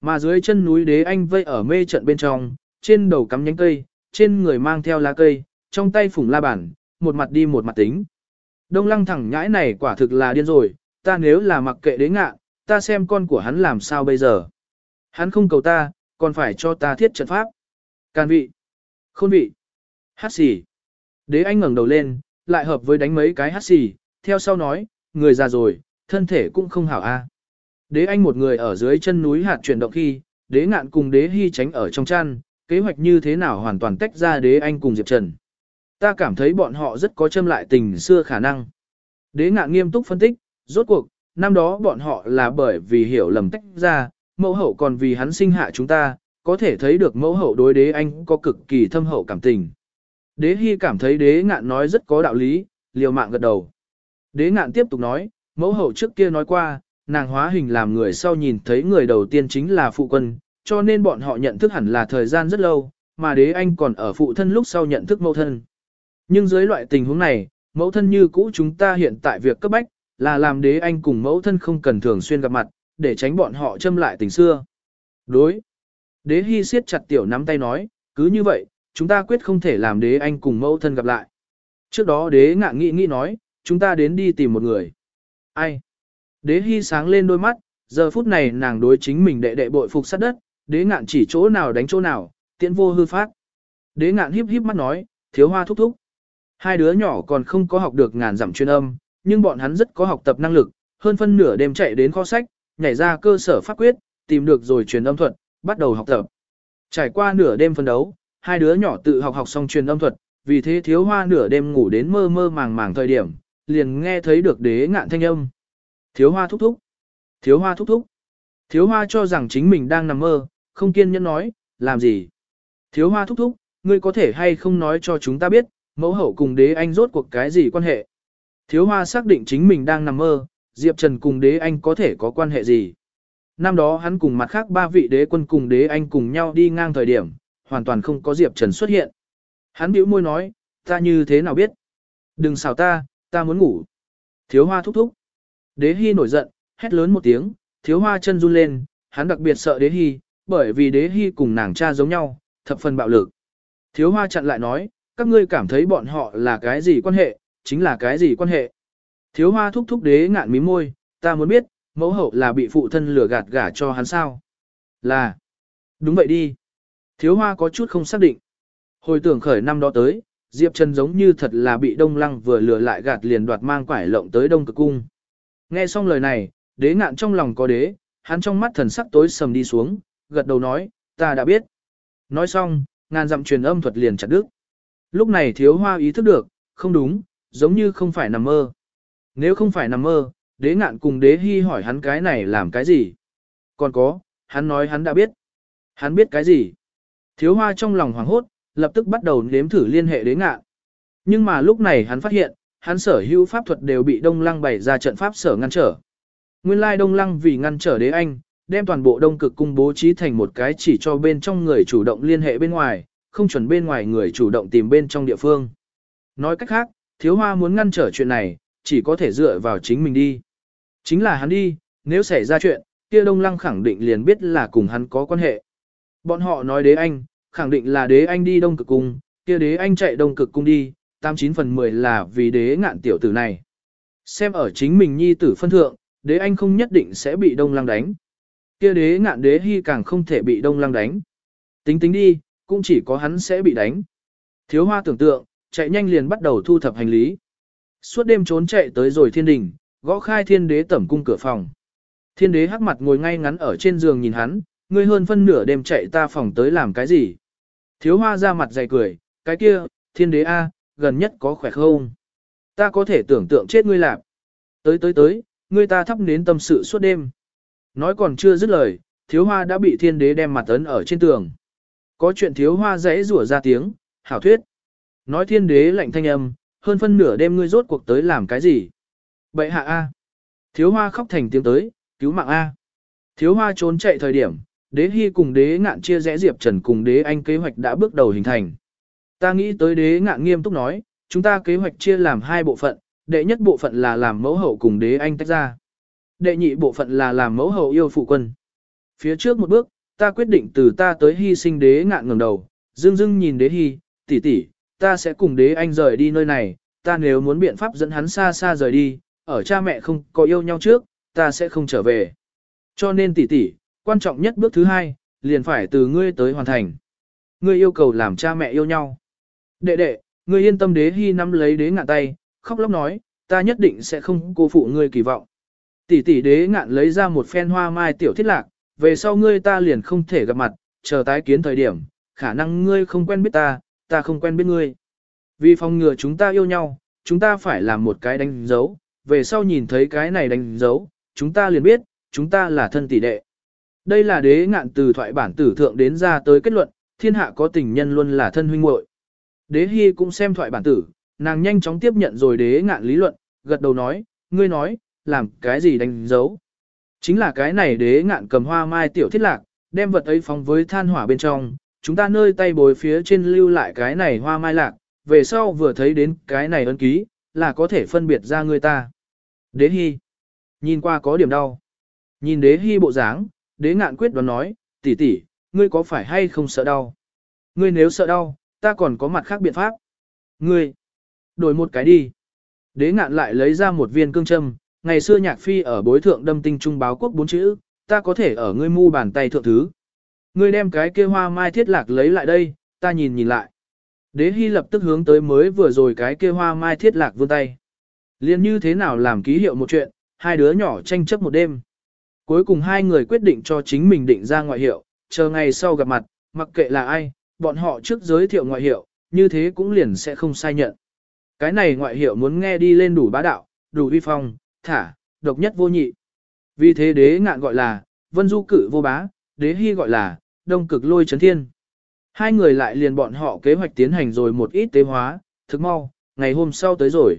Mà dưới chân núi đế anh vây ở mê trận bên trong, trên đầu cắm nhánh cây, trên người mang theo lá cây, trong tay phủng la bản, một mặt đi một mặt tính. Đông lăng thẳng nhãi này quả thực là điên rồi, ta nếu là mặc kệ đế ngạ, ta xem con của hắn làm sao bây giờ. Hắn không cầu ta, còn phải cho ta thiết trận pháp. Can vị, khôn vị, hát xì. Đế anh ngẩng đầu lên, lại hợp với đánh mấy cái hát xì, theo sau nói, người già rồi, thân thể cũng không hảo a. Đế anh một người ở dưới chân núi hạt chuyển động khi, đế ngạn cùng đế hy tránh ở trong chăn, kế hoạch như thế nào hoàn toàn tách ra đế anh cùng Diệp Trần. Ta cảm thấy bọn họ rất có châm lại tình xưa khả năng. Đế ngạn nghiêm túc phân tích, rốt cuộc, năm đó bọn họ là bởi vì hiểu lầm tách ra, mẫu hậu còn vì hắn sinh hạ chúng ta, có thể thấy được mẫu hậu đối đế anh có cực kỳ thâm hậu cảm tình. Đế hy cảm thấy đế ngạn nói rất có đạo lý, liều mạng gật đầu. Đế ngạn tiếp tục nói, mẫu hậu trước kia nói qua, nàng hóa hình làm người sau nhìn thấy người đầu tiên chính là phụ quân, cho nên bọn họ nhận thức hẳn là thời gian rất lâu, mà đế anh còn ở phụ thân lúc sau nhận thức mẫu thân. Nhưng dưới loại tình huống này, mẫu thân như cũ chúng ta hiện tại việc cấp bách, là làm đế anh cùng mẫu thân không cần thường xuyên gặp mặt, để tránh bọn họ châm lại tình xưa. Đối. Đế hy siết chặt tiểu nắm tay nói, cứ như vậy, chúng ta quyết không thể làm đế anh cùng mẫu thân gặp lại. Trước đó đế ngạ nghĩ nghĩ nói, chúng ta đến đi tìm một người. Ai? Đế hy sáng lên đôi mắt, giờ phút này nàng đối chính mình đệ đệ bội phục sát đất, đế ngạn chỉ chỗ nào đánh chỗ nào, tiễn vô hư phát. Đế ngạn híp híp mắt nói, thiếu hoa thúc thúc. Hai đứa nhỏ còn không có học được ngàn dặm chuyên âm, nhưng bọn hắn rất có học tập năng lực, hơn phân nửa đêm chạy đến kho sách, nhảy ra cơ sở pháp quyết, tìm được rồi truyền âm thuật, bắt đầu học tập. Trải qua nửa đêm phân đấu, hai đứa nhỏ tự học học xong truyền âm thuật, vì thế thiếu hoa nửa đêm ngủ đến mơ mơ màng màng thời điểm, liền nghe thấy được đế ngạn thanh âm. Thiếu hoa thúc thúc. Thiếu hoa thúc thúc. Thiếu hoa cho rằng chính mình đang nằm mơ, không kiên nhẫn nói, làm gì. Thiếu hoa thúc thúc, ngươi có thể hay không nói cho chúng ta biết, mẫu hậu cùng đế anh rốt cuộc cái gì quan hệ. Thiếu hoa xác định chính mình đang nằm mơ, Diệp Trần cùng đế anh có thể có quan hệ gì. Năm đó hắn cùng mặt khác ba vị đế quân cùng đế anh cùng nhau đi ngang thời điểm, hoàn toàn không có Diệp Trần xuất hiện. Hắn bĩu môi nói, ta như thế nào biết? Đừng xào ta, ta muốn ngủ. Thiếu hoa thúc thúc. Đế hy nổi giận, hét lớn một tiếng, thiếu hoa chân run lên, hắn đặc biệt sợ đế hy, bởi vì đế hy cùng nàng cha giống nhau, thập phần bạo lực. Thiếu hoa chặn lại nói, các ngươi cảm thấy bọn họ là cái gì quan hệ, chính là cái gì quan hệ. Thiếu hoa thúc thúc đế ngạn mí môi, ta muốn biết, mẫu hậu là bị phụ thân lừa gạt gả cho hắn sao? Là. Đúng vậy đi. Thiếu hoa có chút không xác định. Hồi tưởng khởi năm đó tới, Diệp Trần giống như thật là bị Đông Lăng vừa lừa lại gạt liền đoạt mang quải lộng tới Đông Cực Cung. Nghe xong lời này, đế ngạn trong lòng có đế, hắn trong mắt thần sắc tối sầm đi xuống, gật đầu nói, ta đã biết. Nói xong, ngàn dặm truyền âm thuật liền chặt đứt. Lúc này thiếu hoa ý thức được, không đúng, giống như không phải nằm mơ. Nếu không phải nằm mơ, đế ngạn cùng đế hy hỏi hắn cái này làm cái gì? Còn có, hắn nói hắn đã biết. Hắn biết cái gì? Thiếu hoa trong lòng hoảng hốt, lập tức bắt đầu nếm thử liên hệ đế ngạn. Nhưng mà lúc này hắn phát hiện, hắn sở hữu pháp thuật đều bị Đông Lăng bày ra trận pháp sở ngăn trở. Nguyên lai Đông Lăng vì ngăn trở đế anh, đem toàn bộ Đông Cực cung bố trí thành một cái chỉ cho bên trong người chủ động liên hệ bên ngoài, không chuẩn bên ngoài người chủ động tìm bên trong địa phương. Nói cách khác, thiếu hoa muốn ngăn trở chuyện này, chỉ có thể dựa vào chính mình đi. Chính là hắn đi, nếu xảy ra chuyện, kia Đông Lăng khẳng định liền biết là cùng hắn có quan hệ. Bọn họ nói đế anh, khẳng định là đế anh đi Đông Cực cung, kia đế anh chạy Đông Cực cung đi, 89 phần 10 là vì đế ngạn tiểu tử này. Xem ở chính mình nhi tử phân thượng, đế anh không nhất định sẽ bị Đông Lăng đánh. Kia đế ngạn đế hy càng không thể bị Đông Lăng đánh. Tính tính đi, cũng chỉ có hắn sẽ bị đánh. Thiếu hoa tưởng tượng, chạy nhanh liền bắt đầu thu thập hành lý. Suốt đêm trốn chạy tới rồi thiên đình, gõ khai thiên đế tẩm cung cửa phòng. Thiên đế hắc mặt ngồi ngay ngắn ở trên giường nhìn hắn, ngươi hơn phân nửa đêm chạy ta phòng tới làm cái gì. Thiếu hoa ra mặt dày cười, cái kia, thiên đế A, gần nhất có khỏe không? Ta có thể tưởng tượng chết ngươi lạp. Tới tới tới, ngươi ta thắp nến tâm sự suốt đêm. Nói còn chưa dứt lời, thiếu hoa đã bị thiên đế đem mặt ấn ở trên tường. Có chuyện thiếu hoa rẽ rủa ra tiếng, hảo thuyết. Nói thiên đế lạnh thanh âm, hơn phân nửa đêm ngươi rốt cuộc tới làm cái gì? Bậy hạ A. Thiếu hoa khóc thành tiếng tới, cứu mạng A. Thiếu hoa trốn chạy thời điểm, đế hy cùng đế ngạn chia rẽ diệp trần cùng đế anh kế hoạch đã bước đầu hình thành. Ta nghĩ tới đế ngạn nghiêm túc nói, chúng ta kế hoạch chia làm hai bộ phận, đệ nhất bộ phận là làm mẫu hậu cùng đế anh tách ra. Đệ nhị bộ phận là làm mẫu hậu yêu phụ quân. Phía trước một bước, ta quyết định từ ta tới hy sinh đế ngạn ngẩng đầu, dưng dưng nhìn đế hy, tỷ tỷ, ta sẽ cùng đế anh rời đi nơi này, ta nếu muốn biện pháp dẫn hắn xa xa rời đi, ở cha mẹ không có yêu nhau trước, ta sẽ không trở về. Cho nên tỷ tỷ, quan trọng nhất bước thứ hai, liền phải từ ngươi tới hoàn thành. Ngươi yêu cầu làm cha mẹ yêu nhau. Đệ đệ, ngươi yên tâm đế hy nắm lấy đế ngạn tay, khóc lóc nói, ta nhất định sẽ không cô phụ ngươi kỳ vọng. Tỷ tỷ đế ngạn lấy ra một phen hoa mai tiểu thiết lạc, về sau ngươi ta liền không thể gặp mặt, chờ tái kiến thời điểm, khả năng ngươi không quen biết ta, ta không quen biết ngươi. Vì phòng ngừa chúng ta yêu nhau, chúng ta phải làm một cái đánh dấu, về sau nhìn thấy cái này đánh dấu, chúng ta liền biết, chúng ta là thân tỷ đệ. Đây là đế ngạn từ thoại bản tử thượng đến ra tới kết luận, thiên hạ có tình nhân luôn là thân huynh muội. Đế Hi cũng xem thoại bản tử, nàng nhanh chóng tiếp nhận rồi đế ngạn lý luận, gật đầu nói, ngươi nói, làm cái gì đánh dấu. Chính là cái này đế ngạn cầm hoa mai tiểu thiết lạc, đem vật ấy phóng với than hỏa bên trong, chúng ta nơi tay bồi phía trên lưu lại cái này hoa mai lạc, về sau vừa thấy đến cái này ấn ký, là có thể phân biệt ra người ta. Đế Hi, nhìn qua có điểm đau. Nhìn đế Hi bộ dáng, đế ngạn quyết đoán nói, tỷ tỷ, ngươi có phải hay không sợ đau? Ngươi nếu sợ đau, ta còn có mặt khác biện pháp. Ngươi, đổi một cái đi. Đế ngạn lại lấy ra một viên cương châm, ngày xưa nhạc phi ở bối thượng đâm tinh trung báo quốc bốn chữ, ta có thể ở ngươi mu bàn tay thượng thứ. Ngươi đem cái kia hoa mai thiết lạc lấy lại đây, ta nhìn nhìn lại. Đế Hy lập tức hướng tới mới vừa rồi cái kia hoa mai thiết lạc vươn tay. Liên như thế nào làm ký hiệu một chuyện, hai đứa nhỏ tranh chấp một đêm. Cuối cùng hai người quyết định cho chính mình định ra ngoại hiệu, chờ ngày sau gặp mặt, mặc kệ là ai, bọn họ trước giới thiệu ngoại hiệu, như thế cũng liền sẽ không sai nhận. Cái này ngoại hiệu muốn nghe đi lên đủ bá đạo, đủ uy phong, thả, độc nhất vô nhị. Vì thế đế ngạn gọi là, vân du cử vô bá, đế hy gọi là, đông cực lôi chấn thiên. Hai người lại liền bọn họ kế hoạch tiến hành rồi một ít tế hóa, thực mau, ngày hôm sau tới rồi.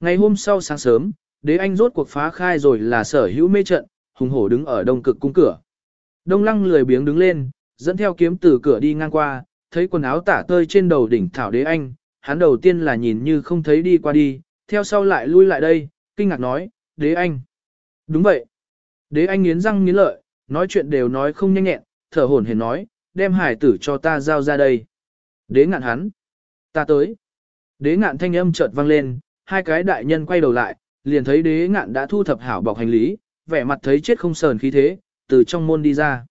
Ngày hôm sau sáng sớm, đế anh rốt cuộc phá khai rồi là sở hữu mê trận, hùng hổ đứng ở đông cực cung cửa. Đông lăng lười biếng đứng lên, dẫn theo kiếm từ cửa đi ngang qua, thấy quần áo tả tơi trên đầu đỉnh thảo đế anh, hắn đầu tiên là nhìn như không thấy đi qua đi, theo sau lại lui lại đây, kinh ngạc nói, đế anh. Đúng vậy. Đế anh nghiến răng nghiến lợi, nói chuyện đều nói không nhanh nhẹn, thở hổn hển nói, đem hải tử cho ta giao ra đây. Đế ngạn hắn. Ta tới. Đế ngạn thanh âm chợt vang lên, hai cái đại nhân quay đầu lại, liền thấy đế ngạn đã thu thập hảo bọc hành lý, vẻ mặt thấy chết không sờn khí thế, từ trong môn đi ra.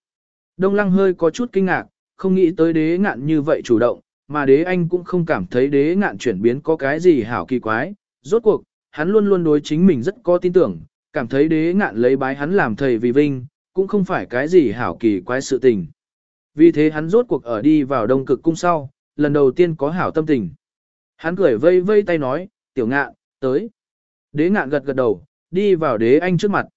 Đông lăng hơi có chút kinh ngạc, không nghĩ tới đế ngạn như vậy chủ động, mà đế anh cũng không cảm thấy đế ngạn chuyển biến có cái gì hảo kỳ quái. Rốt cuộc, hắn luôn luôn đối chính mình rất có tin tưởng, cảm thấy đế ngạn lấy bái hắn làm thầy vì vinh, cũng không phải cái gì hảo kỳ quái sự tình. Vì thế hắn rốt cuộc ở đi vào đông cực cung sau, lần đầu tiên có hảo tâm tình. Hắn cười vây vây tay nói, tiểu ngạn, tới. Đế ngạn gật gật đầu, đi vào đế anh trước mặt.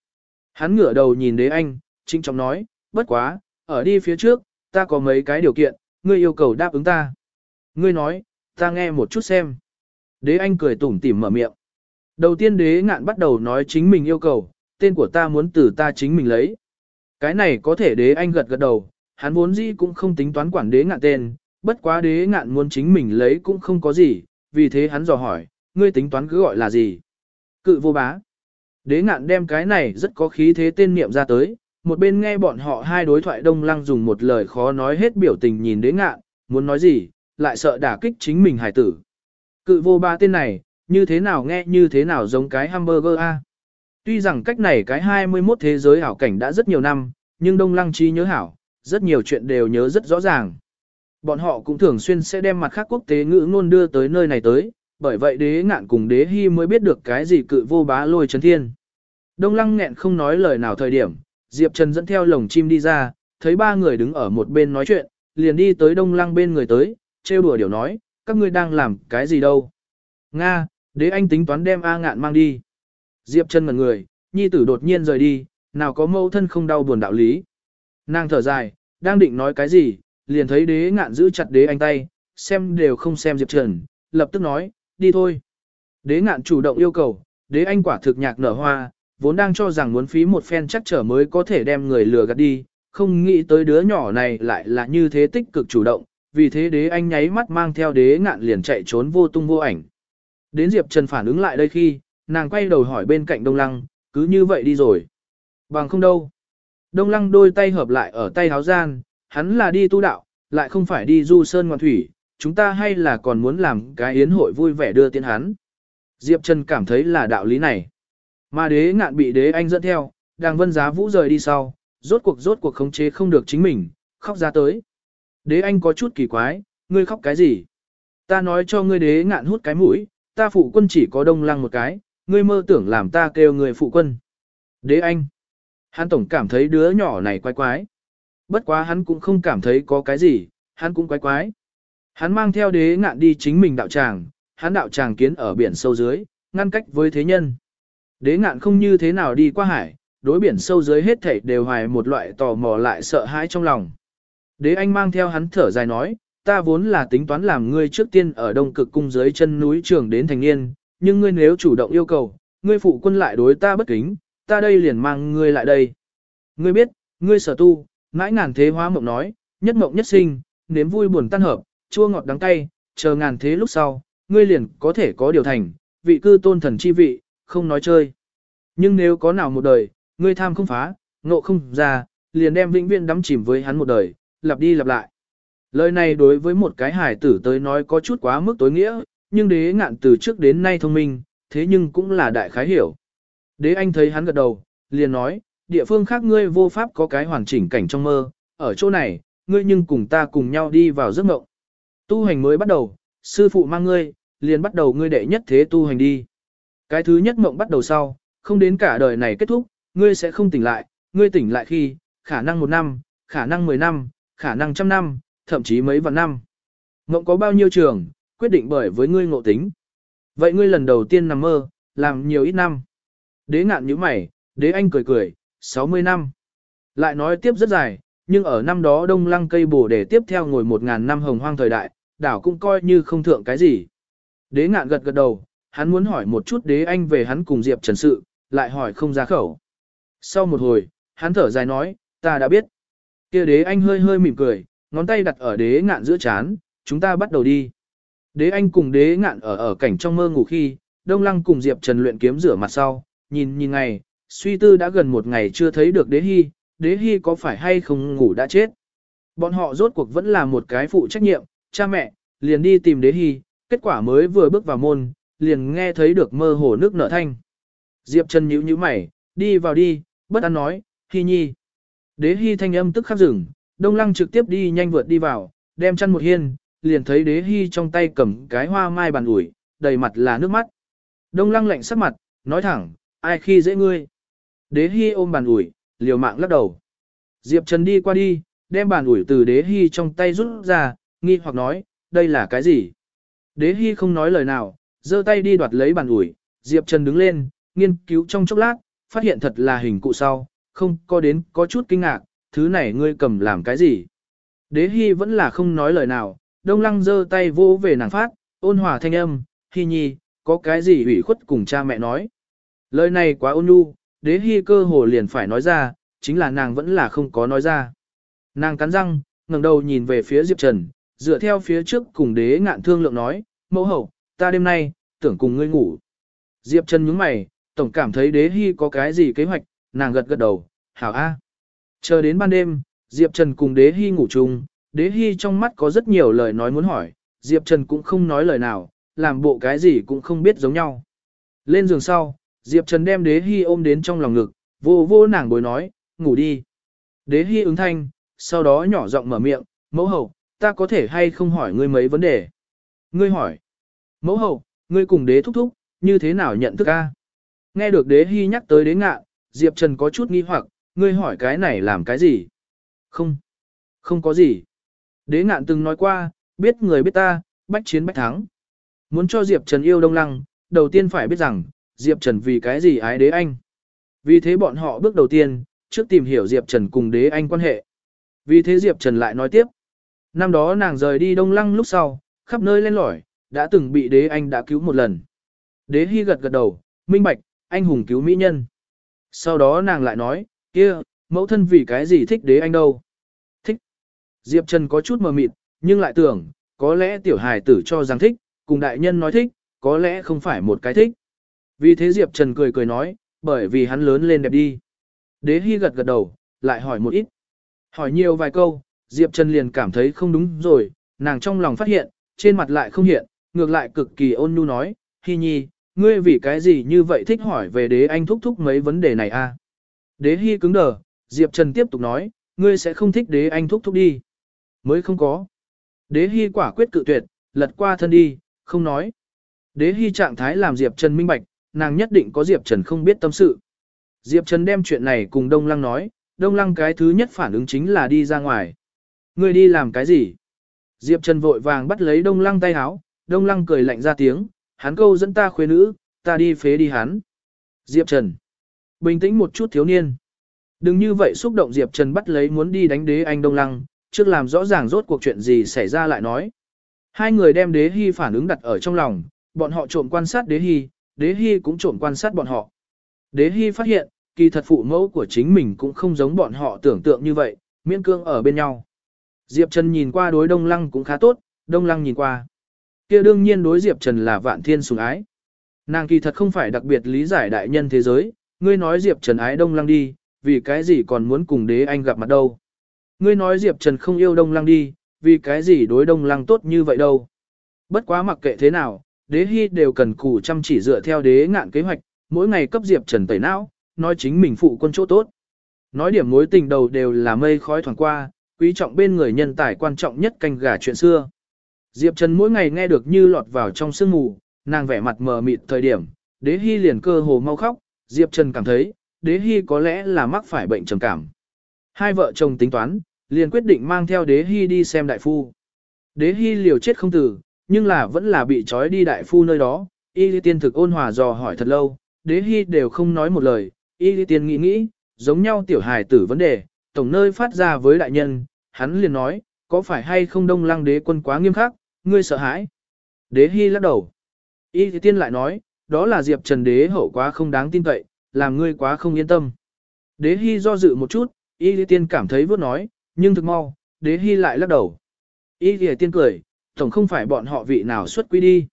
Hắn ngửa đầu nhìn đế anh, trinh trọng nói, bất quá, ở đi phía trước, ta có mấy cái điều kiện, ngươi yêu cầu đáp ứng ta. Ngươi nói, ta nghe một chút xem. Đế anh cười tủm tỉm mở miệng. Đầu tiên đế ngạn bắt đầu nói chính mình yêu cầu, tên của ta muốn từ ta chính mình lấy. Cái này có thể đế anh gật gật đầu, hắn vốn dĩ cũng không tính toán quản đế ngạn tên, bất quá đế ngạn muốn chính mình lấy cũng không có gì, vì thế hắn dò hỏi, ngươi tính toán cứ gọi là gì? Cự vô bá. Đế ngạn đem cái này rất có khí thế tên niệm ra tới, một bên nghe bọn họ hai đối thoại đông lăng dùng một lời khó nói hết biểu tình nhìn đến ngạn, muốn nói gì, lại sợ đả kích chính mình hải tử. Cự vô ba tên này, như thế nào nghe như thế nào giống cái hamburger a. Tuy rằng cách này cái 21 thế giới hảo cảnh đã rất nhiều năm, nhưng đông lăng trí nhớ hảo, rất nhiều chuyện đều nhớ rất rõ ràng. Bọn họ cũng thường xuyên sẽ đem mặt khác quốc tế ngữ ngôn đưa tới nơi này tới, bởi vậy đế ngạn cùng đế hy mới biết được cái gì cự vô bá lôi chấn thiên. Đông lăng nghẹn không nói lời nào thời điểm, Diệp Trần dẫn theo lồng chim đi ra, thấy ba người đứng ở một bên nói chuyện, liền đi tới đông lăng bên người tới, trêu đùa điều nói, các ngươi đang làm cái gì đâu. Nga, đế anh tính toán đem A ngạn mang đi. Diệp Trần ngẩn người, nhi tử đột nhiên rời đi, nào có mâu thân không đau buồn đạo lý. Nàng thở dài, đang định nói cái gì, liền thấy đế ngạn giữ chặt đế anh tay, xem đều không xem Diệp Trần, lập tức nói, đi thôi. Đế ngạn chủ động yêu cầu, đế anh quả thực nhạc nở hoa, vốn đang cho rằng muốn phí một phen chắc trở mới có thể đem người lừa gạt đi, không nghĩ tới đứa nhỏ này lại là như thế tích cực chủ động, vì thế đế anh nháy mắt mang theo đế ngạn liền chạy trốn vô tung vô ảnh. Đến Diệp Trần phản ứng lại đây khi, nàng quay đầu hỏi bên cạnh Đông Lăng, cứ như vậy đi rồi. Bằng không đâu. Đông lăng đôi tay hợp lại ở tay háo gian, hắn là đi tu đạo, lại không phải đi du sơn ngoan thủy, chúng ta hay là còn muốn làm cái yến hội vui vẻ đưa tiến hắn. Diệp Trần cảm thấy là đạo lý này. Mà đế ngạn bị đế anh dẫn theo, đang vân giá vũ rời đi sau, rốt cuộc rốt cuộc khống chế không được chính mình, khóc ra tới. Đế anh có chút kỳ quái, ngươi khóc cái gì? Ta nói cho ngươi đế ngạn hút cái mũi, ta phụ quân chỉ có đông lăng một cái, ngươi mơ tưởng làm ta kêu người phụ quân. Đế anh. Hắn tổng cảm thấy đứa nhỏ này quái quái. Bất quá hắn cũng không cảm thấy có cái gì, hắn cũng quái quái. Hắn mang theo đế ngạn đi chính mình đạo tràng, hắn đạo tràng kiến ở biển sâu dưới, ngăn cách với thế nhân. Đế ngạn không như thế nào đi qua hải, đối biển sâu dưới hết thảy đều hoài một loại tò mò lại sợ hãi trong lòng. Đế anh mang theo hắn thở dài nói, ta vốn là tính toán làm ngươi trước tiên ở đông cực cung dưới chân núi trường đến thành niên, nhưng ngươi nếu chủ động yêu cầu, ngươi phụ quân lại đối ta bất kính, ta đây liền mang ngươi lại đây. Ngươi biết, ngươi sở tu, ngãi ngàn thế hóa mộng nói, nhất mộng nhất sinh, nếm vui buồn tan hợp, chua ngọt đắng cay, chờ ngàn thế lúc sau, ngươi liền có thể có điều thành, vị cư tôn thần chi vị, không nói chơi. Nhưng nếu có nào một đời, ngươi tham không phá, ngộ không ra, liền đem vĩnh viễn đắm chìm với hắn một đời, lặp đi lặp lại. Lời này đối với một cái hải tử tới nói có chút quá mức tối nghĩa, nhưng đế ngạn từ trước đến nay thông minh, thế nhưng cũng là đại khái hiểu. Đế anh thấy hắn gật đầu, liền nói, địa phương khác ngươi vô pháp có cái hoàn chỉnh cảnh trong mơ, ở chỗ này, ngươi nhưng cùng ta cùng nhau đi vào giấc mộng. Tu hành mới bắt đầu, sư phụ mang ngươi, liền bắt đầu ngươi đệ nhất thế tu hành đi. Cái thứ nhất mộng bắt đầu sau, không đến cả đời này kết thúc, ngươi sẽ không tỉnh lại, ngươi tỉnh lại khi, khả năng một năm, khả năng mười năm, khả năng trăm năm, thậm chí mấy vạn năm. Mộng có bao nhiêu trường, quyết định bởi với ngươi ngộ tính. Vậy ngươi lần đầu tiên nằm mơ, làm nhiều ít năm. Đế ngạn như mày, đế anh cười cười, 60 năm. Lại nói tiếp rất dài, nhưng ở năm đó đông lăng cây bổ để tiếp theo ngồi 1.000 năm hồng hoang thời đại, đảo cũng coi như không thượng cái gì. Đế ngạn gật gật đầu, hắn muốn hỏi một chút đế anh về hắn cùng Diệp Trần sự, lại hỏi không ra khẩu. Sau một hồi, hắn thở dài nói, ta đã biết. kia đế anh hơi hơi mỉm cười, ngón tay đặt ở đế ngạn giữa chán, chúng ta bắt đầu đi. Đế anh cùng đế ngạn ở ở cảnh trong mơ ngủ khi, đông lăng cùng Diệp Trần luyện kiếm rửa mặt sau, nhìn nhìn ngày, suy tư đã gần một ngày chưa thấy được đế hy, đế hy có phải hay không ngủ đã chết. Bọn họ rốt cuộc vẫn là một cái phụ trách nhiệm, cha mẹ, liền đi tìm đế hy, kết quả mới vừa bước vào môn, liền nghe thấy được mơ hồ nước nở thanh. Diệp Trần nhíu nhíu mày, đi vào đi, bất an nói, hi nhi. Đế hi thanh âm tức khắc rừng, đông lăng trực tiếp đi nhanh vượt đi vào, đem chăn một hiên, liền thấy đế hi trong tay cầm cái hoa mai bàn ủi, đầy mặt là nước mắt. Đông lăng lạnh sắc mặt, nói thẳng, ai khi dễ ngươi. Đế hi ôm bàn ủi, liều mạng lắc đầu. Diệp Trần đi qua đi, đem bàn ủi từ đế hi trong tay rút ra, nghi hoặc nói, đây là cái gì? Đế hi không nói lời nào, giơ tay đi đoạt lấy bàn ủi, Diệp Trần đứng lên, nghiên cứu trong chốc lát, phát hiện thật là hình cụ sau, không có đến có chút kinh ngạc, thứ này ngươi cầm làm cái gì? Đế hy vẫn là không nói lời nào, đông lăng giơ tay vô về nàng phát, ôn hòa thanh âm, hy nhi, có cái gì ủy khuất cùng cha mẹ nói. Lời này quá ôn nhu, đế hy cơ hồ liền phải nói ra, chính là nàng vẫn là không có nói ra. Nàng cắn răng, ngẩng đầu nhìn về phía Diệp Trần, dựa theo phía trước cùng đế ngạn thương lượng nói, mẫu hậu, ta đêm nay, tưởng cùng ngươi ngủ. Diệp Trần nhướng mày, tổng cảm thấy đế hy có cái gì kế hoạch, nàng gật gật đầu, hảo a. Chờ đến ban đêm, Diệp Trần cùng đế hy ngủ chung, đế hy trong mắt có rất nhiều lời nói muốn hỏi, Diệp Trần cũng không nói lời nào, làm bộ cái gì cũng không biết giống nhau. Lên giường sau, Diệp Trần đem đế hy ôm đến trong lòng ngực, vô vô nàng bối nói, ngủ đi. Đế hy ứng thanh, sau đó nhỏ giọng mở miệng, mẫu hậu, ta có thể hay không hỏi ngươi mấy vấn đề. Ngươi hỏi, mẫu hậu, ngươi cùng đế thúc thúc, như thế nào nhận thức a? Nghe được đế hy nhắc tới đế ngạ, Diệp Trần có chút nghi hoặc, ngươi hỏi cái này làm cái gì? Không, không có gì. Đế ngạn từng nói qua, biết người biết ta, bách chiến bách thắng. Muốn cho Diệp Trần yêu Đông Lăng, đầu tiên phải biết rằng, Diệp Trần vì cái gì ái đế anh. Vì thế bọn họ bước đầu tiên, trước tìm hiểu Diệp Trần cùng đế anh quan hệ. Vì thế Diệp Trần lại nói tiếp. Năm đó nàng rời đi Đông Lăng lúc sau, khắp nơi lên lỏi, đã từng bị đế anh đã cứu một lần. Đế hy gật gật đầu, minh bạch, anh hùng cứu mỹ nhân. Sau đó nàng lại nói, kia, mẫu thân vì cái gì thích đế anh đâu. Thích. Diệp Trần có chút mờ mịt, nhưng lại tưởng, có lẽ tiểu hài tử cho rằng thích, cùng đại nhân nói thích, có lẽ không phải một cái thích. Vì thế Diệp Trần cười cười nói, bởi vì hắn lớn lên đẹp đi. Đế Hy gật gật đầu, lại hỏi một ít. Hỏi nhiều vài câu, Diệp Trần liền cảm thấy không đúng rồi, nàng trong lòng phát hiện, trên mặt lại không hiện, ngược lại cực kỳ ôn nhu nói, Hi Nhi, ngươi vì cái gì như vậy thích hỏi về đế anh thúc thúc mấy vấn đề này a? Đế Hi cứng đờ, Diệp Trần tiếp tục nói, ngươi sẽ không thích đế anh thúc thúc đi. Mới không có. Đế Hi quả quyết cự tuyệt, lật qua thân đi, không nói. Đế Hi trạng thái làm Diệp Trần minh bạch, nàng nhất định có Diệp Trần không biết tâm sự. Diệp Trần đem chuyện này cùng Đông Lăng nói, Đông Lăng cái thứ nhất phản ứng chính là đi ra ngoài. Ngươi đi làm cái gì? Diệp Trần vội vàng bắt lấy Đông Lăng tay háo, Đông Lăng cười lạnh ra tiếng, hắn câu dẫn ta khuê nữ, ta đi phế đi hắn. Diệp Trần. Bình tĩnh một chút thiếu niên. Đừng như vậy xúc động Diệp Trần bắt lấy muốn đi đánh đế anh Đông Lăng, trước làm rõ ràng rốt cuộc chuyện gì xảy ra lại nói. Hai người đem đế hy phản ứng đặt ở trong lòng, bọn họ trộm quan sát đế hy, đế hy cũng trộm quan sát bọn họ. Đế hy phát hiện, kỳ thật phụ mẫu của chính mình cũng không giống bọn họ tưởng tượng như vậy, miễn cương ở bên nhau. Diệp Trần nhìn qua đối Đông Lăng cũng khá tốt, Đông Lăng nhìn qua kia đương nhiên đối Diệp Trần là vạn thiên sủng ái. Nàng kỳ thật không phải đặc biệt lý giải đại nhân thế giới, ngươi nói Diệp Trần ái Đông Lăng đi, vì cái gì còn muốn cùng đế anh gặp mặt đâu. Ngươi nói Diệp Trần không yêu Đông Lăng đi, vì cái gì đối Đông Lăng tốt như vậy đâu. Bất quá mặc kệ thế nào, đế hy đều cần cù chăm chỉ dựa theo đế ngạn kế hoạch, mỗi ngày cấp Diệp Trần tẩy não, nói chính mình phụ quân chỗ tốt. Nói điểm mối tình đầu đều là mây khói thoảng qua, quý trọng bên người nhân tài quan trọng nhất canh gà chuyện xưa. Diệp Trần mỗi ngày nghe được như lọt vào trong sương mù, nàng vẻ mặt mờ mịt thời điểm, đế hy liền cơ hồ mau khóc, Diệp Trần cảm thấy, đế hy có lẽ là mắc phải bệnh trầm cảm. Hai vợ chồng tính toán, liền quyết định mang theo đế hy đi xem đại phu. Đế hy liều chết không tử, nhưng là vẫn là bị trói đi đại phu nơi đó, y lý tiên thực ôn hòa dò hỏi thật lâu, đế hy đều không nói một lời, y lý tiên nghĩ nghĩ, giống nhau tiểu hài tử vấn đề, tổng nơi phát ra với đại nhân, hắn liền nói, có phải hay không đông lăng đế quân quá nghiêm khắc, ngươi sợ hãi. Đế hy lắc đầu. Y lý tiên lại nói, đó là diệp trần đế hậu quá không đáng tin cậy, làm ngươi quá không yên tâm. Đế hy do dự một chút, y lý tiên cảm thấy vớt nói, nhưng thực mau, đế hy lại lắc đầu. Y lý tiên cười, tổng không phải bọn họ vị nào xuất quy đi.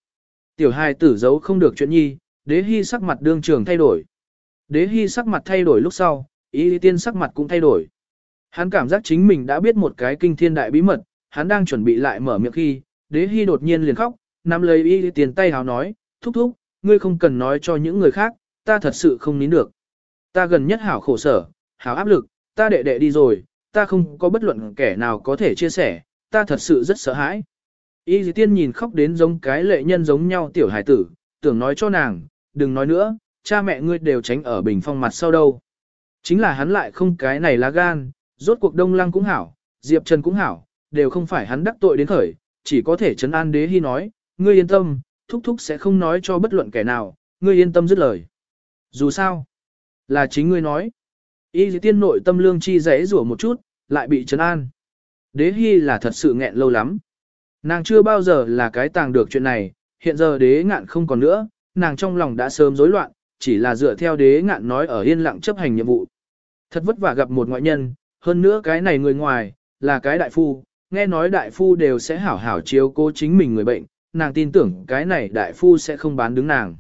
Tiểu hài tử giấu không được chuyện nhi, đế hy sắc mặt đương trường thay đổi. Đế hy sắc mặt thay đổi lúc sau, y lý tiên sắc mặt cũng thay đổi. Hắn cảm giác chính mình đã biết một cái kinh thiên đại bí mật, hắn đang chuẩn bị lại mở miệng khi, đế hy đột nhiên liền khóc, nắm lấy y tiền tay hào nói, thúc thúc, ngươi không cần nói cho những người khác, ta thật sự không nín được. Ta gần nhất hảo khổ sở, hảo áp lực, ta đệ đệ đi rồi, ta không có bất luận kẻ nào có thể chia sẻ, ta thật sự rất sợ hãi. Y dì tiên nhìn khóc đến giống cái lệ nhân giống nhau tiểu hải tử, tưởng nói cho nàng, đừng nói nữa, cha mẹ ngươi đều tránh ở bình phong mặt sau đâu. Chính là hắn lại không cái này lá gan, rốt cuộc đông lăng cũng hảo, diệp trần cũng hảo, đều không phải hắn đắc tội đến khởi, chỉ có thể chấn an đế hy nói, ngươi yên tâm, thúc thúc sẽ không nói cho bất luận kẻ nào, ngươi yên tâm dứt lời. Dù sao, là chính ngươi nói. Y dì tiên nội tâm lương chi rẽ rủa một chút, lại bị chấn an. Đế hy là thật sự nghẹn lâu lắm. Nàng chưa bao giờ là cái tàng được chuyện này, hiện giờ đế ngạn không còn nữa, nàng trong lòng đã sớm rối loạn, chỉ là dựa theo đế ngạn nói ở yên lặng chấp hành nhiệm vụ. Thật vất vả gặp một ngoại nhân, hơn nữa cái này người ngoài, là cái đại phu, nghe nói đại phu đều sẽ hảo hảo chiếu cố chính mình người bệnh, nàng tin tưởng cái này đại phu sẽ không bán đứng nàng.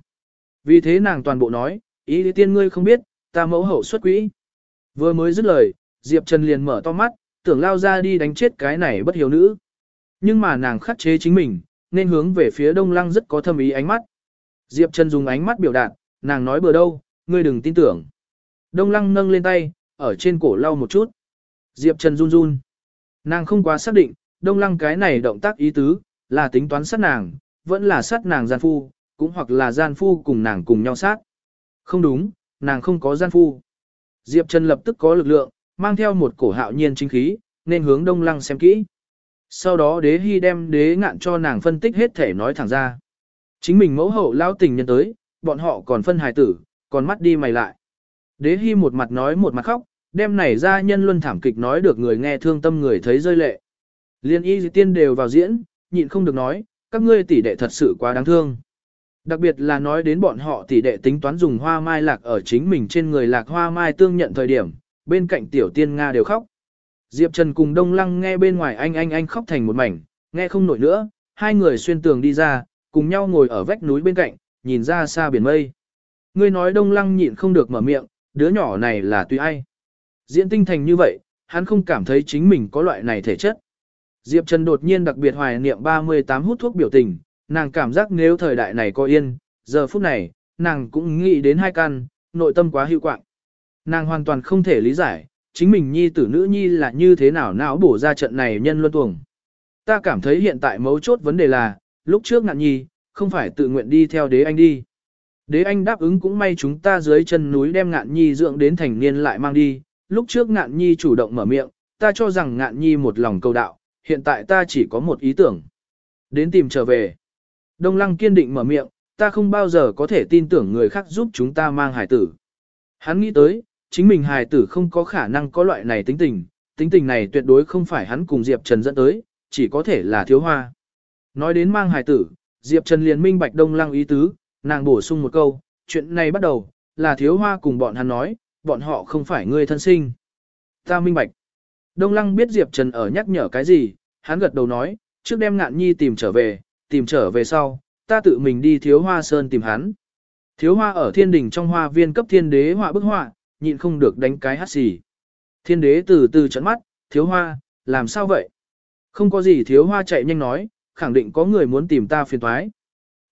Vì thế nàng toàn bộ nói, ý lý tiên ngươi không biết, ta mẫu hậu xuất quỹ. Vừa mới dứt lời, Diệp Trần liền mở to mắt, tưởng lao ra đi đánh chết cái này bất hiếu nữ. Nhưng mà nàng khắc chế chính mình, nên hướng về phía đông lăng rất có thâm ý ánh mắt. Diệp Trần dùng ánh mắt biểu đạt, nàng nói bừa đâu, ngươi đừng tin tưởng. Đông lăng nâng lên tay, ở trên cổ lau một chút. Diệp Trần run run. Nàng không quá xác định, đông lăng cái này động tác ý tứ, là tính toán sát nàng, vẫn là sát nàng gian phu, cũng hoặc là gian phu cùng nàng cùng nhau sát. Không đúng, nàng không có gian phu. Diệp Trần lập tức có lực lượng, mang theo một cổ hạo nhiên chính khí, nên hướng đông lăng xem kỹ. Sau đó đế hy đem đế ngạn cho nàng phân tích hết thể nói thẳng ra. Chính mình mẫu hậu lao tình nhân tới, bọn họ còn phân hài tử, còn mắt đi mày lại. Đế hy một mặt nói một mặt khóc, đem này ra nhân luân thảm kịch nói được người nghe thương tâm người thấy rơi lệ. Liên y dị tiên đều vào diễn, nhịn không được nói, các ngươi tỷ đệ thật sự quá đáng thương. Đặc biệt là nói đến bọn họ tỷ đệ tính toán dùng hoa mai lạc ở chính mình trên người lạc hoa mai tương nhận thời điểm, bên cạnh tiểu tiên Nga đều khóc. Diệp Trần cùng Đông Lăng nghe bên ngoài anh anh anh khóc thành một mảnh, nghe không nổi nữa, hai người xuyên tường đi ra, cùng nhau ngồi ở vách núi bên cạnh, nhìn ra xa biển mây. Ngươi nói Đông Lăng nhịn không được mở miệng, đứa nhỏ này là tùy ai. Diễn tinh thành như vậy, hắn không cảm thấy chính mình có loại này thể chất. Diệp Trần đột nhiên đặc biệt hoài niệm 38 hút thuốc biểu tình, nàng cảm giác nếu thời đại này có yên, giờ phút này, nàng cũng nghĩ đến hai căn, nội tâm quá hữu quạng. Nàng hoàn toàn không thể lý giải, chính mình nhi tử nữ nhi là như thế nào não bổ ra trận này nhân luân tuồng. Ta cảm thấy hiện tại mấu chốt vấn đề là, lúc trước ngạn nhi, không phải tự nguyện đi theo đế anh đi. Đế anh đáp ứng cũng may chúng ta dưới chân núi đem ngạn nhi dưỡng đến thành niên lại mang đi, lúc trước ngạn nhi chủ động mở miệng, ta cho rằng ngạn nhi một lòng cầu đạo, hiện tại ta chỉ có một ý tưởng. Đến tìm trở về. Đông lăng kiên định mở miệng, ta không bao giờ có thể tin tưởng người khác giúp chúng ta mang hải tử. Hắn nghĩ tới, chính mình hài tử không có khả năng có loại này tính tình, tính tình này tuyệt đối không phải hắn cùng Diệp Trần dẫn tới, chỉ có thể là thiếu hoa. Nói đến mang hài tử, Diệp Trần liền minh bạch đông lăng ý tứ, nàng bổ sung một câu, chuyện này bắt đầu, là thiếu hoa cùng bọn hắn nói, bọn họ không phải người thân sinh. Ta minh bạch. Đông lăng biết Diệp Trần ở nhắc nhở cái gì, hắn gật đầu nói, trước đem ngạn nhi tìm trở về, tìm trở về sau, ta tự mình đi thiếu hoa sơn tìm hắn. Thiếu hoa ở thiên đình trong hoa viên cấp thiên đế họa bức họa, nhịn không được đánh cái hát xì. Thiên đế từ từ trận mắt, thiếu hoa, làm sao vậy? Không có gì thiếu hoa chạy nhanh nói, khẳng định có người muốn tìm ta phiền toái.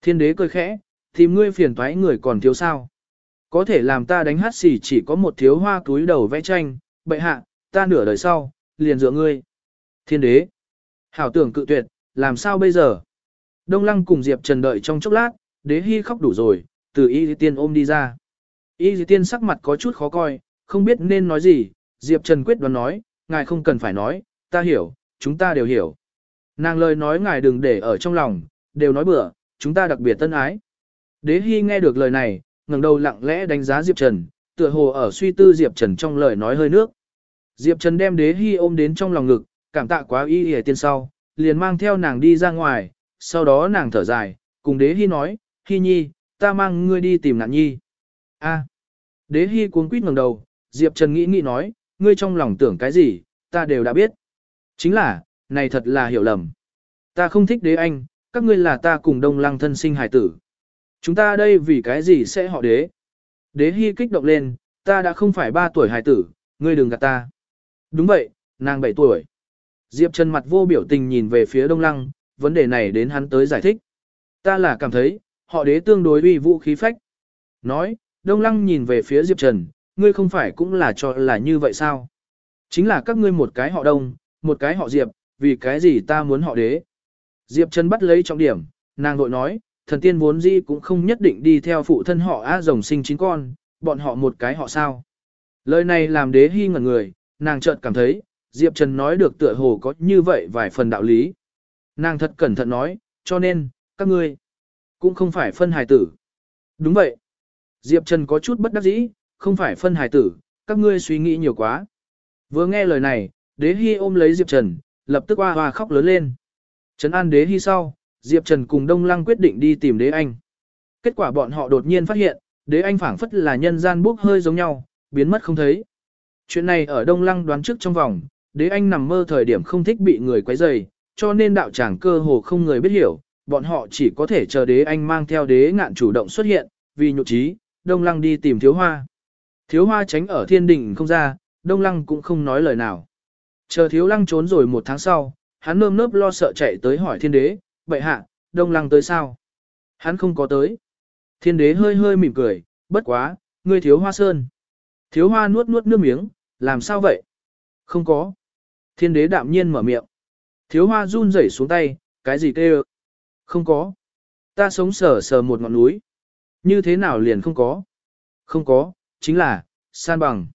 Thiên đế cười khẽ, tìm ngươi phiền toái người còn thiếu sao? Có thể làm ta đánh hát xì chỉ có một thiếu hoa túi đầu vẽ tranh, bệ hạ, ta nửa đời sau, liền dựa ngươi. Thiên đế, hảo tưởng cự tuyệt, làm sao bây giờ? Đông lăng cùng Diệp Trần đợi trong chốc lát, đế hy khóc đủ rồi, từ y tiên ôm đi ra. Y tiên sắc mặt có chút khó coi, không biết nên nói gì, Diệp Trần quyết đoán nói, ngài không cần phải nói, ta hiểu, chúng ta đều hiểu. Nàng lời nói ngài đừng để ở trong lòng, đều nói bừa, chúng ta đặc biệt tân ái. Đế Hy nghe được lời này, ngẩng đầu lặng lẽ đánh giá Diệp Trần, tựa hồ ở suy tư Diệp Trần trong lời nói hơi nước. Diệp Trần đem Đế Hy ôm đến trong lòng ngực, cảm tạ quá y y tiên sau, liền mang theo nàng đi ra ngoài, sau đó nàng thở dài, cùng Đế Hy nói, Hy nhi, ta mang ngươi đi tìm nạn nhi. A. Đế Hy cuống quýt ngẩng đầu, Diệp Trần nghĩ nghĩ nói, ngươi trong lòng tưởng cái gì, ta đều đã biết. Chính là, này thật là hiểu lầm. Ta không thích đế anh, các ngươi là ta cùng đông lăng thân sinh hải tử. Chúng ta đây vì cái gì sẽ họ đế? Đế Hy kích động lên, ta đã không phải 3 tuổi hải tử, ngươi đừng gạt ta. Đúng vậy, nàng 7 tuổi. Diệp Trần mặt vô biểu tình nhìn về phía đông lăng, vấn đề này đến hắn tới giải thích. Ta là cảm thấy, họ đế tương đối uy vũ khí phách. Nói, Đông Lăng nhìn về phía Diệp Trần, ngươi không phải cũng là cho là như vậy sao? Chính là các ngươi một cái họ Đông, một cái họ Diệp, vì cái gì ta muốn họ đế? Diệp Trần bắt lấy trọng điểm, nàng vội nói, thần tiên vốn dĩ cũng không nhất định đi theo phụ thân họ á rồng sinh chín con, bọn họ một cái họ sao? Lời này làm đế hy ngẩn người, nàng chợt cảm thấy, Diệp Trần nói được tựa hồ có như vậy vài phần đạo lý. Nàng thật cẩn thận nói, cho nên, các ngươi, cũng không phải phân hài tử. Đúng vậy. Diệp Trần có chút bất đắc dĩ, không phải phân hài tử, các ngươi suy nghĩ nhiều quá. Vừa nghe lời này, đế hy ôm lấy Diệp Trần, lập tức hoa hoa khóc lớn lên. Trấn an đế hy sau, Diệp Trần cùng Đông Lăng quyết định đi tìm đế anh. Kết quả bọn họ đột nhiên phát hiện, đế anh phảng phất là nhân gian bốc hơi giống nhau, biến mất không thấy. Chuyện này ở Đông Lăng đoán trước trong vòng, đế anh nằm mơ thời điểm không thích bị người quấy rầy, cho nên đạo tràng cơ hồ không người biết hiểu, bọn họ chỉ có thể chờ đế anh mang theo đế ngạn chủ động xuất hiện, vì nhục trí, Đông Lăng đi tìm thiếu hoa. Thiếu hoa tránh ở thiên đình không ra, Đông Lăng cũng không nói lời nào. Chờ thiếu lăng trốn rồi một tháng sau, hắn nơm nớp lo sợ chạy tới hỏi thiên đế, bệ hạ, Đông Lăng tới sao? Hắn không có tới. Thiên đế hơi hơi mỉm cười, bất quá, ngươi thiếu hoa sơn. Thiếu hoa nuốt nuốt nước miếng, làm sao vậy? Không có. Thiên đế đạm nhiên mở miệng. Thiếu hoa run rẩy xuống tay, cái gì kêu? Không có. Ta sống sờ sờ một ngọn núi. Như thế nào liền không có? Không có, chính là, san bằng.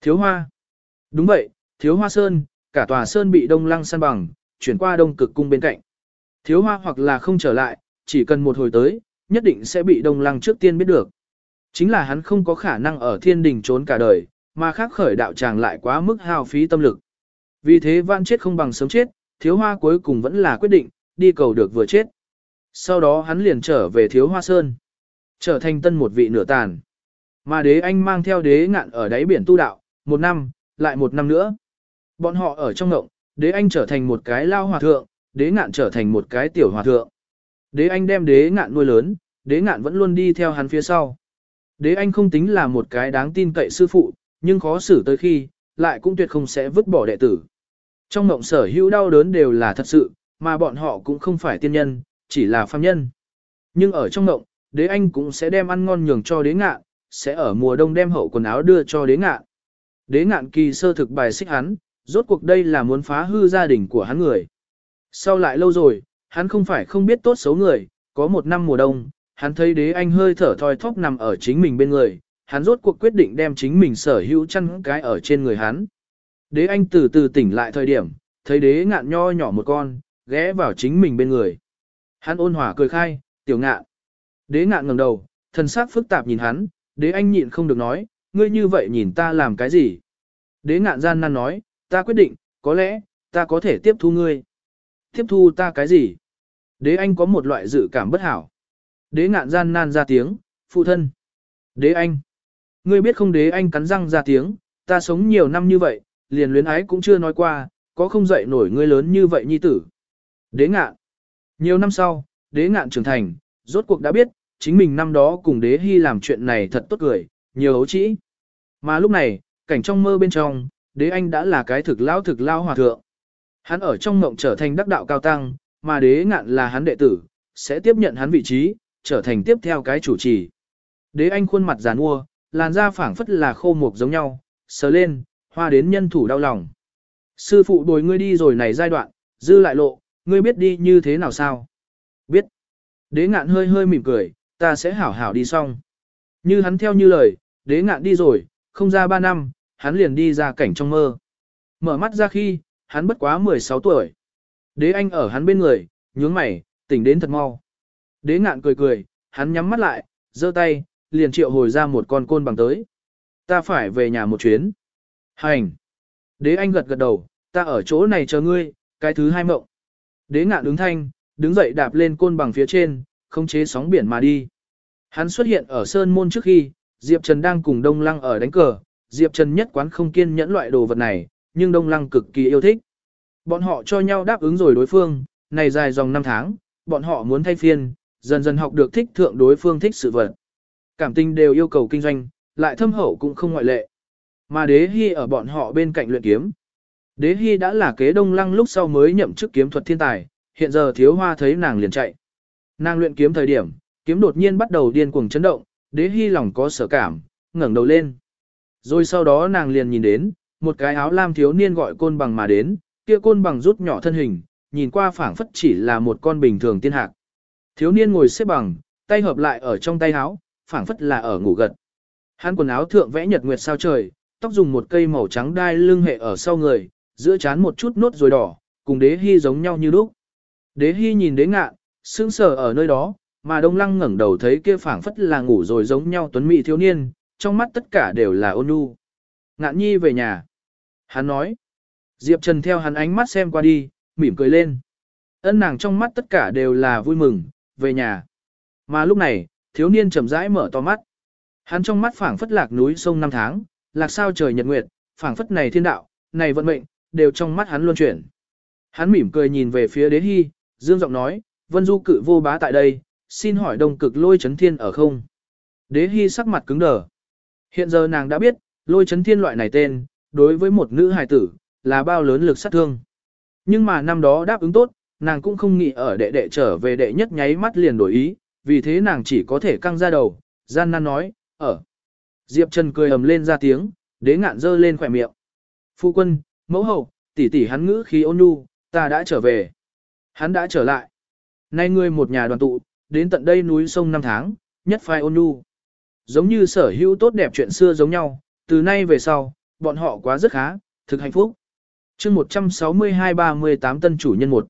Thiếu hoa. Đúng vậy, thiếu hoa sơn, cả tòa sơn bị đông lăng san bằng, chuyển qua đông cực cung bên cạnh. Thiếu hoa hoặc là không trở lại, chỉ cần một hồi tới, nhất định sẽ bị đông lăng trước tiên biết được. Chính là hắn không có khả năng ở thiên đình trốn cả đời, mà khác khởi đạo tràng lại quá mức hao phí tâm lực. Vì thế van chết không bằng sớm chết, thiếu hoa cuối cùng vẫn là quyết định, đi cầu được vừa chết. Sau đó hắn liền trở về thiếu hoa sơn. Trở thành tân một vị nửa tàn. Mà đế anh mang theo đế ngạn ở đáy biển tu đạo, một năm, lại một năm nữa. Bọn họ ở trong ngộng, đế anh trở thành một cái lao hòa thượng, đế ngạn trở thành một cái tiểu hòa thượng. Đế anh đem đế ngạn nuôi lớn, đế ngạn vẫn luôn đi theo hắn phía sau. Đế anh không tính là một cái đáng tin cậy sư phụ, nhưng khó xử tới khi, lại cũng tuyệt không sẽ vứt bỏ đệ tử. Trong mộng sở hữu đau đớn đều là thật sự, mà bọn họ cũng không phải tiên nhân, chỉ là phàm nhân. Nhưng ở trong mộng, đế anh cũng sẽ đem ăn ngon nhường cho đế ngạn, sẽ ở mùa đông đem hậu quần áo đưa cho đế ngạn. Đế ngạn kỳ sơ thực bài xích hắn, rốt cuộc đây là muốn phá hư gia đình của hắn người. Sau lại lâu rồi, hắn không phải không biết tốt xấu người, có một năm mùa đông, hắn thấy đế anh hơi thở thoi thóp nằm ở chính mình bên người, hắn rốt cuộc quyết định đem chính mình sở hữu chăn cái ở trên người hắn. Đế anh từ từ tỉnh lại thời điểm, thấy đế ngạn nho nhỏ một con, ghé vào chính mình bên người. Hắn ôn hòa cười khai, tiểu ngạn. Đế ngạn ngẩng đầu, thần sắc phức tạp nhìn hắn, đế anh nhịn không được nói, ngươi như vậy nhìn ta làm cái gì? Đế ngạn gian nan nói, ta quyết định, có lẽ, ta có thể tiếp thu ngươi. Tiếp thu ta cái gì? Đế anh có một loại dự cảm bất hảo. Đế ngạn gian nan ra tiếng, phụ thân. Đế anh. Ngươi biết không đế anh cắn răng ra tiếng, ta sống nhiều năm như vậy, liền luyến ái cũng chưa nói qua, có không dậy nổi ngươi lớn như vậy nhi tử. Đế ngạn. Nhiều năm sau, đế ngạn trưởng thành, rốt cuộc đã biết, chính mình năm đó cùng đế hy làm chuyện này thật tốt cười, nhiều hấu trĩ. Mà lúc này, cảnh trong mơ bên trong, đế anh đã là cái thực lao thực lao hòa thượng. Hắn ở trong ngộng trở thành đắc đạo cao tăng, mà đế ngạn là hắn đệ tử, sẽ tiếp nhận hắn vị trí, trở thành tiếp theo cái chủ trì. Đế anh khuôn mặt giàn mua, làn da phảng phất là khô mục giống nhau, sờ lên, hoa đến nhân thủ đau lòng. Sư phụ đổi ngươi đi rồi này giai đoạn, dư lại lộ, ngươi biết đi như thế nào sao? Biết. Đế ngạn hơi hơi mỉm cười, ta sẽ hảo hảo đi xong. Như hắn theo như lời, đế ngạn đi rồi, không ra ba năm, hắn liền đi ra cảnh trong mơ. Mở mắt ra khi, hắn bất quá 16 tuổi. Đế anh ở hắn bên người, nhướng mày, tỉnh đến thật mau. Đế ngạn cười cười, hắn nhắm mắt lại, giơ tay, liền triệu hồi ra một con côn bằng tới. Ta phải về nhà một chuyến. Hành. Đế anh gật gật đầu, ta ở chỗ này chờ ngươi, cái thứ hai mộng. Đế ngạn đứng thanh, đứng dậy đạp lên côn bằng phía trên, không chế sóng biển mà đi. Hắn xuất hiện ở Sơn Môn trước khi, Diệp Trần đang cùng Đông Lăng ở đánh cờ, Diệp Trần nhất quán không kiên nhẫn loại đồ vật này, nhưng Đông Lăng cực kỳ yêu thích. Bọn họ cho nhau đáp ứng rồi đối phương, này dài dòng năm tháng, bọn họ muốn thay phiên, dần dần học được thích thượng đối phương thích sự vật. Cảm tình đều yêu cầu kinh doanh, lại thâm hậu cũng không ngoại lệ. Mà đế hy ở bọn họ bên cạnh luyện kiếm. Đế hy đã là kế đông lăng lúc sau mới nhậm chức kiếm thuật thiên tài, hiện giờ thiếu hoa thấy nàng liền chạy. Nàng luyện kiếm thời điểm, kiếm đột nhiên bắt đầu điên cuồng chấn động, đế hy lòng có sở cảm, ngẩng đầu lên. Rồi sau đó nàng liền nhìn đến, một cái áo lam thiếu niên gọi côn bằng mà đến, kia côn bằng rút nhỏ thân hình, nhìn qua phảng phất chỉ là một con bình thường tiên hạc. Thiếu niên ngồi xếp bằng, tay hợp lại ở trong tay áo, phảng phất là ở ngủ gật. Hắn quần áo thượng vẽ nhật nguyệt sao trời, tóc dùng một cây màu trắng đai lưng hệ ở sau người, giữa chán một chút nốt rồi đỏ, cùng đế hy giống nhau như lúc. Đế hy nhìn đế ngạn, sững sờ ở nơi đó, mà đông lăng ngẩng đầu thấy kia phảng phất là ngủ rồi giống nhau tuấn mỹ thiếu niên, trong mắt tất cả đều là ôn nhu. Ngạn nhi về nhà. Hắn nói. Diệp Trần theo hắn ánh mắt xem qua đi, mỉm cười lên. Ân nàng trong mắt tất cả đều là vui mừng, về nhà. Mà lúc này, thiếu niên chậm rãi mở to mắt. Hắn trong mắt phảng phất lạc núi sông năm tháng, lạc sao trời nhật nguyệt, phảng phất này thiên đạo, này vận mệnh, đều trong mắt hắn luân chuyển. Hắn mỉm cười nhìn về phía đế hy, dương giọng nói, vân du cự vô bá tại đây, xin hỏi đông cực lôi chấn thiên ở không? Đế hy sắc mặt cứng đờ. Hiện giờ nàng đã biết, lôi chấn thiên loại này tên, đối với một nữ hài tử, là bao lớn lực sát thương. Nhưng mà năm đó đáp ứng tốt, nàng cũng không nghĩ ở đệ đệ trở về đệ nhất nháy mắt liền đổi ý, vì thế nàng chỉ có thể căng ra đầu, gian nan nói, ở. Diệp Trần cười ầm lên ra tiếng, đế ngạn dơ lên khỏe miệng. Phu quân, mẫu hậu, tỷ tỷ hắn ngữ khí ôn nhu, ta đã trở về. Hắn đã trở lại. Nay ngươi một nhà đoàn tụ, đến tận đây núi sông năm tháng, nhất phai ôn nhu. Giống như sở hữu tốt đẹp chuyện xưa giống nhau, từ nay về sau, bọn họ quá rất khá, thực hạnh phúc. chương 162-38 tân chủ nhân một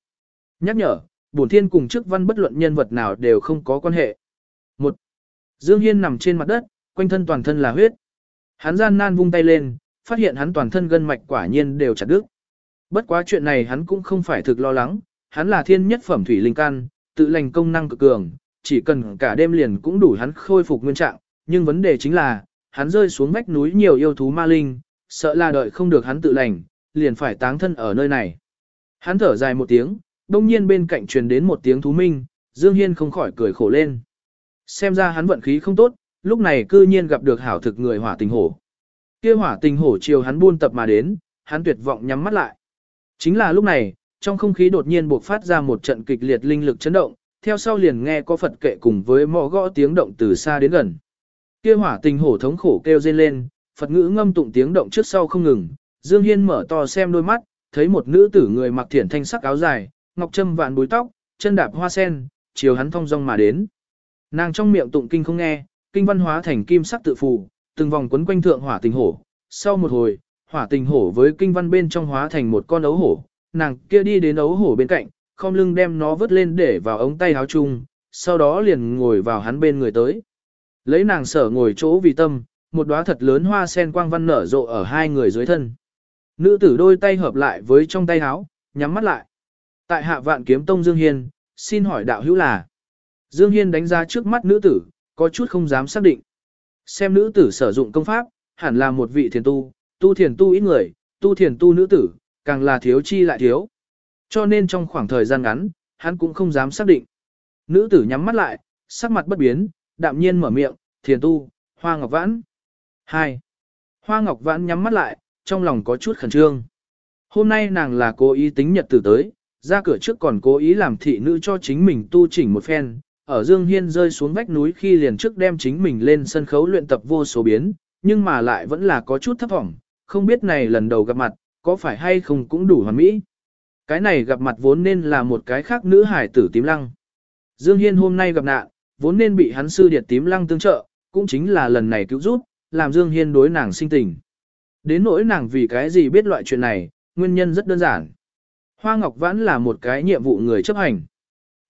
Nhắc nhở, bổn thiên cùng chức văn bất luận nhân vật nào đều không có quan hệ. một Dương Hiên nằm trên mặt đất, quanh thân toàn thân là huyết. Hắn gian nan vung tay lên, phát hiện hắn toàn thân gân mạch quả nhiên đều chặt đứt. Bất quá chuyện này hắn cũng không phải thực lo lắng, hắn là thiên nhất phẩm thủy linh can, tự lành công năng cực cường, chỉ cần cả đêm liền cũng đủ hắn khôi phục nguyên trạng, nhưng vấn đề chính là, hắn rơi xuống vách núi nhiều yêu thú ma linh, sợ là đợi không được hắn tự lành, liền phải táng thân ở nơi này. Hắn thở dài một tiếng, đông nhiên bên cạnh truyền đến một tiếng thú minh, Dương Hiên không khỏi cười khổ lên. Xem ra hắn vận khí không tốt, lúc này cư nhiên gặp được hảo thực người hỏa tình hổ. Kia hỏa tình hổ chiều hắn buôn tập mà đến, hắn tuyệt vọng nhắm mắt lại. Chính là lúc này, trong không khí đột nhiên bộc phát ra một trận kịch liệt linh lực chấn động, theo sau liền nghe có Phật kệ cùng với mõ gõ tiếng động từ xa đến gần. Kia hỏa tình hổ thống khổ kêu rên lên, Phật ngữ ngâm tụng tiếng động trước sau không ngừng, Dương Hiên mở to xem đôi mắt, thấy một nữ tử người mặc thiển thanh sắc áo dài, ngọc trâm vạn búi tóc, chân đạp hoa sen, chiều hắn thong dong mà đến. Nàng trong miệng tụng kinh không nghe, kinh văn hóa thành kim sắc tự phù, từng vòng quấn quanh thượng hỏa tình hổ. Sau một hồi, hỏa tình hổ với kinh văn bên trong hóa thành một con ấu hổ, nàng kia đi đến ấu hổ bên cạnh, không lưng đem nó vứt lên để vào ống tay áo chung, sau đó liền ngồi vào hắn bên người tới. Lấy nàng sở ngồi chỗ vì tâm, một đóa thật lớn hoa sen quang văn nở rộ ở hai người dưới thân. Nữ tử đôi tay hợp lại với trong tay áo, nhắm mắt lại. Tại hạ vạn kiếm tông Dương Hiên, xin hỏi đạo hữu là. Dương Hiên đánh giá trước mắt nữ tử, có chút không dám xác định. Xem nữ tử sử dụng công pháp, hẳn là một vị thiền tu, tu thiền tu ít người, tu thiền tu nữ tử, càng là thiếu chi lại thiếu. Cho nên trong khoảng thời gian ngắn, hắn cũng không dám xác định. Nữ tử nhắm mắt lại, sắc mặt bất biến, đạm nhiên mở miệng, thiền tu, hoa ngọc vãn. 2. Hoa ngọc vãn nhắm mắt lại, trong lòng có chút khẩn trương. Hôm nay nàng là cố ý tính nhật tử tới, ra cửa trước còn cố ý làm thị nữ cho chính mình tu chỉnh một phen, ở Dương Hiên rơi xuống vách núi khi liền trước đem chính mình lên sân khấu luyện tập vô số biến, nhưng mà lại vẫn là có chút thấp vọng, không biết này lần đầu gặp mặt, có phải hay không cũng đủ hoàn mỹ. Cái này gặp mặt vốn nên là một cái khác nữ hải tử tím lăng. Dương Hiên hôm nay gặp nạn, vốn nên bị hắn sư điệt tím lăng tương trợ, cũng chính là lần này cứu giúp, làm Dương Hiên đối nàng sinh tình. Đến nỗi nàng vì cái gì biết loại chuyện này, nguyên nhân rất đơn giản. Hoa Ngọc Vãn là một cái nhiệm vụ người chấp hành.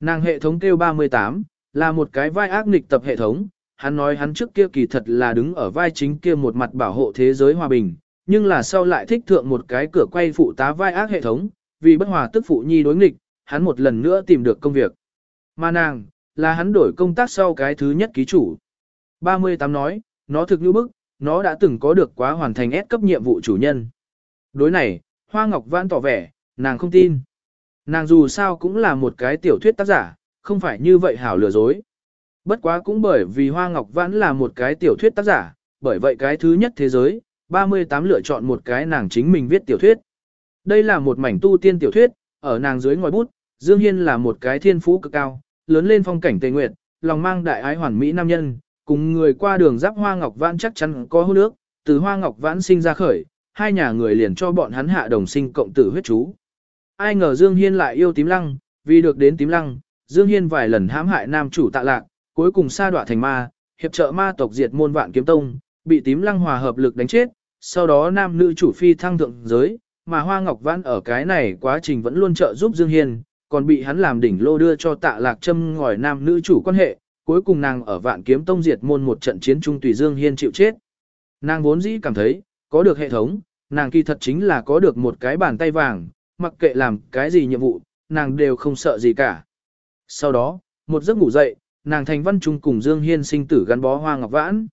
Nàng hệ thống kêu 38, là một cái vai ác nghịch tập hệ thống, hắn nói hắn trước kia kỳ thật là đứng ở vai chính kia một mặt bảo hộ thế giới hòa bình, nhưng là sau lại thích thượng một cái cửa quay phụ tá vai ác hệ thống, vì bất hòa tức phụ nhi đối nghịch, hắn một lần nữa tìm được công việc. Mà nàng, là hắn đổi công tác sau cái thứ nhất ký chủ. 38 nói, nó thực như bức, nó đã từng có được quá hoàn thành S cấp nhiệm vụ chủ nhân. Đối này, Hoa Ngọc Vãn tỏ vẻ, nàng không tin. Nàng dù sao cũng là một cái tiểu thuyết tác giả, không phải như vậy hảo lừa dối. Bất quá cũng bởi vì Hoa Ngọc Vãn là một cái tiểu thuyết tác giả, bởi vậy cái thứ nhất thế giới, 38 lựa chọn một cái nàng chính mình viết tiểu thuyết. Đây là một mảnh tu tiên tiểu thuyết, ở nàng dưới ngòi bút, Dương Hiên là một cái thiên phú cực cao, lớn lên phong cảnh tề nguyệt, lòng mang đại ái hoàn mỹ nam nhân, cùng người qua đường giáp Hoa Ngọc Vãn chắc chắn có hôn nước, từ Hoa Ngọc Vãn sinh ra khởi, hai nhà người liền cho bọn hắn hạ đồng sinh cộng tử huyết chú. Ai ngờ Dương Hiên lại yêu tím lăng, vì được đến tím lăng, Dương Hiên vài lần hãm hại nam chủ tạ lạc, cuối cùng sa đọa thành ma, hiệp trợ ma tộc diệt môn vạn kiếm tông, bị tím lăng hòa hợp lực đánh chết, sau đó nam nữ chủ phi thăng thượng giới, mà Hoa Ngọc Vãn ở cái này quá trình vẫn luôn trợ giúp Dương Hiên, còn bị hắn làm đỉnh lô đưa cho tạ lạc châm ngòi nam nữ chủ quan hệ, cuối cùng nàng ở vạn kiếm tông diệt môn một trận chiến trung tùy Dương Hiên chịu chết. Nàng vốn dĩ cảm thấy, có được hệ thống, nàng kỳ thật chính là có được một cái bàn tay vàng, mặc kệ làm cái gì nhiệm vụ, nàng đều không sợ gì cả. Sau đó, một giấc ngủ dậy, nàng thành văn trung cùng Dương Hiên sinh tử gắn bó hoa ngọc vãn.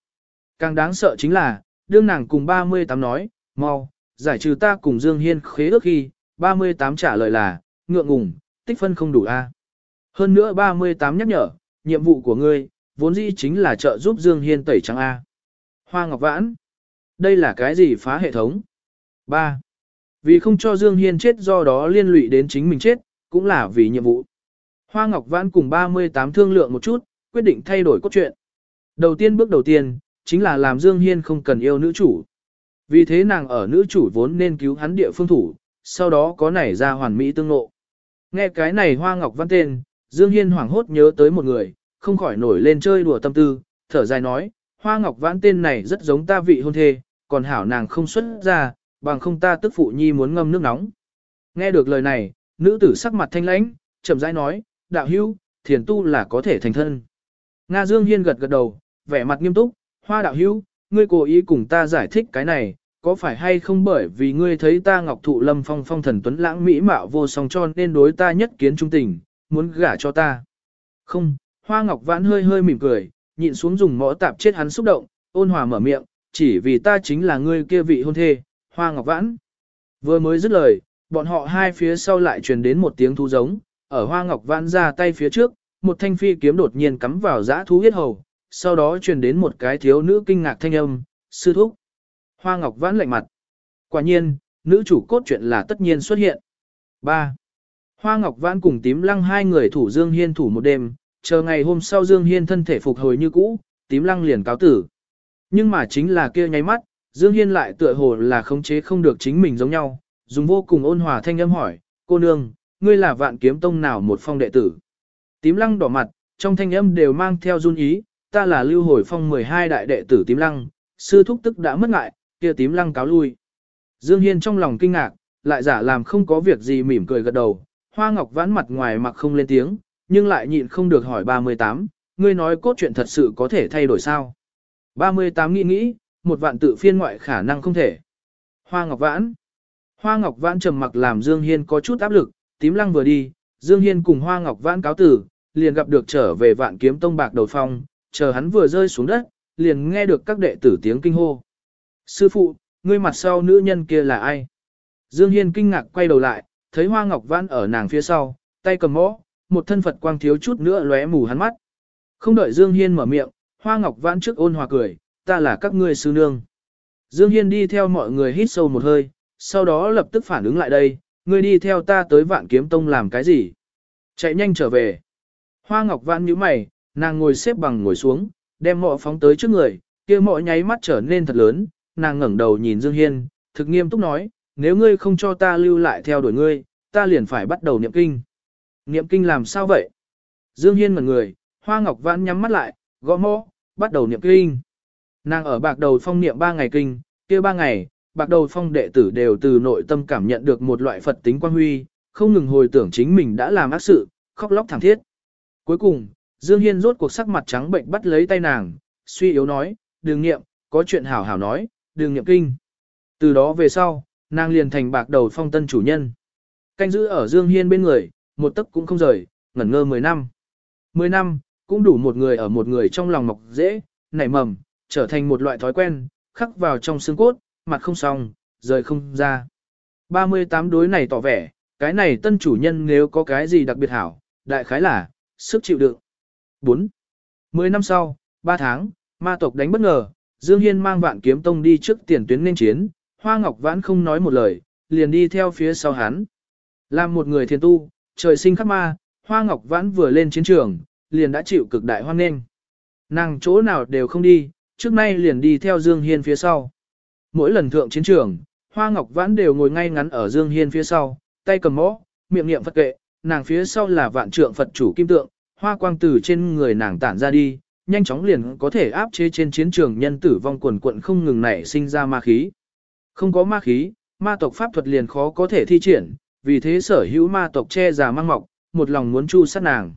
Càng đáng sợ chính là, đương nàng cùng 38 nói, mau, giải trừ ta cùng Dương Hiên khế ước khi, 38 trả lời là, ngượng ngùng, tích phân không đủ a. Hơn nữa 38 nhắc nhở, nhiệm vụ của ngươi, vốn dĩ chính là trợ giúp Dương Hiên tẩy trắng A. Hoa Ngọc Vãn. Đây là cái gì phá hệ thống? 3. Vì không cho Dương Hiên chết do đó liên lụy đến chính mình chết, cũng là vì nhiệm vụ. Hoa Ngọc Vãn cùng 38 thương lượng một chút, quyết định thay đổi cốt truyện. Đầu tiên bước đầu tiên, chính là làm Dương Hiên không cần yêu nữ chủ. Vì thế nàng ở nữ chủ vốn nên cứu hắn địa phương thủ, sau đó có nảy ra hoàn mỹ tương ngộ. Nghe cái này Hoa Ngọc Vãn tên, Dương Hiên hoảng hốt nhớ tới một người, không khỏi nổi lên chơi đùa tâm tư, thở dài nói, Hoa Ngọc Vãn tên này rất giống ta vị hôn thê, còn hảo nàng không xuất ra, bằng không ta tức phụ nhi muốn ngâm nước nóng. Nghe được lời này, nữ tử sắc mặt thanh lãnh, chậm rãi nói, đạo hữu, thiền tu là có thể thành thân. Nga Dương Hiên gật gật đầu, vẻ mặt nghiêm túc, hoa đạo hữu, ngươi cố ý cùng ta giải thích cái này, có phải hay không bởi vì ngươi thấy ta ngọc thụ lâm phong phong thần tuấn lãng mỹ mạo vô song cho nên đối ta nhất kiến trung tình, muốn gả cho ta. Không, hoa ngọc vãn hơi hơi mỉm cười, nhịn xuống dùng mõ tạp chết hắn xúc động, ôn hòa mở miệng, chỉ vì ta chính là ngươi kia vị hôn thê, hoa ngọc vãn. Vừa mới dứt lời, bọn họ hai phía sau lại truyền đến một tiếng thú giống, ở hoa ngọc vãn ra tay phía trước, một thanh phi kiếm đột nhiên cắm vào giã thú huyết hầu, sau đó truyền đến một cái thiếu nữ kinh ngạc thanh âm, sư thúc. Hoa Ngọc Vãn lạnh mặt. Quả nhiên, nữ chủ cốt truyện là tất nhiên xuất hiện. 3. Hoa Ngọc Vãn cùng tím lăng hai người thủ Dương Hiên thủ một đêm, chờ ngày hôm sau Dương Hiên thân thể phục hồi như cũ, tím lăng liền cáo tử. Nhưng mà chính là kia nháy mắt, Dương Hiên lại tựa hồ là khống chế không được chính mình giống nhau, dùng vô cùng ôn hòa thanh âm hỏi, cô nương, ngươi là vạn kiếm tông nào một phong đệ tử? Tím lăng đỏ mặt, trong thanh âm đều mang theo run ý, ta là lưu hồi phong 12 đại đệ tử tím lăng, sư thúc tức đã mất ngại, kia tím lăng cáo lui. Dương Hiên trong lòng kinh ngạc, lại giả làm không có việc gì mỉm cười gật đầu, hoa ngọc vãn mặt ngoài mặc không lên tiếng, nhưng lại nhịn không được hỏi 38, ngươi nói cốt truyện thật sự có thể thay đổi sao? 38 nghĩ nghĩ, một vạn tự phiên ngoại khả năng không thể. Hoa Ngọc Vãn Hoa Ngọc Vãn trầm mặc làm Dương Hiên có chút áp lực, tím lăng vừa đi, Dương Hiên cùng Hoa Ngọc Vãn cáo tử, liền gặp được trở về vạn kiếm tông bạc đầu phong, chờ hắn vừa rơi xuống đất, liền nghe được các đệ tử tiếng kinh hô. Sư phụ, ngươi mặt sau nữ nhân kia là ai? Dương Hiên kinh ngạc quay đầu lại, thấy Hoa Ngọc Vãn ở nàng phía sau, tay cầm mõ, một thân Phật quang thiếu chút nữa lóe mù hắn mắt. Không đợi Dương Hiên mở miệng, Hoa Ngọc Vãn trước ôn hòa cười, ta là các ngươi sư nương. Dương Hiên đi theo mọi người hít sâu một hơi, sau đó lập tức phản ứng lại đây, ngươi đi theo ta tới vạn kiếm tông làm cái gì? Chạy nhanh trở về. Hoa Ngọc Vãn nhíu mày, nàng ngồi xếp bằng ngồi xuống, đem mọ phóng tới trước người, kia mọ nháy mắt trở nên thật lớn, nàng ngẩng đầu nhìn Dương Hiên, thực nghiêm túc nói, nếu ngươi không cho ta lưu lại theo đuổi ngươi, ta liền phải bắt đầu niệm kinh. Niệm kinh làm sao vậy? Dương Hiên ngẩn người, Hoa Ngọc Vãn nhắm mắt lại, gõ mõ, bắt đầu niệm kinh. Nàng ở bạc đầu phong niệm 3 ngày kinh, kia 3 ngày, bạc đầu phong đệ tử đều từ nội tâm cảm nhận được một loại Phật tính quan huy, không ngừng hồi tưởng chính mình đã làm ác sự, khóc lóc thảm thiết. Cuối cùng, Dương Hiên rốt cuộc sắc mặt trắng bệnh bắt lấy tay nàng, suy yếu nói, đừng niệm, có chuyện hảo hảo nói, đừng niệm kinh. Từ đó về sau, nàng liền thành bạc đầu phong tân chủ nhân. Canh giữ ở Dương Hiên bên người, một tấc cũng không rời, ngẩn ngơ 10 năm. 10 năm, cũng đủ một người ở một người trong lòng mọc dễ, nảy mầm, trở thành một loại thói quen, khắc vào trong xương cốt, mặt không xong, rời không ra. 38 đối này tỏ vẻ, cái này tân chủ nhân nếu có cái gì đặc biệt hảo, đại khái là, sức chịu đựng. 4. 10 năm sau, 3 tháng, ma tộc đánh bất ngờ, Dương Hiên mang vạn kiếm tông đi trước tiền tuyến nên chiến, Hoa Ngọc Vãn không nói một lời, liền đi theo phía sau hắn. Làm một người thiền tu, trời sinh khắc ma, Hoa Ngọc Vãn vừa lên chiến trường, liền đã chịu cực đại hoan nghênh. Nàng chỗ nào đều không đi, trước nay liền đi theo Dương Hiên phía sau. Mỗi lần thượng chiến trường, Hoa Ngọc Vãn đều ngồi ngay ngắn ở Dương Hiên phía sau, tay cầm mõ, miệng niệm Phật kệ, nàng phía sau là vạn trượng Phật chủ kim tượng, hoa quang từ trên người nàng tản ra đi, nhanh chóng liền có thể áp chế trên chiến trường nhân tử vong quần quận không ngừng nảy sinh ra ma khí. Không có ma khí, ma tộc pháp thuật liền khó có thể thi triển, vì thế sở hữu ma tộc che già mang mọc, một lòng muốn chu sát nàng.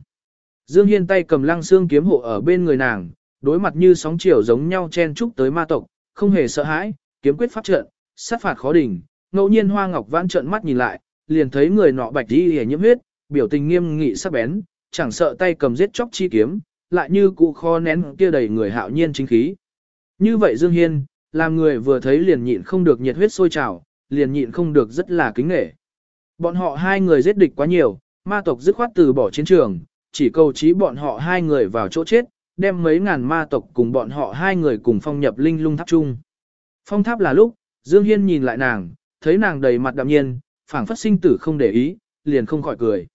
Dương Hiên tay cầm lăng xương kiếm hộ ở bên người nàng, đối mặt như sóng chiều giống nhau chen chúc tới ma tộc, không hề sợ hãi, kiếm quyết pháp trận, sát phạt khó đỉnh. Ngẫu nhiên Hoa Ngọc Vãn trợn mắt nhìn lại, liền thấy người nọ bạch đi hề nhiễm huyết, biểu tình nghiêm nghị sắc bén, chẳng sợ tay cầm giết chóc chi kiếm, lại như cụ kho nén kia đầy người hạo nhiên chính khí. Như vậy Dương Hiên, làm người vừa thấy liền nhịn không được nhiệt huyết sôi trào, liền nhịn không được rất là kính nể. Bọn họ hai người giết địch quá nhiều, ma tộc dứt khoát từ bỏ chiến trường, chỉ cầu trí bọn họ hai người vào chỗ chết, đem mấy ngàn ma tộc cùng bọn họ hai người cùng phong nhập linh lung tháp chung. Phong tháp là lúc, Dương Hiên nhìn lại nàng, thấy nàng đầy mặt đạm nhiên, phảng phất sinh tử không để ý, liền không khỏi cười.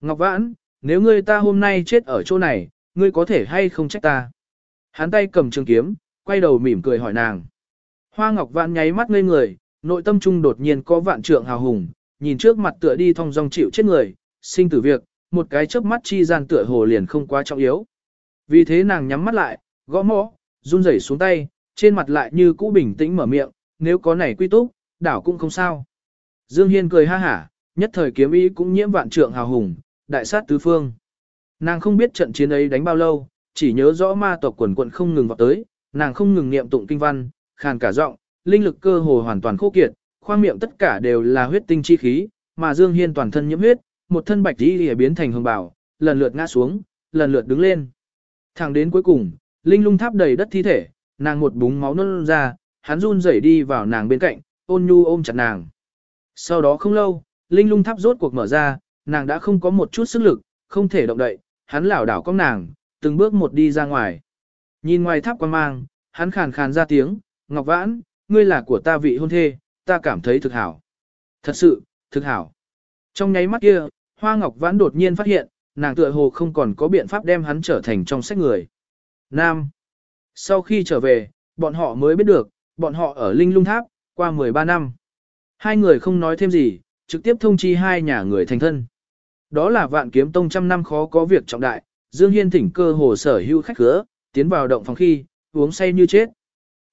Ngọc Vãn, nếu ngươi ta hôm nay chết ở chỗ này, ngươi có thể hay không trách ta? Hắn tay cầm trường kiếm, quay đầu mỉm cười hỏi nàng. Hoa Ngọc Vãn nháy mắt ngây người, nội tâm trung đột nhiên có vạn trượng hào hùng, nhìn trước mặt tựa đi thong dong chịu chết người, sinh tử việc, một cái chớp mắt chi gian tựa hồ liền không quá trọng yếu. Vì thế nàng nhắm mắt lại, gõ mõ, run rẩy xuống tay, trên mặt lại như cũ bình tĩnh mở miệng, nếu có này quy túc, đảo cũng không sao. Dương Hiên cười ha hả, nhất thời kiếm ý cũng nhiễm vạn trượng hào hùng, đại sát tứ phương. Nàng không biết trận chiến ấy đánh bao lâu, chỉ nhớ rõ ma tộc quần quận không ngừng vào tới, nàng không ngừng niệm tụng kinh văn, khàn cả giọng, linh lực cơ hồ hoàn toàn khô kiệt, khoang miệng tất cả đều là huyết tinh chi khí, mà Dương Hiên toàn thân nhiễm huyết, một thân bạch y biến thành hồng bảo, lần lượt ngã xuống, lần lượt đứng lên. Thẳng đến cuối cùng, linh lung tháp đầy đất thi thể, nàng một búng máu nôn ra, hắn run rẩy đi vào nàng bên cạnh, ôn nhu ôm chặt nàng. Sau đó không lâu, linh lung tháp rốt cuộc mở ra, nàng đã không có một chút sức lực, không thể động đậy, hắn lảo đảo cong nàng, từng bước một đi ra ngoài. Nhìn ngoài tháp quan mang, hắn khàn khàn ra tiếng, Ngọc Vãn, ngươi là của ta vị hôn thê, ta cảm thấy thực hảo. Thật sự, thực hảo. Trong nháy mắt kia, Hoa Ngọc Vãn đột nhiên phát hiện, nàng tựa hồ không còn có biện pháp đem hắn trở thành trong sách người. Nam. Sau khi trở về, bọn họ mới biết được, bọn họ ở Linh Lung Tháp, qua 13 năm. Hai người không nói thêm gì, trực tiếp thông chi hai nhà người thành thân. Đó là vạn kiếm tông trăm năm khó có việc trọng đại, Dương Hiên thỉnh cơ hồ sở hữu khách khứa, tiến vào động phòng khi, uống say như chết.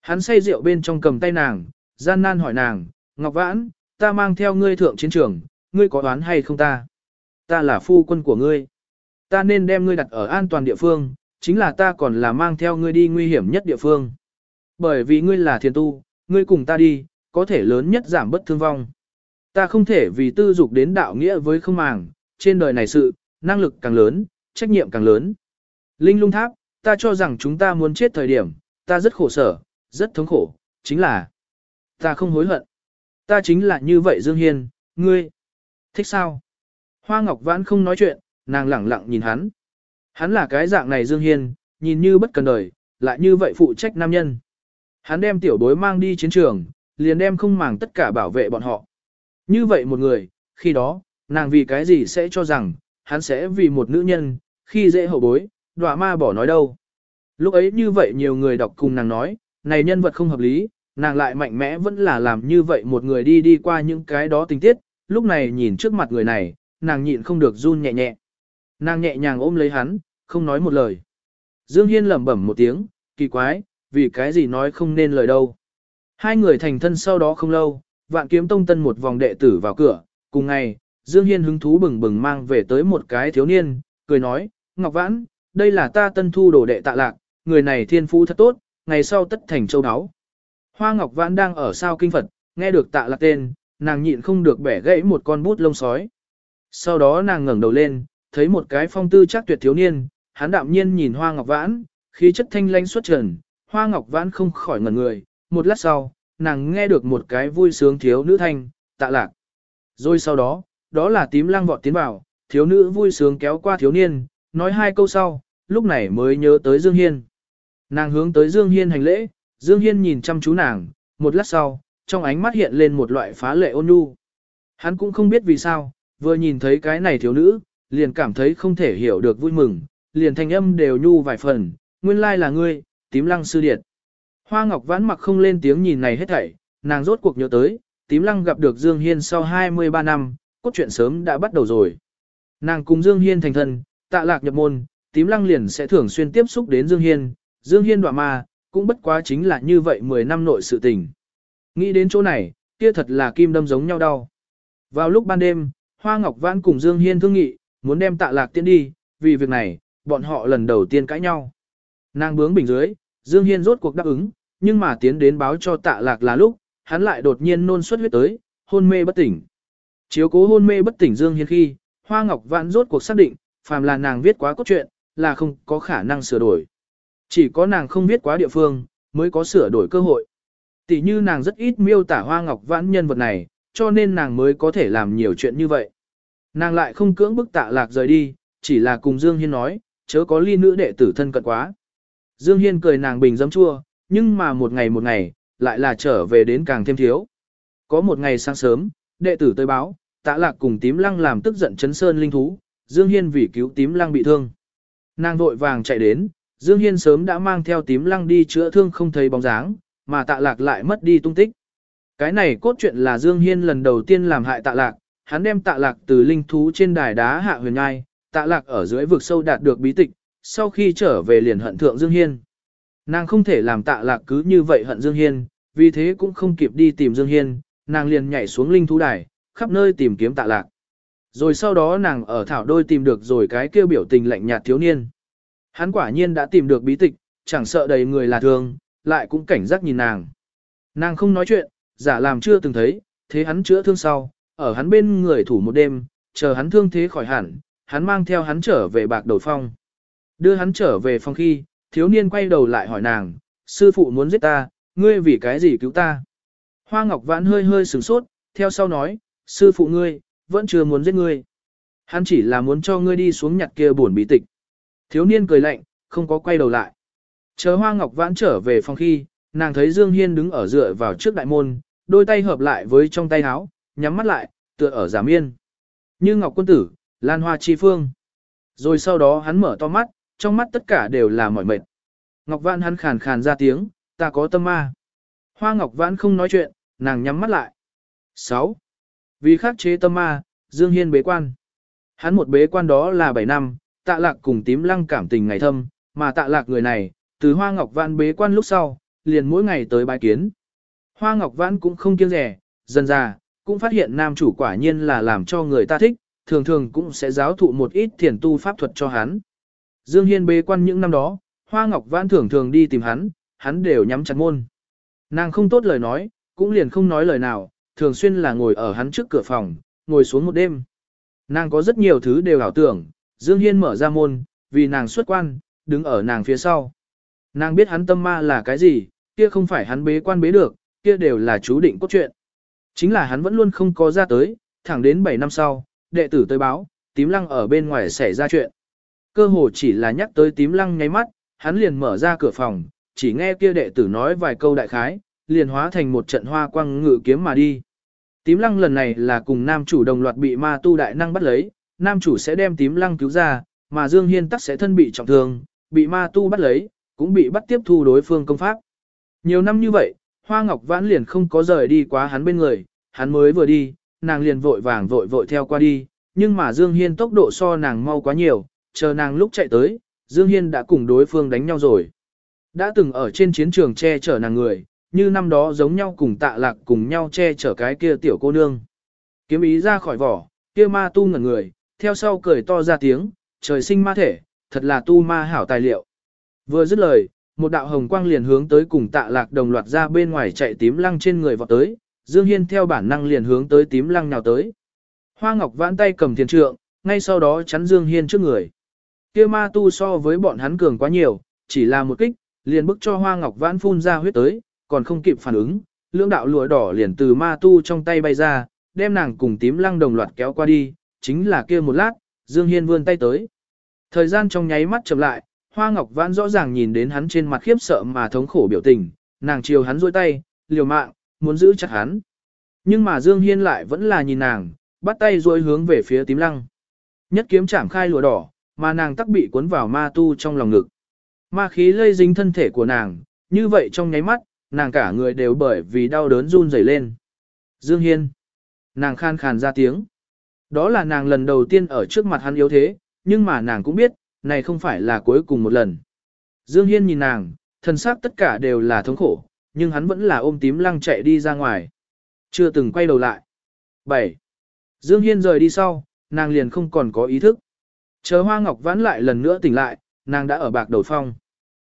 Hắn say rượu bên trong cầm tay nàng, gian nan hỏi nàng, Ngọc Vãn, ta mang theo ngươi thượng chiến trường, ngươi có đoán hay không ta? Ta là phu quân của ngươi. Ta nên đem ngươi đặt ở an toàn địa phương, chính là ta còn là mang theo ngươi đi nguy hiểm nhất địa phương. Bởi vì ngươi là thiền tu, ngươi cùng ta đi, có thể lớn nhất giảm bất thương vong. Ta không thể vì tư dục đến đạo nghĩa với không màng, trên đời này sự, năng lực càng lớn, trách nhiệm càng lớn. Linh lung tháp, ta cho rằng chúng ta muốn chết thời điểm, ta rất khổ sở, rất thống khổ, chính là ta không hối hận. Ta chính là như vậy Dương Hiên, ngươi. Thích sao? Hoa Ngọc Vãn không nói chuyện, nàng lẳng lặng nhìn hắn. Hắn là cái dạng này Dương Hiên, nhìn như bất cần đời, lại như vậy phụ trách nam nhân. Hắn đem tiểu bối mang đi chiến trường, liền đem không màng tất cả bảo vệ bọn họ. Như vậy một người, khi đó, nàng vì cái gì sẽ cho rằng, hắn sẽ vì một nữ nhân, khi dễ hậu bối, đọa ma bỏ nói đâu. Lúc ấy như vậy nhiều người đọc cùng nàng nói, này nhân vật không hợp lý, nàng lại mạnh mẽ vẫn là làm như vậy một người đi đi qua những cái đó tình tiết, lúc này nhìn trước mặt người này, nàng nhịn không được run nhẹ nhẹ. Nàng nhẹ nhàng ôm lấy hắn, không nói một lời. Dương Hiên lẩm bẩm một tiếng, kỳ quái, vì cái gì nói không nên lời đâu. Hai người thành thân sau đó không lâu, vạn kiếm tông tân một vòng đệ tử vào cửa, cùng ngày, Dương Hiên hứng thú bừng bừng mang về tới một cái thiếu niên, cười nói, Ngọc Vãn, đây là ta tân thu đồ đệ tạ lạc, người này thiên phú thật tốt, ngày sau tất thành châu đáo, Hoa Ngọc Vãn đang ở sao kinh Phật, nghe được tạ lạc tên, nàng nhịn không được bẻ gãy một con bút lông sói. Sau đó nàng ngẩng đầu lên, thấy một cái phong tư chắc tuyệt thiếu niên, hắn đạm nhiên nhìn Hoa Ngọc Vãn, khí chất thanh lãnh xuất trần, Hoa Ngọc Vãn không khỏi ngẩn người, một lát sau, nàng nghe được một cái vui sướng thiếu nữ thanh, tạ lạc. Rồi sau đó, đó là tím lăng vọt tiến vào, thiếu nữ vui sướng kéo qua thiếu niên, nói hai câu sau, lúc này mới nhớ tới Dương Hiên. Nàng hướng tới Dương Hiên hành lễ, Dương Hiên nhìn chăm chú nàng, một lát sau, trong ánh mắt hiện lên một loại phá lệ ôn nhu. Hắn cũng không biết vì sao, vừa nhìn thấy cái này thiếu nữ, liền cảm thấy không thể hiểu được vui mừng, liền thanh âm đều nhu vài phần, nguyên lai là ngươi, tím lăng sư điệt. Hoa Ngọc Vãn mặc không lên tiếng nhìn này hết thảy, nàng rốt cuộc nhớ tới, tím lăng gặp được Dương Hiên sau 23 năm, cốt truyện sớm đã bắt đầu rồi. Nàng cùng Dương Hiên thành thân, tạ lạc nhập môn, tím lăng liền sẽ thường xuyên tiếp xúc đến Dương Hiên, Dương Hiên đoạ ma, cũng bất quá chính là như vậy 10 năm nội sự tình. Nghĩ đến chỗ này, kia thật là kim đâm giống nhau đau. Vào lúc ban đêm, Hoa Ngọc Vãn cùng Dương Hiên thương nghị, muốn đem tạ lạc tiến đi, vì việc này, bọn họ lần đầu tiên cãi nhau. Nàng bướng bình dưới, Dương Hiên rốt cuộc đáp ứng, nhưng mà tiến đến báo cho tạ lạc là lúc, hắn lại đột nhiên nôn xuất huyết tới, hôn mê bất tỉnh. Chiếu cố hôn mê bất tỉnh Dương Hiên khi, Hoa Ngọc Vãn rốt cuộc xác định, phàm là nàng viết quá cốt truyện, là không có khả năng sửa đổi. Chỉ có nàng không viết quá địa phương, mới có sửa đổi cơ hội. Tỷ như nàng rất ít miêu tả Hoa Ngọc Vãn nhân vật này, cho nên nàng mới có thể làm nhiều chuyện như vậy. Nàng lại không cưỡng bức tạ lạc rời đi, chỉ là cùng Dương Hiên nói, chớ có ly nữ đệ tử thân cận quá. Dương Hiên cười nàng bình dấm chua, nhưng mà một ngày một ngày, lại là trở về đến càng thêm thiếu. Có một ngày sáng sớm, đệ tử tới báo, tạ lạc cùng tím lăng làm tức giận chấn sơn linh thú, Dương Hiên vì cứu tím lăng bị thương. Nàng vội vàng chạy đến, Dương Hiên sớm đã mang theo tím lăng đi chữa thương không thấy bóng dáng, mà tạ lạc lại mất đi tung tích. Cái này cốt truyện là Dương Hiên lần đầu tiên làm hại tạ lạc, hắn đem tạ lạc từ linh thú trên đài đá hạ huyền ngai, tạ lạc ở dưới vực sâu đạt được bí tịch, sau khi trở về liền hận thượng Dương Hiên. Nàng không thể làm tạ lạc cứ như vậy hận Dương Hiên, vì thế cũng không kịp đi tìm Dương Hiên, nàng liền nhảy xuống linh thú đài, khắp nơi tìm kiếm tạ lạc. Rồi sau đó nàng ở thảo đôi tìm được rồi cái kêu biểu tình lạnh nhạt thiếu niên. Hắn quả nhiên đã tìm được bí tịch, chẳng sợ đầy người là thường, lại cũng cảnh giác nhìn nàng. Nàng không nói chuyện, giả làm chưa từng thấy, thế hắn chữa thương sau, ở hắn bên người thủ một đêm, chờ hắn thương thế khỏi hẳn, hắn mang theo hắn trở về bạc đầu phong. Đưa hắn trở về phòng khi, thiếu niên quay đầu lại hỏi nàng, sư phụ muốn giết ta, ngươi vì cái gì cứu ta? Hoa Ngọc Vãn hơi hơi sửng sốt, theo sau nói, sư phụ ngươi, vẫn chưa muốn giết ngươi. Hắn chỉ là muốn cho ngươi đi xuống nhặt kia buồn bí tịch. Thiếu niên cười lạnh, không có quay đầu lại. Chờ Hoa Ngọc Vãn trở về phòng khi, nàng thấy Dương Hiên đứng ở dựa vào trước đại môn, đôi tay hợp lại với trong tay áo, nhắm mắt lại, tựa ở giảm yên. Như Ngọc Quân Tử, Lan Hoa Chi Phương. Rồi sau đó hắn mở to mắt, trong mắt tất cả đều là mỏi mệt. Ngọc Vãn hắn khàn khàn ra tiếng, ta có tâm ma. Hoa Ngọc Vãn không nói chuyện, nàng nhắm mắt lại. 6. Vì khắc chế tâm ma, Dương Hiên bế quan. Hắn một bế quan đó là 7 năm, tạ lạc cùng tím lăng cảm tình ngày thâm, mà tạ lạc người này, từ Hoa Ngọc Vãn bế quan lúc sau, liền mỗi ngày tới bái kiến. Hoa Ngọc Vãn cũng không kiêng rẻ, dần ra, cũng phát hiện nam chủ quả nhiên là làm cho người ta thích, thường thường cũng sẽ giáo thụ một ít thiền tu pháp thuật cho hắn. Dương Hiên bế quan những năm đó, Hoa Ngọc Vãn thường thường đi tìm hắn, hắn đều nhắm chặt môn. Nàng không tốt lời nói, cũng liền không nói lời nào, thường xuyên là ngồi ở hắn trước cửa phòng, ngồi xuống một đêm. Nàng có rất nhiều thứ đều ảo tưởng, Dương Hiên mở ra môn, vì nàng xuất quan, đứng ở nàng phía sau. Nàng biết hắn tâm ma là cái gì, kia không phải hắn bế quan bế được, kia đều là chú định cốt truyện. Chính là hắn vẫn luôn không có ra tới, thẳng đến 7 năm sau, đệ tử tới báo, tím lăng ở bên ngoài xảy ra chuyện. Cơ hồ chỉ là nhắc tới tím lăng nháy mắt, hắn liền mở ra cửa phòng, chỉ nghe kia đệ tử nói vài câu đại khái, liền hóa thành một trận hoa quang ngự kiếm mà đi. Tím lăng lần này là cùng nam chủ đồng loạt bị ma tu đại năng bắt lấy, nam chủ sẽ đem tím lăng cứu ra, mà Dương Hiên tắc sẽ thân bị trọng thương, bị ma tu bắt lấy, cũng bị bắt tiếp thu đối phương công pháp. Nhiều năm như vậy, Hoa Ngọc Vãn liền không có rời đi quá hắn bên người, hắn mới vừa đi, nàng liền vội vàng vội vội theo qua đi, nhưng mà Dương Hiên tốc độ so nàng mau quá nhiều, chờ nàng lúc chạy tới, Dương Hiên đã cùng đối phương đánh nhau rồi. Đã từng ở trên chiến trường che chở nàng người, như năm đó giống nhau cùng tạ lạc cùng nhau che chở cái kia tiểu cô nương. Kiếm ý ra khỏi vỏ, kia ma tu ngẩn người, theo sau cười to ra tiếng, trời sinh ma thể, thật là tu ma hảo tài liệu. Vừa dứt lời, một đạo hồng quang liền hướng tới cùng tạ lạc đồng loạt ra bên ngoài chạy tím lăng trên người vọt tới, Dương Hiên theo bản năng liền hướng tới tím lăng nào tới. Hoa Ngọc vãn tay cầm thiền trượng, ngay sau đó chắn Dương Hiên trước người. Kia ma tu so với bọn hắn cường quá nhiều, chỉ là một kích, liền bức cho Hoa Ngọc vãn phun ra huyết tới, còn không kịp phản ứng, lưỡng đạo lụa đỏ liền từ ma tu trong tay bay ra, đem nàng cùng tím lăng đồng loạt kéo qua đi, chính là kia một lát, Dương Hiên vươn tay tới. Thời gian trong nháy mắt chậm lại, Hoa Ngọc Vãn rõ ràng nhìn đến hắn trên mặt khiếp sợ mà thống khổ biểu tình, nàng chiều hắn duỗi tay, liều mạng, muốn giữ chặt hắn. Nhưng mà Dương Hiên lại vẫn là nhìn nàng, bắt tay duỗi hướng về phía tím lăng. Nhất kiếm chạm khai lụa đỏ, mà nàng tắc bị cuốn vào ma tu trong lòng ngực. Ma khí lây dính thân thể của nàng, như vậy trong nháy mắt, nàng cả người đều bởi vì đau đớn run rẩy lên. Dương Hiên. Nàng khan khàn ra tiếng. Đó là nàng lần đầu tiên ở trước mặt hắn yếu thế, nhưng mà nàng cũng biết, này không phải là cuối cùng một lần. Dương Hiên nhìn nàng, thân xác tất cả đều là thống khổ, nhưng hắn vẫn là ôm tím lăng chạy đi ra ngoài. Chưa từng quay đầu lại. 7. Dương Hiên rời đi sau, nàng liền không còn có ý thức. Chờ Hoa Ngọc vãn lại lần nữa tỉnh lại, nàng đã ở bạc đầu phong.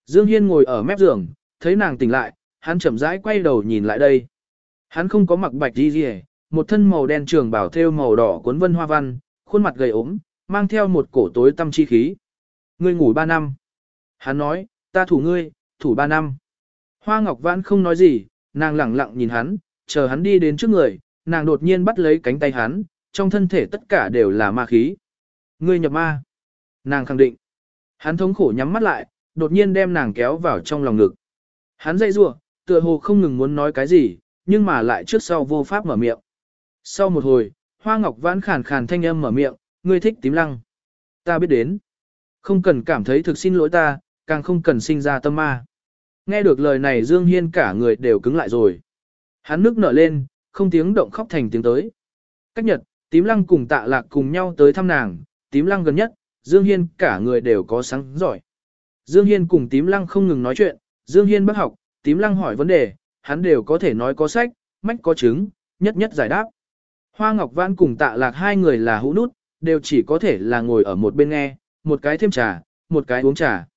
Dương Hiên ngồi ở mép giường, thấy nàng tỉnh lại, hắn chậm rãi quay đầu nhìn lại đây. Hắn không có mặc bạch đi gì, một thân màu đen trường bảo thêu màu đỏ cuốn vân hoa văn, khuôn mặt gầy ốm, mang theo một cổ tối tâm chi khí. Ngươi ngủ ba năm. Hắn nói, ta thủ ngươi, thủ ba năm. Hoa Ngọc Vãn không nói gì, nàng lẳng lặng nhìn hắn, chờ hắn đi đến trước người, nàng đột nhiên bắt lấy cánh tay hắn, trong thân thể tất cả đều là ma khí. Ngươi nhập ma. Nàng khẳng định. Hắn thống khổ nhắm mắt lại, đột nhiên đem nàng kéo vào trong lòng ngực. Hắn dây rủa, tựa hồ không ngừng muốn nói cái gì, nhưng mà lại trước sau vô pháp mở miệng. Sau một hồi, Hoa Ngọc Vãn khàn khàn thanh âm mở miệng, ngươi thích tím lăng. Ta biết đến. Không cần cảm thấy thực xin lỗi ta, càng không cần sinh ra tâm ma. Nghe được lời này Dương Hiên cả người đều cứng lại rồi. Hắn nước nở lên, không tiếng động khóc thành tiếng tới. Cách nhật, tím lăng cùng tạ lạc cùng nhau tới thăm nàng, tím lăng gần nhất, Dương Hiên cả người đều có sáng giỏi. Dương Hiên cùng tím lăng không ngừng nói chuyện, Dương Hiên bác học, tím lăng hỏi vấn đề, hắn đều có thể nói có sách, mách có chứng, nhất nhất giải đáp. Hoa Ngọc Vãn cùng tạ lạc hai người là hũ nút, đều chỉ có thể là ngồi ở một bên nghe, một cái thêm trà, một cái uống trà.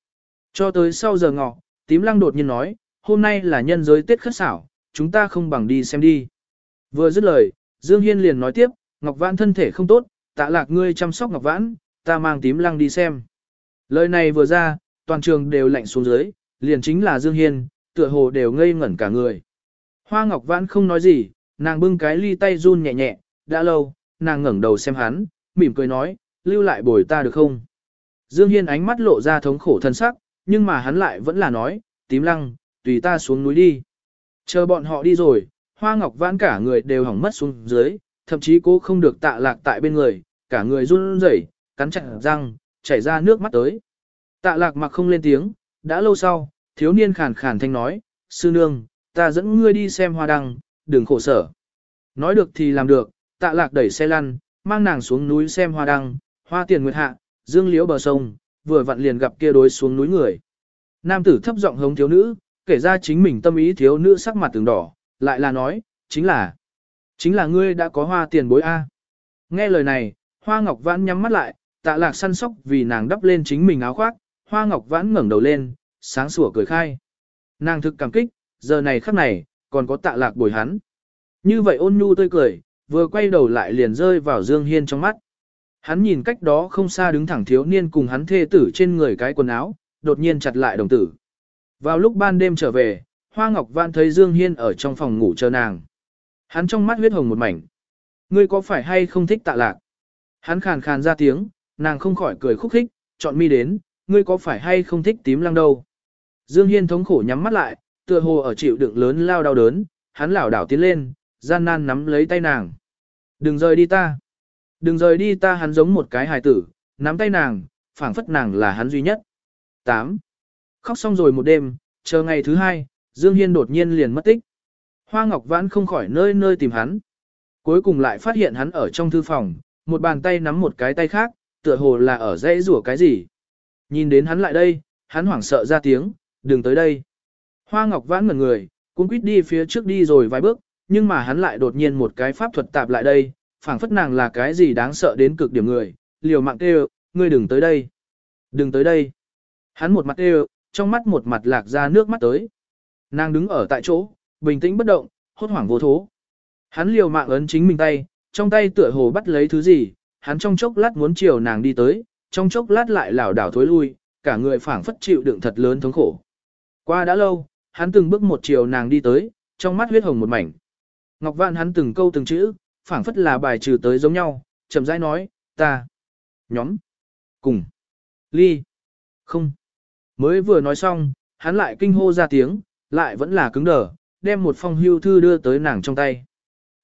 Cho tới sau giờ ngọ, tím lăng đột nhiên nói, hôm nay là nhân giới Tết khất xảo, chúng ta không bằng đi xem đi. Vừa dứt lời, Dương Hiên liền nói tiếp, Ngọc Vãn thân thể không tốt, tạ lạc ngươi chăm sóc Ngọc Vãn, ta mang tím lăng đi xem. Lời này vừa ra, toàn trường đều lạnh xuống dưới, liền chính là Dương Hiên, tựa hồ đều ngây ngẩn cả người. Hoa Ngọc Vãn không nói gì, nàng bưng cái ly tay run nhẹ nhẹ, đã lâu, nàng ngẩng đầu xem hắn, mỉm cười nói, lưu lại bồi ta được không? Dương Hiên ánh mắt lộ ra thống khổ thân sắc, nhưng mà hắn lại vẫn là nói, tím lăng, tùy ta xuống núi đi. Chờ bọn họ đi rồi, hoa ngọc vãn cả người đều hỏng mất xuống dưới, thậm chí cô không được tạ lạc tại bên người, cả người run rẩy, cắn chặt răng, chảy ra nước mắt tới. Tạ lạc mặc không lên tiếng, đã lâu sau, thiếu niên khàn khàn thanh nói, sư nương, ta dẫn ngươi đi xem hoa đăng, đừng khổ sở. Nói được thì làm được, tạ lạc đẩy xe lăn, mang nàng xuống núi xem hoa đăng, hoa tiền nguyệt hạ, dương liễu bờ sông, vừa vặn liền gặp kia đối xuống núi người. Nam tử thấp giọng hống thiếu nữ, kể ra chính mình tâm ý thiếu nữ sắc mặt từng đỏ, lại là nói, chính là, chính là ngươi đã có hoa tiền bối A. Nghe lời này, hoa ngọc vãn nhắm mắt lại, tạ lạc săn sóc vì nàng đắp lên chính mình áo khoác, hoa ngọc vãn ngẩng đầu lên, sáng sủa cười khai. Nàng thực cảm kích, giờ này khắc này, còn có tạ lạc bồi hắn. Như vậy ôn nhu tươi cười, vừa quay đầu lại liền rơi vào Dương Hiên trong mắt. Hắn nhìn cách đó không xa đứng thẳng thiếu niên cùng hắn thê tử trên người cái quần áo, đột nhiên chặt lại đồng tử. Vào lúc ban đêm trở về, Hoa Ngọc Văn thấy Dương Hiên ở trong phòng ngủ chờ nàng. Hắn trong mắt huyết hồng một mảnh. Ngươi có phải hay không thích tạ lạc? Hắn khàn khàn ra tiếng, nàng không khỏi cười khúc khích, chọn mi đến, ngươi có phải hay không thích tím lăng đâu? Dương Hiên thống khổ nhắm mắt lại, tựa hồ ở chịu đựng lớn lao đau đớn, hắn lảo đảo tiến lên, gian nan nắm lấy tay nàng. Đừng rời đi ta. Đừng rời đi ta hắn giống một cái hài tử, nắm tay nàng, phảng phất nàng là hắn duy nhất. 8. Khóc xong rồi một đêm, chờ ngày thứ hai, Dương Hiên đột nhiên liền mất tích. Hoa Ngọc Vãn không khỏi nơi nơi tìm hắn. Cuối cùng lại phát hiện hắn ở trong thư phòng, một bàn tay nắm một cái tay khác, tựa hồ là ở dãy rủa cái gì. Nhìn đến hắn lại đây, hắn hoảng sợ ra tiếng, đừng tới đây. Hoa Ngọc Vãn ngẩn người, cũng quýt đi phía trước đi rồi vài bước, nhưng mà hắn lại đột nhiên một cái pháp thuật tạp lại đây, phảng phất nàng là cái gì đáng sợ đến cực điểm người, liều mạng kêu, ngươi đừng tới đây. Đừng tới đây. Hắn một mặt kêu, trong mắt một mặt lạc ra nước mắt tới. Nàng đứng ở tại chỗ, bình tĩnh bất động, hốt hoảng vô thố. Hắn liều mạng ấn chính mình tay, trong tay tựa hồ bắt lấy thứ gì, hắn trong chốc lát muốn chiều nàng đi tới, trong chốc lát lại lảo đảo thối lui, cả người phảng phất chịu đựng thật lớn thống khổ. Qua đã lâu, hắn từng bước một chiều nàng đi tới, trong mắt huyết hồng một mảnh. Ngọc Vạn hắn từng câu từng chữ, phảng phất là bài trừ tới giống nhau, chậm rãi nói, ta, nhóm, cùng, ly, không. Mới vừa nói xong, hắn lại kinh hô ra tiếng, lại vẫn là cứng đờ, đem một phong hưu thư đưa tới nàng trong tay.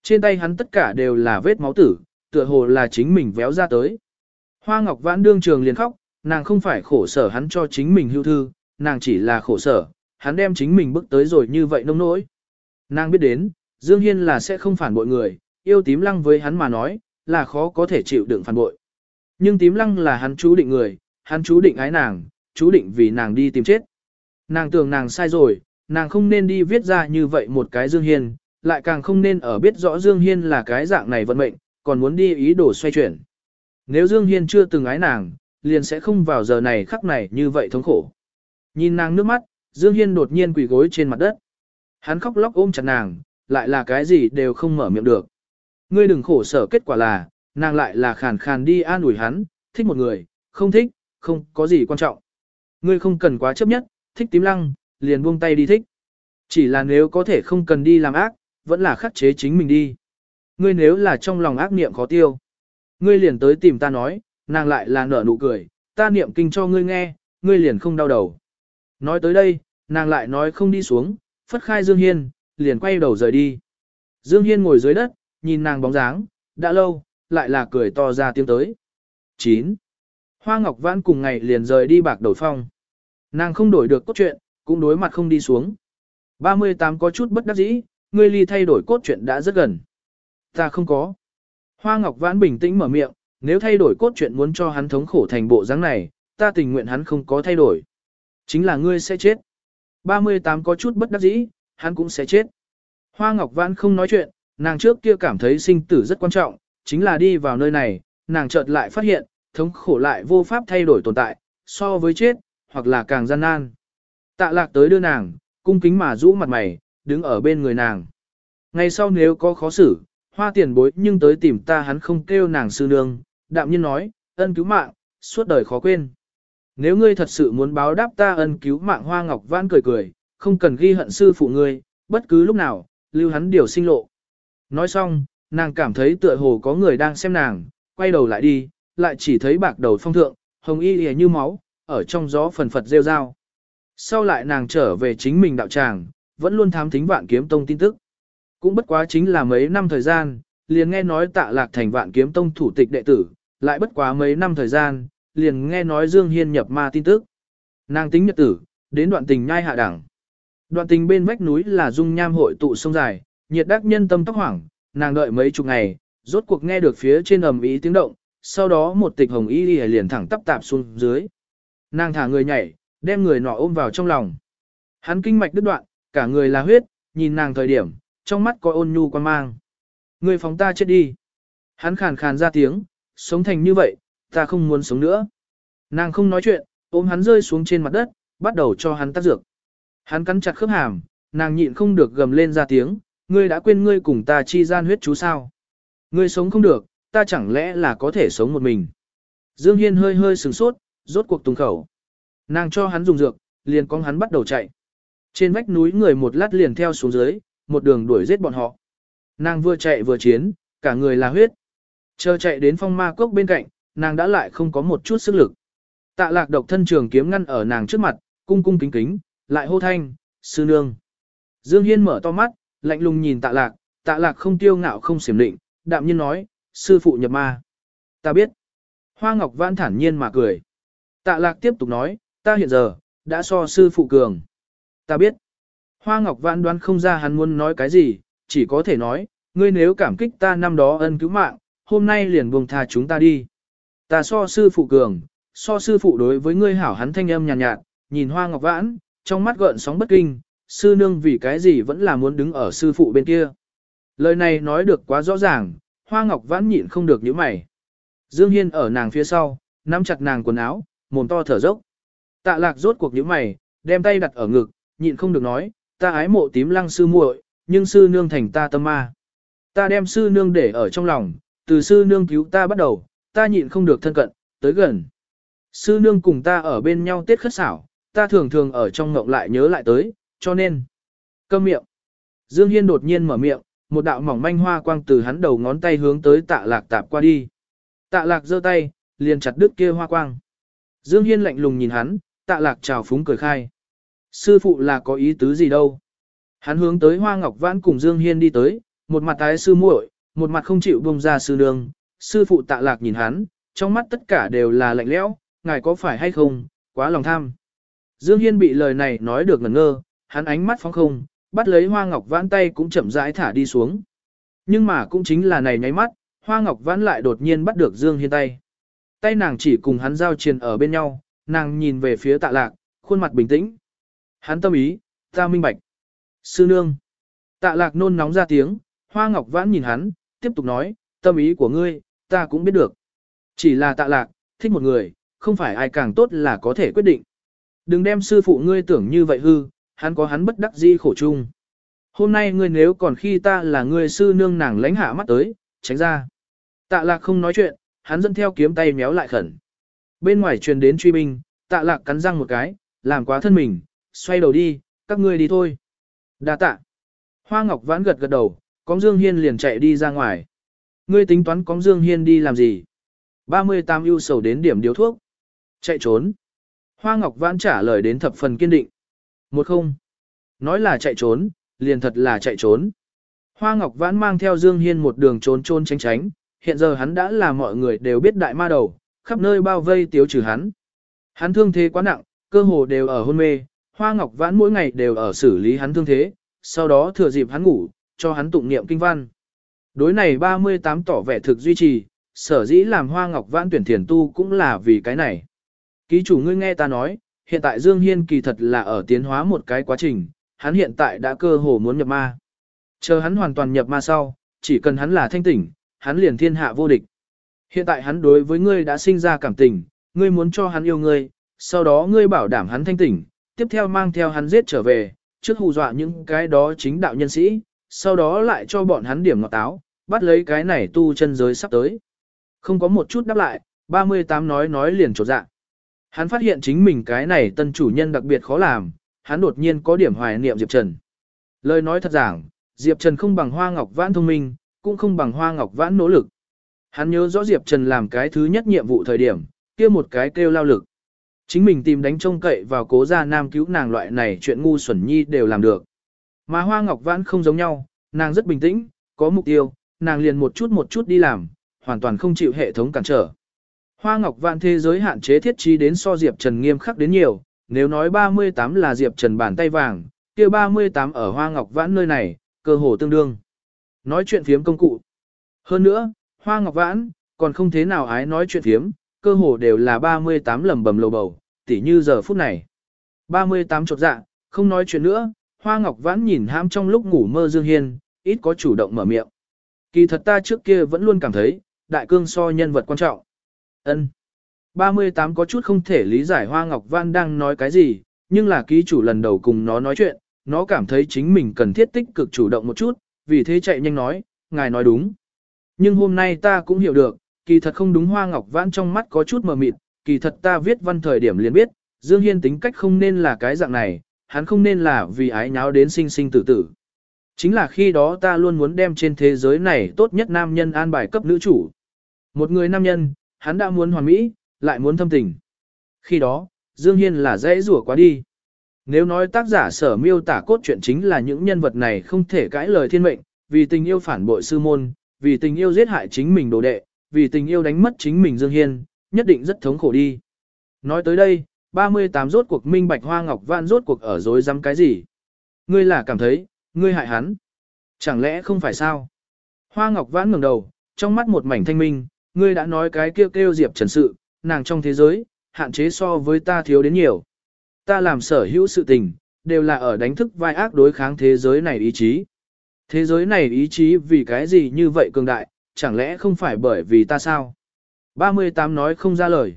Trên tay hắn tất cả đều là vết máu tử, tựa hồ là chính mình véo ra tới. Hoa Ngọc Vãn đương trường liền khóc, nàng không phải khổ sở hắn cho chính mình hưu thư, nàng chỉ là khổ sở, hắn đem chính mình bước tới rồi như vậy nông nỗi. Nàng biết đến, Dương Hiên là sẽ không phản bội người, yêu tím lăng với hắn mà nói, là khó có thể chịu đựng phản bội. Nhưng tím lăng là hắn chú định người, hắn chú định ái nàng, chú định vì nàng đi tìm chết. Nàng tưởng nàng sai rồi, nàng không nên đi viết ra như vậy một cái Dương Hiên, lại càng không nên ở biết rõ Dương Hiên là cái dạng này vận mệnh, còn muốn đi ý đồ xoay chuyển. Nếu Dương Hiên chưa từng ái nàng, liền sẽ không vào giờ này khắc này như vậy thống khổ. Nhìn nàng nước mắt, Dương Hiên đột nhiên quỳ gối trên mặt đất. Hắn khóc lóc ôm chặt nàng, lại là cái gì đều không mở miệng được. Ngươi đừng khổ sở kết quả là, nàng lại là khàn khàn đi an ủi hắn, thích một người, không thích, không có gì quan trọng. Ngươi không cần quá chấp nhất, thích tím lăng, liền buông tay đi thích. Chỉ là nếu có thể không cần đi làm ác, vẫn là khắc chế chính mình đi. Ngươi nếu là trong lòng ác niệm khó tiêu. Ngươi liền tới tìm ta nói, nàng lại là nở nụ cười, ta niệm kinh cho ngươi nghe, ngươi liền không đau đầu. Nói tới đây, nàng lại nói không đi xuống, phất khai Dương Hiên, liền quay đầu rời đi. Dương Hiên ngồi dưới đất, nhìn nàng bóng dáng, đã lâu, lại là cười to ra tiếng tới. 9. Hoa Ngọc Vãn cùng ngày liền rời đi bạc đầu phong. Nàng không đổi được cốt truyện, cũng đối mặt không đi xuống. 38 có chút bất đắc dĩ, ngươi ly thay đổi cốt truyện đã rất gần. Ta không có. Hoa Ngọc Vãn bình tĩnh mở miệng, nếu thay đổi cốt truyện muốn cho hắn thống khổ thành bộ dáng này, ta tình nguyện hắn không có thay đổi. Chính là ngươi sẽ chết. 38 có chút bất đắc dĩ, hắn cũng sẽ chết. Hoa Ngọc Vãn không nói chuyện, nàng trước kia cảm thấy sinh tử rất quan trọng, chính là đi vào nơi này, nàng chợt lại phát hiện, thống khổ lại vô pháp thay đổi tồn tại, so với chết, hoặc là càng gian nan. Tạ lạc tới đưa nàng, cung kính mà rũ mặt mày, đứng ở bên người nàng. Ngày sau nếu có khó xử, hoa tiền bối nhưng tới tìm ta hắn không kêu nàng sư nương, đạm nhiên nói, ân cứu mạng, suốt đời khó quên. Nếu ngươi thật sự muốn báo đáp ta ân cứu mạng hoa ngọc vãn cười cười, không cần ghi hận sư phụ ngươi, bất cứ lúc nào, lưu hắn điều sinh lộ. Nói xong, nàng cảm thấy tựa hồ có người đang xem nàng, quay đầu lại đi, lại chỉ thấy bạc đầu phong thượng, hồng y lìa như máu, ở trong gió phần phật rêu rao. Sau lại nàng trở về chính mình đạo tràng, vẫn luôn thám thính vạn kiếm tông tin tức. Cũng bất quá chính là mấy năm thời gian, liền nghe nói tạ lạc thành vạn kiếm tông thủ tịch đệ tử, lại bất quá mấy năm thời gian, liền nghe nói Dương Hiên nhập ma tin tức. Nàng tính nhật tử, đến đoạn tình nhai hạ đẳng. Đoạn tình bên vách núi là dung nham hội tụ sông dài, nhiệt đắc nhân tâm tóc hoảng, nàng đợi mấy chục ngày, rốt cuộc nghe được phía trên ầm ý tiếng động, sau đó một tịch hồng y liền thẳng tắp tạp xuống dưới. Nàng thả người nhảy, đem người nọ ôm vào trong lòng. Hắn kinh mạch đứt đoạn, cả người là huyết, nhìn nàng thời điểm, trong mắt có ôn nhu quan mang. Người phóng ta chết đi. Hắn khàn khàn ra tiếng, sống thành như vậy, ta không muốn sống nữa. Nàng không nói chuyện, ôm hắn rơi xuống trên mặt đất, bắt đầu cho hắn tác dược. Hắn cắn chặt khớp hàm, nàng nhịn không được gầm lên ra tiếng, ngươi đã quên ngươi cùng ta chi gian huyết chú sao. Ngươi sống không được, ta chẳng lẽ là có thể sống một mình. Dương Hiên hơi hơi sừng sốt, rốt cuộc tung khẩu. Nàng cho hắn dùng dược, liền con hắn bắt đầu chạy. Trên vách núi người một lát liền theo xuống dưới, một đường đuổi giết bọn họ. Nàng vừa chạy vừa chiến, cả người là huyết. Chờ chạy đến phong ma cốc bên cạnh, nàng đã lại không có một chút sức lực. Tạ lạc độc thân trường kiếm ngăn ở nàng trước mặt, cung cung kính kính, lại hô thanh, sư nương. Dương Hiên mở to mắt, lạnh lùng nhìn tạ lạc, tạ lạc không tiêu ngạo không xiểm định, đạm nhiên nói, sư phụ nhập ma. Ta biết. Hoa Ngọc Vãn thản nhiên mà cười. Tạ lạc tiếp tục nói, ta hiện giờ, đã so sư phụ cường. Ta biết. Hoa Ngọc Vãn đoán không ra hắn muốn nói cái gì, chỉ có thể nói, ngươi nếu cảm kích ta năm đó ân cứu mạng, hôm nay liền buông tha chúng ta đi. Ta so sư phụ cường, so sư phụ đối với ngươi hảo hắn thanh âm nhàn nhạt, nhạt, nhìn Hoa Ngọc Vãn, trong mắt gợn sóng bất kinh, sư nương vì cái gì vẫn là muốn đứng ở sư phụ bên kia. Lời này nói được quá rõ ràng, Hoa Ngọc Vãn nhịn không được những mày. Dương Hiên ở nàng phía sau, nắm chặt nàng quần áo, mồm to thở dốc. Tạ lạc rốt cuộc những mày, đem tay đặt ở ngực, nhịn không được nói, ta ái mộ tím lăng sư muội, nhưng sư nương thành ta tâm ma. Ta đem sư nương để ở trong lòng, từ sư nương cứu ta bắt đầu, ta nhịn không được thân cận, tới gần. Sư nương cùng ta ở bên nhau tết khất xảo, ta thường thường ở trong ngộng lại nhớ lại tới, cho nên. Câm miệng. Dương Hiên đột nhiên mở miệng, một đạo mỏng manh hoa quang từ hắn đầu ngón tay hướng tới tạ lạc tạp qua đi. Tạ lạc giơ tay, liền chặt đứt kia hoa quang. Dương Hiên lạnh lùng nhìn hắn, tạ lạc chào phúng cười khai. Sư phụ là có ý tứ gì đâu. Hắn hướng tới Hoa Ngọc Vãn cùng Dương Hiên đi tới, một mặt tái sư muội, một mặt không chịu buông ra sư nương. Sư phụ tạ lạc nhìn hắn, trong mắt tất cả đều là lạnh lẽo, ngài có phải hay không, quá lòng tham. Dương Hiên bị lời này nói được ngẩn ngơ, hắn ánh mắt phóng không, bắt lấy Hoa Ngọc Vãn tay cũng chậm rãi thả đi xuống. Nhưng mà cũng chính là này nháy mắt, Hoa Ngọc Vãn lại đột nhiên bắt được Dương Hiên tay. Tay nàng chỉ cùng hắn giao triền ở bên nhau, nàng nhìn về phía tạ lạc, khuôn mặt bình tĩnh. Hắn tâm ý, ta minh bạch. Sư nương. Tạ lạc nôn nóng ra tiếng, Hoa Ngọc Vãn nhìn hắn, tiếp tục nói, tâm ý của ngươi, ta cũng biết được. Chỉ là tạ lạc, thích một người, không phải ai càng tốt là có thể quyết định. Đừng đem sư phụ ngươi tưởng như vậy hư, hắn có hắn bất đắc dĩ khổ chung. Hôm nay ngươi nếu còn khi ta là ngươi sư nương nàng lánh hạ mắt tới, tránh ra. Tạ lạc không nói chuyện, hắn dẫn theo kiếm tay méo lại khẩn. Bên ngoài truyền đến truy binh, tạ lạc cắn răng một cái, làm quá thân mình, xoay đầu đi, các ngươi đi thôi. Đa tạ. Hoa Ngọc Vãn gật gật đầu, Cóng Dương Hiên liền chạy đi ra ngoài. Ngươi tính toán Cóng Dương Hiên đi làm gì? 38 ưu sầu đến điểm điếu thuốc. Chạy trốn. Hoa Ngọc Vãn trả lời đến thập phần kiên định. Một không. Nói là chạy trốn, liền thật là chạy trốn. Hoa Ngọc Vãn mang theo Dương Hiên một đường trốn trốn tránh tránh, hiện giờ hắn đã là mọi người đều biết đại ma đầu, khắp nơi bao vây tiếu trừ hắn. Hắn thương thế quá nặng, cơ hồ đều ở hôn mê, Hoa Ngọc Vãn mỗi ngày đều ở xử lý hắn thương thế, sau đó thừa dịp hắn ngủ, cho hắn tụng niệm kinh văn. Đối này 38 tỏ vẻ thực duy trì, sở dĩ làm Hoa Ngọc Vãn tuyển thiền tu cũng là vì cái này. Ký chủ ngươi nghe ta nói, hiện tại Dương Hiên kỳ thật là ở tiến hóa một cái quá trình, hắn hiện tại đã cơ hồ muốn nhập ma. Chờ hắn hoàn toàn nhập ma sau, chỉ cần hắn là thanh tỉnh, hắn liền thiên hạ vô địch. Hiện tại hắn đối với ngươi đã sinh ra cảm tình, ngươi muốn cho hắn yêu ngươi, sau đó ngươi bảo đảm hắn thanh tỉnh, tiếp theo mang theo hắn giết trở về, trước hù dọa những cái đó chính đạo nhân sĩ, sau đó lại cho bọn hắn điểm ngọt táo, bắt lấy cái này tu chân giới sắp tới. Không có một chút đáp lại, 38 nói nói liền trột dạ. Hắn phát hiện chính mình cái này tân chủ nhân đặc biệt khó làm, hắn đột nhiên có điểm hoài niệm Diệp Trần. Lời nói thật giảng, Diệp Trần không bằng Hoa Ngọc Vãn thông minh, cũng không bằng Hoa Ngọc Vãn nỗ lực. Hắn nhớ rõ Diệp Trần làm cái thứ nhất nhiệm vụ thời điểm, kia một cái kêu lao lực. Chính mình tìm đánh trông cậy vào cố gia nam cứu nàng loại này chuyện ngu xuẩn nhi đều làm được. Mà Hoa Ngọc Vãn không giống nhau, nàng rất bình tĩnh, có mục tiêu, nàng liền một chút một chút đi làm, hoàn toàn không chịu hệ thống cản trở. Hoa Ngọc Vãn thế giới hạn chế thiết trí đến so Diệp Trần nghiêm khắc đến nhiều, nếu nói 38 là Diệp Trần bàn tay vàng, kia 38 ở Hoa Ngọc Vãn nơi này, cơ hồ tương đương. Nói chuyện phiếm công cụ. Hơn nữa, Hoa Ngọc Vãn, còn không thế nào ái nói chuyện phiếm, cơ hồ đều là 38 lầm bầm lầu bầu, tỉ như giờ phút này. 38 chột dạ, không nói chuyện nữa, Hoa Ngọc Vãn nhìn ham trong lúc ngủ mơ Dương Hiên, ít có chủ động mở miệng. Kỳ thật ta trước kia vẫn luôn cảm thấy, đại cương so nhân vật quan trọng. Ân. 38 có chút không thể lý giải Hoa Ngọc Vãn đang nói cái gì, nhưng là ký chủ lần đầu cùng nó nói chuyện, nó cảm thấy chính mình cần thiết tích cực chủ động một chút, vì thế chạy nhanh nói, ngài nói đúng. Nhưng hôm nay ta cũng hiểu được, kỳ thật không đúng Hoa Ngọc Vãn trong mắt có chút mờ mịt, kỳ thật ta viết văn thời điểm liền biết, Dương Hiên tính cách không nên là cái dạng này, hắn không nên là vì ái nháo đến sinh sinh tử tử. Chính là khi đó ta luôn muốn đem trên thế giới này tốt nhất nam nhân an bài cấp nữ chủ. Một người nam nhân, hắn đã muốn hoàn mỹ, lại muốn thâm tình. Khi đó, Dương Hiên là dễ rủa quá đi. Nếu nói tác giả sở miêu tả cốt truyện chính là những nhân vật này không thể cãi lời thiên mệnh, vì tình yêu phản bội sư môn, vì tình yêu giết hại chính mình đồ đệ, vì tình yêu đánh mất chính mình Dương Hiên, nhất định rất thống khổ đi. Nói tới đây, 38 rốt cuộc minh bạch hoa ngọc vạn rốt cuộc ở dối dám cái gì. Ngươi là cảm thấy, ngươi hại hắn. Chẳng lẽ không phải sao? Hoa ngọc vãn ngẩng đầu, trong mắt một mảnh thanh minh, ngươi đã nói cái kêu kêu diệp trần sự, nàng trong thế giới, hạn chế so với ta thiếu đến nhiều. Ta làm sở hữu sự tình, đều là ở đánh thức vai ác đối kháng thế giới này ý chí. Thế giới này ý chí vì cái gì như vậy cường đại, chẳng lẽ không phải bởi vì ta sao? 38 nói không ra lời.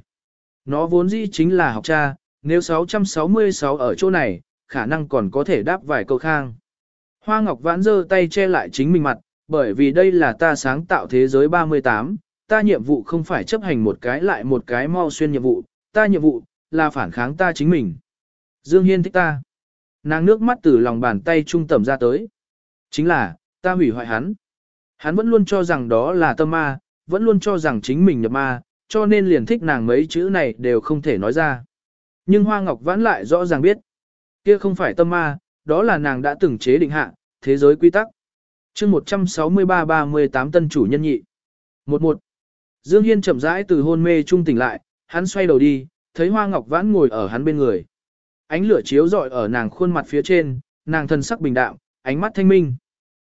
Nó vốn dĩ chính là học cha, nếu 666 ở chỗ này, khả năng còn có thể đáp vài câu khang. Hoa Ngọc Vãn giơ tay che lại chính mình mặt, bởi vì đây là ta sáng tạo thế giới 38, ta nhiệm vụ không phải chấp hành một cái lại một cái mau xuyên nhiệm vụ, ta nhiệm vụ, là phản kháng ta chính mình. Dương Hiên thích ta. Nàng nước mắt từ lòng bàn tay trung tầm ra tới. Chính là, ta hủy hoại hắn. Hắn vẫn luôn cho rằng đó là tâm ma, vẫn luôn cho rằng chính mình nhập ma, cho nên liền thích nàng mấy chữ này đều không thể nói ra. Nhưng Hoa Ngọc Vãn lại rõ ràng biết, kia không phải tâm ma, đó là nàng đã từng chế định hạ, thế giới quy tắc. chương 163-38 tân chủ nhân nhị. 11. Dương Hiên chậm rãi từ hôn mê trung tỉnh lại, hắn xoay đầu đi, thấy Hoa Ngọc Vãn ngồi ở hắn bên người. Ánh lửa chiếu rọi ở nàng khuôn mặt phía trên, nàng thân sắc bình đạm, ánh mắt thanh minh.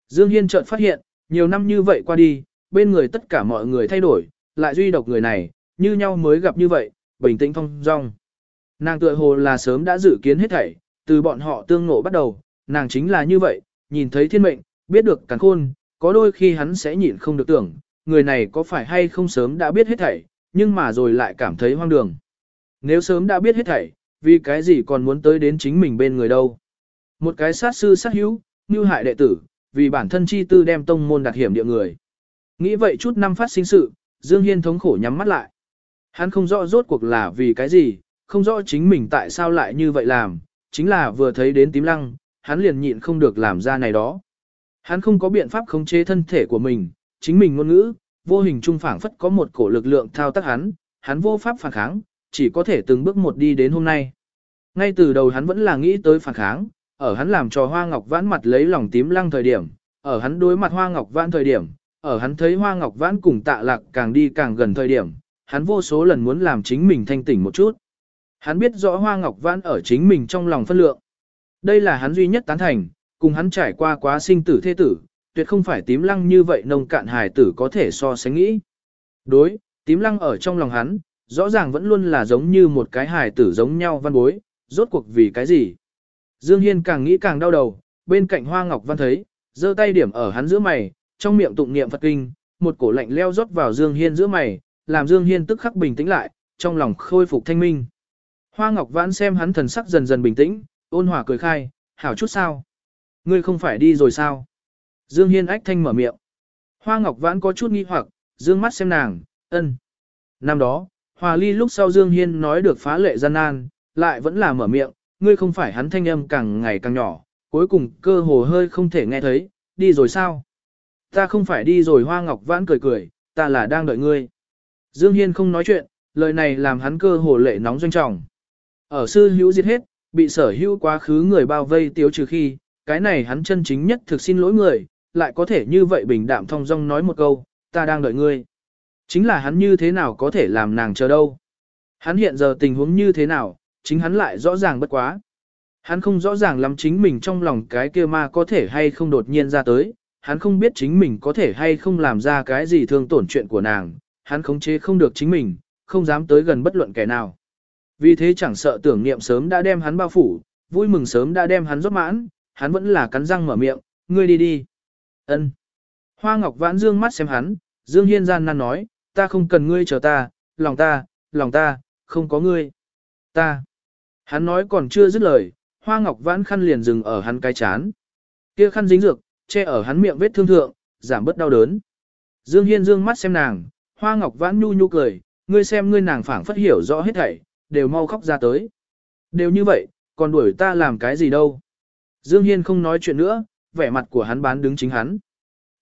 Dương Hiên chợt phát hiện, nhiều năm như vậy qua đi, bên người tất cả mọi người thay đổi, lại duy độc người này, như nhau mới gặp như vậy, bình tĩnh phong dong. Nàng tựa hồ là sớm đã dự kiến hết thảy, từ bọn họ tương ngộ bắt đầu, nàng chính là như vậy, nhìn thấy thiên mệnh, biết được cắn khôn, có đôi khi hắn sẽ nhịn không được tưởng, người này có phải hay không sớm đã biết hết thảy, nhưng mà rồi lại cảm thấy hoang đường. Nếu sớm đã biết hết thảy, vì cái gì còn muốn tới đến chính mình bên người đâu. Một cái sát sư sát hữu, như hại đệ tử, vì bản thân chi tư đem tông môn đặt hiểm địa người. Nghĩ vậy chút năm phát sinh sự, Dương Hiên thống khổ nhắm mắt lại. Hắn không rõ rốt cuộc là vì cái gì, không rõ chính mình tại sao lại như vậy làm, chính là vừa thấy đến tím lăng, hắn liền nhịn không được làm ra này đó. Hắn không có biện pháp khống chế thân thể của mình, chính mình ngôn ngữ, vô hình trung phảng phất có một cổ lực lượng thao tác hắn, hắn vô pháp phản kháng, chỉ có thể từng bước một đi đến hôm nay. Ngay từ đầu hắn vẫn là nghĩ tới phản kháng, ở hắn làm cho hoa ngọc vãn mặt lấy lòng tím lăng thời điểm, ở hắn đối mặt hoa ngọc vãn thời điểm, ở hắn thấy hoa ngọc vãn cùng tạ lạc càng đi càng gần thời điểm, hắn vô số lần muốn làm chính mình thanh tỉnh một chút. Hắn biết rõ hoa ngọc vãn ở chính mình trong lòng phân lượng. Đây là hắn duy nhất tán thành, cùng hắn trải qua quá sinh tử thế tử, tuyệt không phải tím lăng như vậy nông cạn hài tử có thể so sánh nghĩ. Đối, tím lăng ở trong lòng hắn, rõ ràng vẫn luôn là giống như một cái hài tử giống nhau văn bối, rốt cuộc vì cái gì. Dương Hiên càng nghĩ càng đau đầu, bên cạnh hoa ngọc văn thấy, giơ tay điểm ở hắn giữa mày, trong miệng tụng niệm Phật kinh, một cổ lạnh leo rót vào Dương Hiên giữa mày, làm Dương Hiên tức khắc bình tĩnh lại, trong lòng khôi phục thanh minh. Hoa Ngọc Vãn xem hắn thần sắc dần dần bình tĩnh, ôn hòa cười khai, hảo chút sao? Ngươi không phải đi rồi sao? Dương Hiên ách thanh mở miệng. Hoa Ngọc Vãn có chút nghi hoặc, dương mắt xem nàng, ân. Năm đó, Hòa Ly lúc sau Dương Hiên nói được phá lệ gian nan, lại vẫn là mở miệng, ngươi không phải hắn thanh âm càng ngày càng nhỏ, cuối cùng cơ hồ hơi không thể nghe thấy, đi rồi sao? Ta không phải đi rồi Hoa Ngọc Vãn cười cười, ta là đang đợi ngươi. Dương Hiên không nói chuyện, lời này làm hắn cơ hồ lệ nóng doanh trọng. Ở sư hữu diệt hết, bị sở hữu quá khứ người bao vây tiếu trừ khi, cái này hắn chân chính nhất thực xin lỗi người, lại có thể như vậy bình đạm thong dong nói một câu, ta đang đợi ngươi. Chính là hắn như thế nào có thể làm nàng chờ đâu. Hắn hiện giờ tình huống như thế nào, chính hắn lại rõ ràng bất quá. Hắn không rõ ràng lắm chính mình trong lòng cái kia ma có thể hay không đột nhiên ra tới, hắn không biết chính mình có thể hay không làm ra cái gì thương tổn chuyện của nàng, hắn khống chế không được chính mình, không dám tới gần bất luận kẻ nào. Vì thế chẳng sợ tưởng niệm sớm đã đem hắn bao phủ, vui mừng sớm đã đem hắn rót mãn, hắn vẫn là cắn răng mở miệng, ngươi đi đi. Ân. Hoa Ngọc Vãn dương mắt xem hắn, Dương Hiên gian nan nói, ta không cần ngươi chờ ta, lòng ta, lòng ta, không có ngươi. Ta. Hắn nói còn chưa dứt lời, Hoa Ngọc Vãn khăn liền dừng ở hắn cái chán. Kia khăn dính dược, che ở hắn miệng vết thương thượng, giảm bớt đau đớn. Dương Hiên dương mắt xem nàng, Hoa Ngọc Vãn nhu nhu cười, ngươi xem ngươi nàng phảng phất hiểu rõ hết thảy, đều mau khóc ra tới. Đều như vậy, còn đuổi ta làm cái gì đâu. Dương Hiên không nói chuyện nữa, vẻ mặt của hắn bán đứng chính hắn.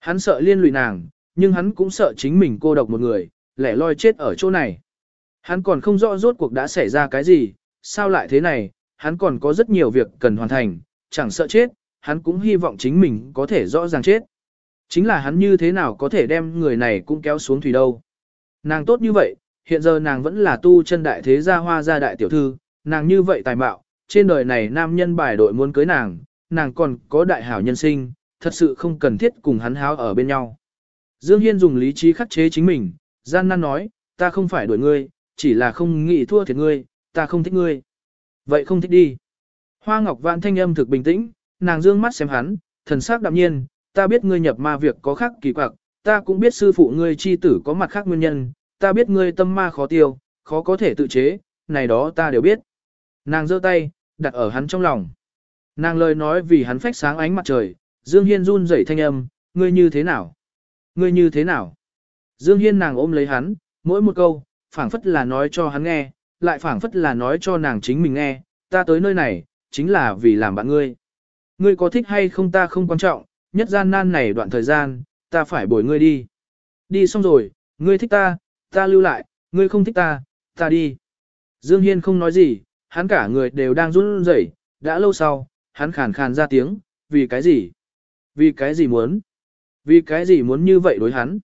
Hắn sợ liên lụy nàng, nhưng hắn cũng sợ chính mình cô độc một người, lẻ loi chết ở chỗ này. Hắn còn không rõ rốt cuộc đã xảy ra cái gì, sao lại thế này, hắn còn có rất nhiều việc cần hoàn thành, chẳng sợ chết, hắn cũng hy vọng chính mình có thể rõ ràng chết. Chính là hắn như thế nào có thể đem người này cũng kéo xuống thủy đâu. Nàng tốt như vậy, hiện giờ nàng vẫn là tu chân đại thế gia hoa gia đại tiểu thư, nàng như vậy tài mạo, trên đời này nam nhân bài đội muốn cưới nàng, nàng còn có đại hảo nhân sinh, thật sự không cần thiết cùng hắn háo ở bên nhau. Dương Hiên dùng lý trí khắc chế chính mình, gian nan nói, ta không phải đuổi ngươi, chỉ là không nghĩ thua thiệt ngươi, ta không thích ngươi. Vậy không thích đi. Hoa Ngọc Vạn thanh âm thực bình tĩnh, nàng dương mắt xem hắn, thần sắc đạm nhiên, ta biết ngươi nhập ma việc có khác kỳ quặc, ta cũng biết sư phụ ngươi chi tử có mặt khác nguyên nhân, ta biết ngươi tâm ma khó tiêu, khó có thể tự chế, này đó ta đều biết. Nàng giơ tay, đặt ở hắn trong lòng. Nàng lời nói vì hắn phách sáng ánh mặt trời, Dương Hiên run rẩy thanh âm, ngươi như thế nào? Ngươi như thế nào? Dương Hiên nàng ôm lấy hắn, mỗi một câu, phảng phất là nói cho hắn nghe, lại phảng phất là nói cho nàng chính mình nghe, ta tới nơi này, chính là vì làm bạn ngươi. Ngươi có thích hay không ta không quan trọng, nhất gian nan này đoạn thời gian, ta phải bồi ngươi đi. Đi xong rồi, ngươi thích ta, ta lưu lại, ngươi không thích ta, ta đi. Dương Hiên không nói gì, hắn cả người đều đang run rẩy, đã lâu sau, hắn khàn khàn ra tiếng, vì cái gì? Vì cái gì muốn? Vì cái gì muốn như vậy đối hắn?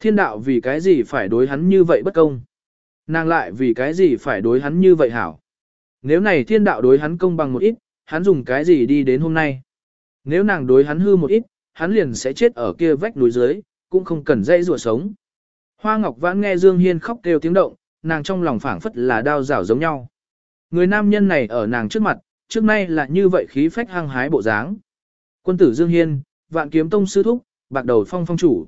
Thiên đạo vì cái gì phải đối hắn như vậy bất công? Nàng lại vì cái gì phải đối hắn như vậy hảo? Nếu này thiên đạo đối hắn công bằng một ít, hắn dùng cái gì đi đến hôm nay? Nếu nàng đối hắn hư một ít, hắn liền sẽ chết ở kia vách núi dưới, cũng không cần dây rùa sống. Hoa Ngọc Vãn nghe Dương Hiên khóc kêu tiếng động, nàng trong lòng phảng phất là đao rảo giống nhau. Người nam nhân này ở nàng trước mặt, trước nay là như vậy khí phách hăng hái bộ dáng. Quân tử Dương Hiên, vạn kiếm tông sư thúc, bạc đầu phong phong chủ.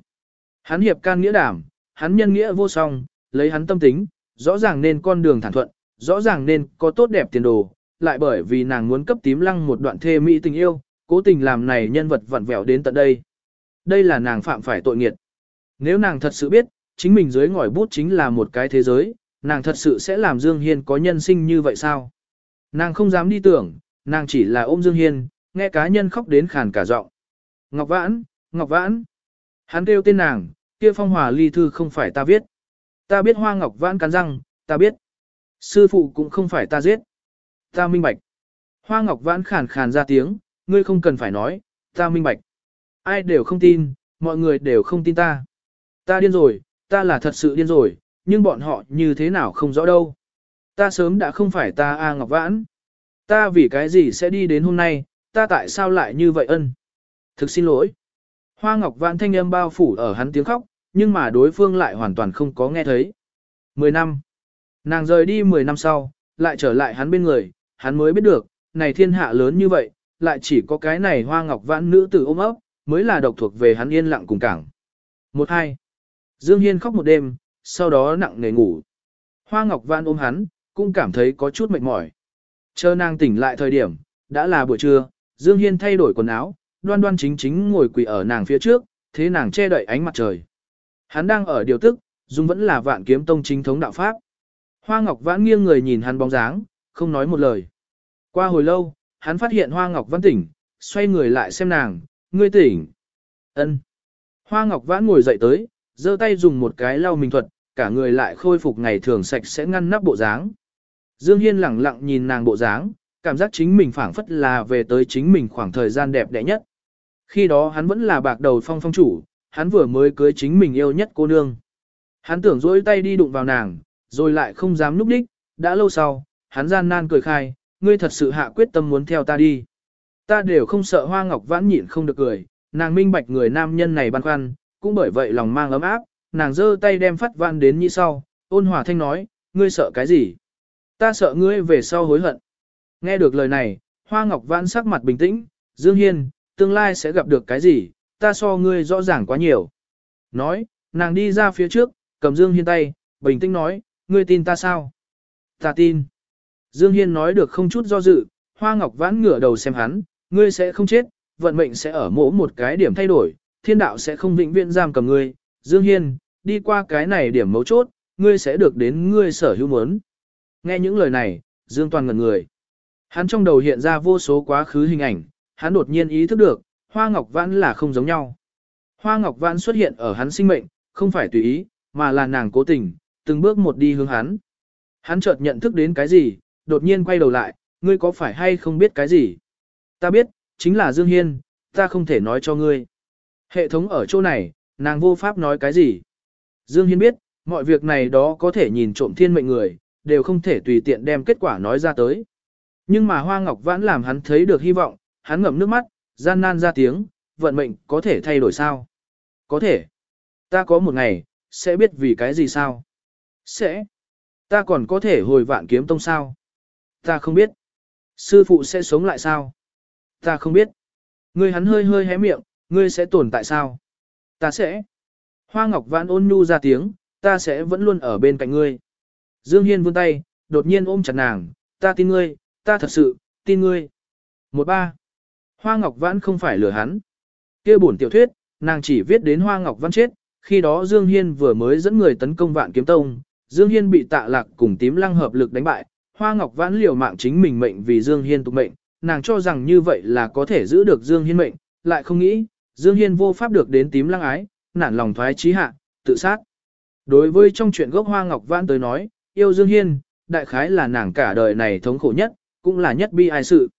Hắn hiệp can nghĩa đảm, hắn nhân nghĩa vô song, lấy hắn tâm tính, rõ ràng nên con đường thản thuận, rõ ràng nên có tốt đẹp tiền đồ, lại bởi vì nàng muốn cấp tím lăng một đoạn thê mỹ tình yêu, cố tình làm này nhân vật vặn vẹo đến tận đây. Đây là nàng phạm phải tội nghiệt. Nếu nàng thật sự biết, chính mình dưới ngòi bút chính là một cái thế giới, nàng thật sự sẽ làm Dương Hiên có nhân sinh như vậy sao? Nàng không dám đi tưởng, nàng chỉ là ôm Dương Hiên, nghe cá nhân khóc đến khàn cả giọng. Ngọc Vãn, Ngọc Vãn. Hắn kêu tên nàng, kia phong hòa ly thư không phải ta viết. Ta biết hoa Ngọc Vãn cắn răng, ta biết. Sư phụ cũng không phải ta giết. Ta minh bạch. Hoa Ngọc Vãn khàn khàn ra tiếng, ngươi không cần phải nói, ta minh bạch. Ai đều không tin, mọi người đều không tin ta. Ta điên rồi, ta là thật sự điên rồi, nhưng bọn họ như thế nào không rõ đâu. Ta sớm đã không phải ta A Ngọc Vãn. Ta vì cái gì sẽ đi đến hôm nay, ta tại sao lại như vậy ân? Thực xin lỗi. Hoa Ngọc Vãn thanh âm bao phủ ở hắn tiếng khóc, nhưng mà đối phương lại hoàn toàn không có nghe thấy. Mười năm. Nàng rời đi mười năm sau, lại trở lại hắn bên người, hắn mới biết được, này thiên hạ lớn như vậy, lại chỉ có cái này Hoa Ngọc Vãn nữ tử ôm ấp, mới là độc thuộc về hắn yên lặng cùng cảng. Một hai. Dương Hiên khóc một đêm, sau đó nặng nề ngủ. Hoa Ngọc Vãn ôm hắn, cũng cảm thấy có chút mệt mỏi. Chờ nàng tỉnh lại thời điểm, đã là buổi trưa, Dương Hiên thay đổi quần áo, đoan đoan chính chính ngồi quỳ ở nàng phía trước, thế nàng che đậy ánh mặt trời. Hắn đang ở điều tức, dùng vẫn là vạn kiếm tông chính thống đạo pháp. Hoa Ngọc Vãn nghiêng người nhìn hắn bóng dáng, không nói một lời. Qua hồi lâu, hắn phát hiện Hoa Ngọc Vãn tỉnh, xoay người lại xem nàng, ngươi tỉnh. Ân. Hoa Ngọc Vãn ngồi dậy tới, giơ tay dùng một cái lau mình thuật, cả người lại khôi phục ngày thường sạch sẽ ngăn nắp bộ dáng. Dương Hiên lẳng lặng nhìn nàng bộ dáng, cảm giác chính mình phảng phất là về tới chính mình khoảng thời gian đẹp đẽ nhất. Khi đó hắn vẫn là bạc đầu phong phong chủ, hắn vừa mới cưới chính mình yêu nhất cô nương. Hắn tưởng dỗi tay đi đụng vào nàng, rồi lại không dám núp đích, đã lâu sau, hắn gian nan cười khai, ngươi thật sự hạ quyết tâm muốn theo ta đi. Ta đều không sợ hoa ngọc vãn nhịn không được cười, nàng minh bạch người nam nhân này băn khoăn, cũng bởi vậy lòng mang ấm áp, nàng giơ tay đem phát vãn đến như sau, ôn hòa thanh nói, ngươi sợ cái gì? Ta sợ ngươi về sau hối hận. Nghe được lời này, hoa ngọc vãn sắc mặt bình tĩnh, Dương Hiên, tương lai sẽ gặp được cái gì, ta so ngươi rõ ràng quá nhiều. Nói, nàng đi ra phía trước, cầm Dương Hiên tay, bình tĩnh nói, ngươi tin ta sao? Ta tin. Dương Hiên nói được không chút do dự, Hoa Ngọc Vãn ngửa đầu xem hắn, ngươi sẽ không chết, vận mệnh sẽ ở mỗi một cái điểm thay đổi, thiên đạo sẽ không vĩnh viễn giam cầm ngươi. Dương Hiên, đi qua cái này điểm mấu chốt, ngươi sẽ được đến ngươi sở hữu muốn. Nghe những lời này, Dương Toàn ngẩn người. Hắn trong đầu hiện ra vô số quá khứ hình ảnh, hắn đột nhiên ý thức được, Hoa Ngọc Vãn là không giống nhau. Hoa Ngọc Vãn xuất hiện ở hắn sinh mệnh, không phải tùy ý, mà là nàng cố tình, từng bước một đi hướng hắn. Hắn chợt nhận thức đến cái gì, đột nhiên quay đầu lại, ngươi có phải hay không biết cái gì? Ta biết, chính là Dương Hiên, ta không thể nói cho ngươi. Hệ thống ở chỗ này, nàng vô pháp nói cái gì. Dương Hiên biết, mọi việc này đó có thể nhìn trộm thiên mệnh người, đều không thể tùy tiện đem kết quả nói ra tới. Nhưng mà Hoa Ngọc Vãn làm hắn thấy được hy vọng, hắn ngậm nước mắt, gian nan ra tiếng, vận mệnh có thể thay đổi sao? Có thể. Ta có một ngày, sẽ biết vì cái gì sao? Sẽ. Ta còn có thể hồi vạn kiếm tông sao? Ta không biết. Sư phụ sẽ sống lại sao? Ta không biết. Ngươi hắn hơi hơi hé miệng, ngươi sẽ tồn tại sao? Ta sẽ. Hoa Ngọc Vãn ôn nhu ra tiếng, ta sẽ vẫn luôn ở bên cạnh ngươi. Dương Hiên vươn tay, đột nhiên ôm chặt nàng, ta tin ngươi, ta thật sự, tin ngươi. Một ba. Hoa Ngọc Vãn không phải lừa hắn. kia bổn tiểu thuyết, nàng chỉ viết đến Hoa Ngọc Vãn chết, khi đó Dương Hiên vừa mới dẫn người tấn công vạn kiếm tông, Dương Hiên bị tạ lạc cùng tím lăng hợp lực đánh bại, Hoa Ngọc Vãn liều mạng chính mình mệnh vì Dương Hiên tục mệnh, nàng cho rằng như vậy là có thể giữ được Dương Hiên mệnh, lại không nghĩ, Dương Hiên vô pháp được đến tím lăng ái, nản lòng thoái chí hạ, tự sát. Đối với trong chuyện gốc Hoa Ngọc Vãn tới nói, yêu Dương Hiên, đại khái là nàng cả đời này thống khổ nhất, cũng là nhất bi ai sự.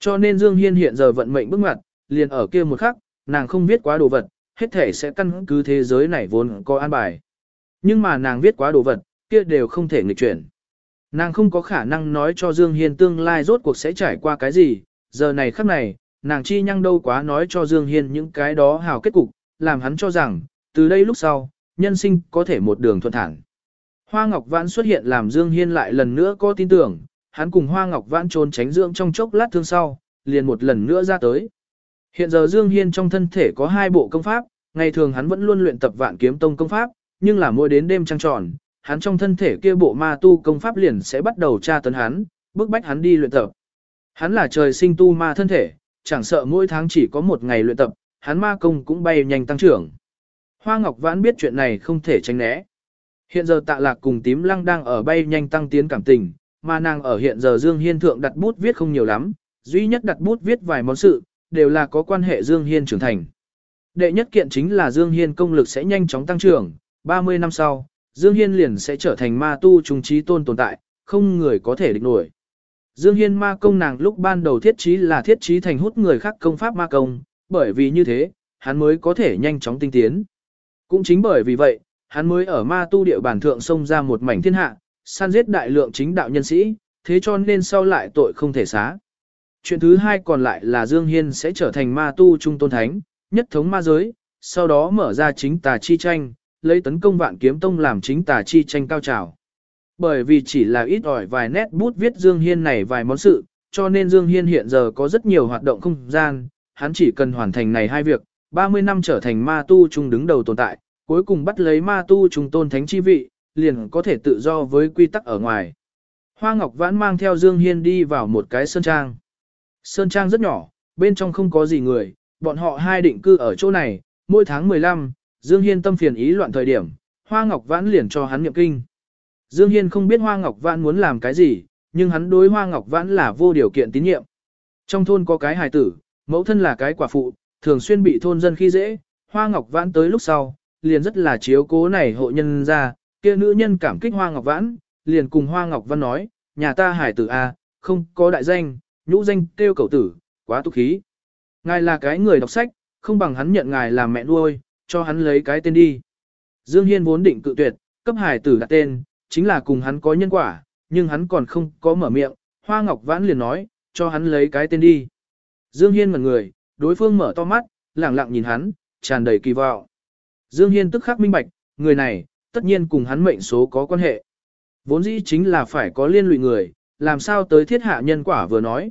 Cho nên Dương Hiên hiện giờ vận mệnh bước ngoặt, liền ở kia một khắc, nàng không viết quá đồ vật, hết thể sẽ căn cứ thế giới này vốn có an bài. Nhưng mà nàng viết quá đồ vật, kia đều không thể nghịch chuyển. Nàng không có khả năng nói cho Dương Hiên tương lai rốt cuộc sẽ trải qua cái gì, giờ này khắc này, nàng chi nhăng đâu quá nói cho Dương Hiên những cái đó hào kết cục, làm hắn cho rằng, từ đây lúc sau, nhân sinh có thể một đường thuận thẳng. Hoa Ngọc Vãn xuất hiện làm Dương Hiên lại lần nữa có tin tưởng, hắn cùng Hoa Ngọc Vãn trốn tránh dưỡng trong chốc lát thương sau, liền một lần nữa ra tới. Hiện giờ Dương Hiên trong thân thể có hai bộ công pháp, ngày thường hắn vẫn luôn luyện tập vạn kiếm tông công pháp, nhưng là mỗi đến đêm trăng tròn, hắn trong thân thể kia bộ ma tu công pháp liền sẽ bắt đầu tra tấn hắn, bức bách hắn đi luyện tập. Hắn là trời sinh tu ma thân thể, chẳng sợ mỗi tháng chỉ có một ngày luyện tập, hắn ma công cũng bay nhanh tăng trưởng. Hoa Ngọc Vãn biết chuyện này không thể tránh né. Hiện giờ tạ lạc cùng tím lăng đang ở bay nhanh tăng tiến cảm tình, mà nàng ở hiện giờ Dương Hiên thượng đặt bút viết không nhiều lắm, duy nhất đặt bút viết vài món sự, đều là có quan hệ Dương Hiên trưởng thành. Đệ nhất kiện chính là Dương Hiên công lực sẽ nhanh chóng tăng trưởng, 30 năm sau, Dương Hiên liền sẽ trở thành ma tu trung trí tôn tồn tại, không người có thể địch nổi. Dương Hiên ma công nàng lúc ban đầu thiết trí là thiết trí thành hút người khác công pháp ma công, bởi vì như thế, hắn mới có thể nhanh chóng tinh tiến. Cũng chính bởi vì vậy, hắn mới ở ma tu địa bản thượng xông ra một mảnh thiên hạ, săn giết đại lượng chính đạo nhân sĩ, thế cho nên sau lại tội không thể xá. Chuyện thứ hai còn lại là Dương Hiên sẽ trở thành ma tu trung tôn thánh, nhất thống ma giới, sau đó mở ra chính tà chi tranh, lấy tấn công vạn kiếm tông làm chính tà chi tranh cao trào. Bởi vì chỉ là ít ỏi vài nét bút viết Dương Hiên này vài món sự, cho nên Dương Hiên hiện giờ có rất nhiều hoạt động không gian, hắn chỉ cần hoàn thành này hai việc, 30 năm trở thành ma tu trung đứng đầu tồn tại, cuối cùng bắt lấy ma tu trung tôn thánh chi vị, liền có thể tự do với quy tắc ở ngoài. Hoa Ngọc Vãn mang theo Dương Hiên đi vào một cái sơn trang. Sơn trang rất nhỏ, bên trong không có gì người, bọn họ hai định cư ở chỗ này, mỗi tháng 15, Dương Hiên tâm phiền ý loạn thời điểm, Hoa Ngọc Vãn liền cho hắn niệm kinh. Dương Hiên không biết Hoa Ngọc Vãn muốn làm cái gì, nhưng hắn đối Hoa Ngọc Vãn là vô điều kiện tín nhiệm. Trong thôn có cái hài tử, mẫu thân là cái quả phụ, thường xuyên bị thôn dân khi dễ, Hoa Ngọc Vãn tới lúc sau, liền rất là chiếu cố này hộ nhân ra, kia nữ nhân cảm kích Hoa Ngọc Vãn, liền cùng Hoa Ngọc văn nói, nhà ta hải tử A, không có đại danh, nhũ danh kêu cầu tử, quá tục khí. Ngài là cái người đọc sách, không bằng hắn nhận ngài làm mẹ nuôi, cho hắn lấy cái tên đi. Dương Hiên vốn định cự tuyệt, cấp hải tử đặt tên, chính là cùng hắn có nhân quả, nhưng hắn còn không có mở miệng, Hoa Ngọc Vãn liền nói, cho hắn lấy cái tên đi. Dương Hiên ngẩn người, đối phương mở to mắt, lẳng lặng nhìn hắn, tràn đầy kỳ vọng. Dương Hiên tức khắc minh bạch, người này, tất nhiên cùng hắn mệnh số có quan hệ. Vốn dĩ chính là phải có liên lụy người, làm sao tới thiết hạ nhân quả vừa nói.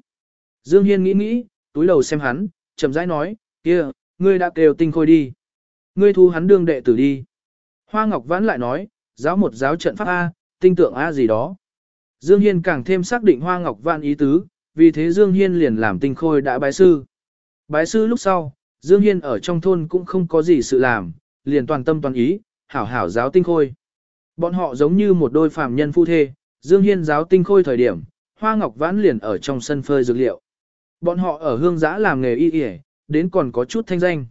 Dương Hiên nghĩ nghĩ, túi đầu xem hắn, chậm rãi nói, kia, ngươi đã kêu tinh khôi đi. Ngươi thu hắn đương đệ tử đi. Hoa Ngọc Vãn lại nói, giáo một giáo trận pháp A, tinh tượng A gì đó. Dương Hiên càng thêm xác định Hoa Ngọc Vãn ý tứ, vì thế Dương Hiên liền làm tinh khôi đã bái sư. Bái sư lúc sau, Dương Hiên ở trong thôn cũng không có gì sự làm, liền toàn tâm toàn ý, hảo hảo giáo tinh khôi. Bọn họ giống như một đôi phàm nhân phu thê, Dương Hiên giáo tinh khôi thời điểm, Hoa Ngọc Vãn liền ở trong sân phơi dược liệu. Bọn họ ở hương giã làm nghề y y, đến còn có chút thanh danh.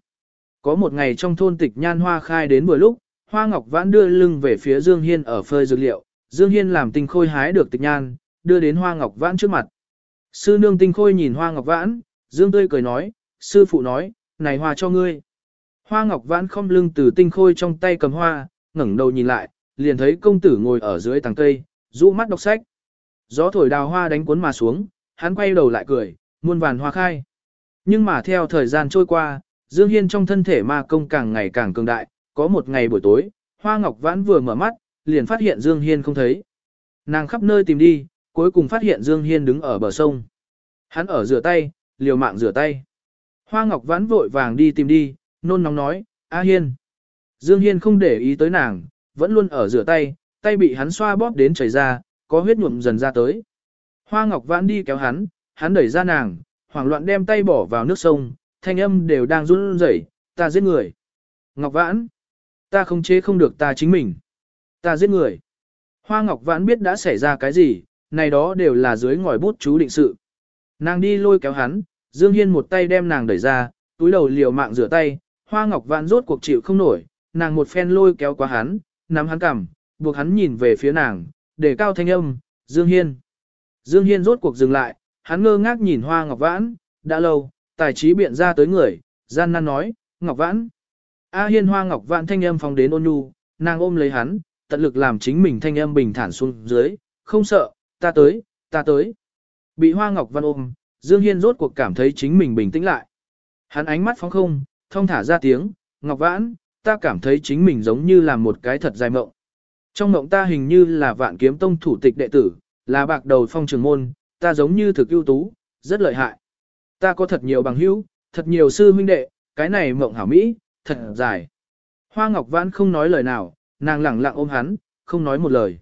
Có một ngày trong thôn tịch nhan hoa khai đến buổi lúc, Hoa Ngọc Vãn đưa lưng về phía Dương Hiên ở phơi dược liệu, Dương Hiên làm tinh khôi hái được tịch nhan, đưa đến Hoa Ngọc Vãn trước mặt. Sư nương tinh khôi nhìn Hoa Ngọc Vãn, Dương tươi cười nói, sư phụ nói, này hoa cho ngươi. Hoa Ngọc Vãn không lưng từ tinh khôi trong tay cầm hoa, ngẩng đầu nhìn lại, liền thấy công tử ngồi ở dưới tàng cây, rũ mắt đọc sách. Gió thổi đào hoa đánh cuốn mà xuống, hắn quay đầu lại cười, muôn vàn hoa khai. Nhưng mà theo thời gian trôi qua, Dương Hiên trong thân thể ma công càng ngày càng cường đại, có một ngày buổi tối, Hoa Ngọc Vãn vừa mở mắt, liền phát hiện Dương Hiên không thấy. Nàng khắp nơi tìm đi, cuối cùng phát hiện Dương Hiên đứng ở bờ sông. Hắn ở rửa tay, liều mạng rửa tay. Hoa Ngọc Vãn vội vàng đi tìm đi, nôn nóng nói, A Hiên. Dương Hiên không để ý tới nàng, vẫn luôn ở rửa tay, tay bị hắn xoa bóp đến chảy ra, có huyết nhuộm dần ra tới. Hoa Ngọc Vãn đi kéo hắn, hắn đẩy ra nàng, hoảng loạn đem tay bỏ vào nước sông, thanh âm đều đang run rẩy, ta giết người. Ngọc Vãn, ta không chế không được ta chính mình. Ta giết người. Hoa Ngọc Vãn biết đã xảy ra cái gì, này đó đều là dưới ngòi bút chú định sự. Nàng đi lôi kéo hắn, Dương Hiên một tay đem nàng đẩy ra, túi đầu liều mạng rửa tay, Hoa Ngọc Vãn rốt cuộc chịu không nổi, nàng một phen lôi kéo qua hắn, nắm hắn cằm, buộc hắn nhìn về phía nàng, để cao thanh âm, Dương Hiên. Dương Hiên rốt cuộc dừng lại, hắn ngơ ngác nhìn Hoa Ngọc Vãn, đã lâu, tài trí biện ra tới người, gian nan nói, Ngọc Vãn. A Hiên Hoa Ngọc Vãn thanh âm phóng đến ôn nhu, nàng ôm lấy hắn, tận lực làm chính mình thanh âm bình thản xuống dưới, không sợ, ta tới, ta tới. Bị Hoa Ngọc Vãn ôm, Dương Hiên rốt cuộc cảm thấy chính mình bình tĩnh lại. Hắn ánh mắt phóng không, thông thả ra tiếng, Ngọc Vãn, ta cảm thấy chính mình giống như là một cái thật dài mộng. Trong mộng ta hình như là vạn kiếm tông thủ tịch đệ tử, là bạc đầu phong trường môn, ta giống như thực ưu tú, rất lợi hại. Ta có thật nhiều bằng hữu, thật nhiều sư huynh đệ, cái này mộng hảo mỹ, thật dài. Hoa Ngọc Vãn không nói lời nào, nàng lẳng lặng ôm hắn, không nói một lời.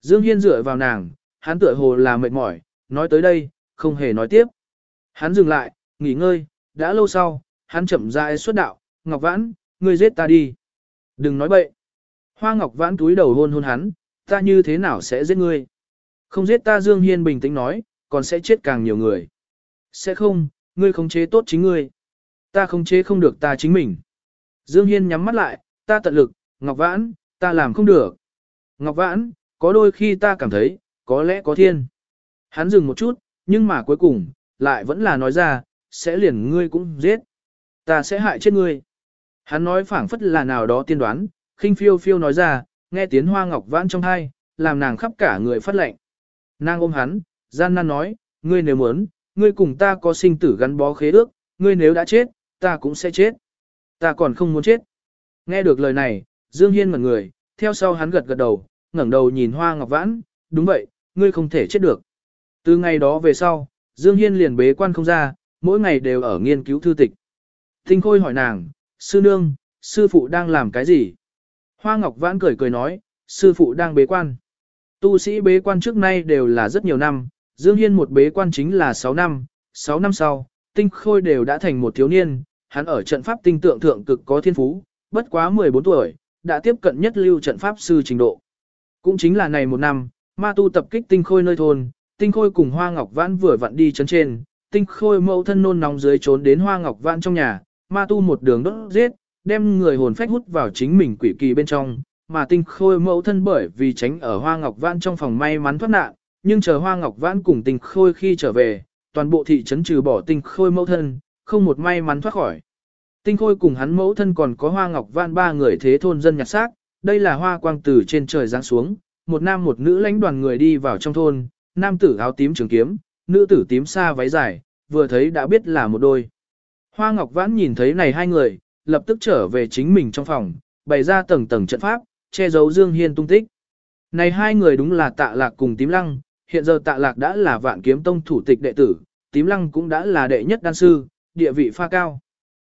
Dương Hiên dựa vào nàng, hắn tựa hồ là mệt mỏi, nói tới đây, không hề nói tiếp. Hắn dừng lại, nghỉ ngơi, đã lâu sau, hắn chậm rãi xuất đạo, Ngọc Vãn, ngươi giết ta đi. Đừng nói bậy. Hoa Ngọc Vãn túi đầu hôn hôn hắn, ta như thế nào sẽ giết ngươi? Không giết ta Dương Hiên bình tĩnh nói, còn sẽ chết càng nhiều người. Sẽ không, ngươi không chế tốt chính ngươi. Ta không chế không được ta chính mình. Dương Hiên nhắm mắt lại, ta tận lực, Ngọc Vãn, ta làm không được. Ngọc Vãn, có đôi khi ta cảm thấy, có lẽ có thiên. Hắn dừng một chút, nhưng mà cuối cùng, lại vẫn là nói ra, sẽ liền ngươi cũng giết. Ta sẽ hại chết ngươi. Hắn nói phảng phất là nào đó tiên đoán, khinh phiêu phiêu nói ra, nghe tiếng hoa ngọc vãn trong hai, làm nàng khắp cả người phát lệnh. Nàng ôm hắn, gian nan nói, ngươi nếu muốn, ngươi cùng ta có sinh tử gắn bó khế ước, ngươi nếu đã chết, ta cũng sẽ chết. Ta còn không muốn chết. Nghe được lời này, Dương Hiên ngẩn người, theo sau hắn gật gật đầu, ngẩng đầu nhìn Hoa Ngọc Vãn, đúng vậy, ngươi không thể chết được. Từ ngày đó về sau, Dương Hiên liền bế quan không ra, mỗi ngày đều ở nghiên cứu thư tịch. Tinh Khôi hỏi nàng, sư nương, sư phụ đang làm cái gì? Hoa Ngọc Vãn cười cười nói, sư phụ đang bế quan. Tu sĩ bế quan trước nay đều là rất nhiều năm, Dương Hiên một bế quan chính là 6 năm, 6 năm sau, Tinh Khôi đều đã thành một thiếu niên, hắn ở trận pháp tinh tượng thượng cực có thiên phú, bất quá 14 tuổi, đã tiếp cận nhất lưu trận pháp sư trình độ. Cũng chính là này một năm, ma tu tập kích Tinh Khôi nơi thôn, Tinh Khôi cùng Hoa Ngọc Vãn vừa vặn đi chấn trên, Tinh Khôi mẫu thân nôn nóng dưới trốn đến Hoa Ngọc Vãn trong nhà, ma tu một đường đốt giết, đem người hồn phách hút vào chính mình quỷ kỳ bên trong, mà Tinh Khôi mẫu thân bởi vì tránh ở Hoa Ngọc Vãn trong phòng may mắn thoát nạn, nhưng chờ Hoa Ngọc Vãn cùng Tinh Khôi khi trở về, toàn bộ thị trấn trừ bỏ Tinh Khôi mẫu thân, không một may mắn thoát khỏi. Tinh Khôi cùng hắn mẫu thân còn có Hoa Ngọc Vãn ba người thế thôn dân nhặt xác, đây là hoa quang từ trên trời giáng xuống, một nam một nữ lãnh đoàn người đi vào trong thôn, nam tử áo tím trường kiếm, nữ tử tím xa váy dài, vừa thấy đã biết là một đôi. Hoa Ngọc Vãn nhìn thấy này hai người, lập tức trở về chính mình trong phòng, bày ra tầng tầng trận pháp, che giấu Dương Hiên tung tích. Này hai người đúng là tạ lạc cùng tím lăng, hiện giờ tạ lạc đã là vạn kiếm tông thủ tịch đệ tử, tím lăng cũng đã là đệ nhất đan sư, địa vị pha cao.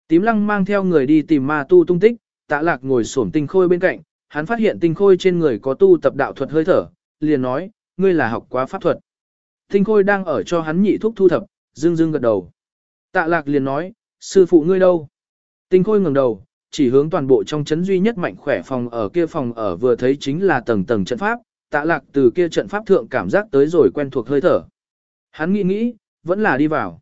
Tím lăng mang theo người đi tìm ma tu tung tích, tạ lạc ngồi xổm tinh khôi bên cạnh, hắn phát hiện tinh khôi trên người có tu tập đạo thuật hơi thở, liền nói, ngươi là học quá pháp thuật. Tinh khôi đang ở cho hắn nhị thuốc thu thập, dương dương gật đầu. Tạ lạc liền nói, sư phụ ngươi đâu? Tinh khôi ngẩng đầu, chỉ hướng toàn bộ trong chấn duy nhất mạnh khỏe phòng ở kia phòng ở vừa thấy chính là tầng tầng trận pháp, tạ lạc từ kia trận pháp thượng cảm giác tới rồi quen thuộc hơi thở. Hắn nghĩ nghĩ, vẫn là đi vào.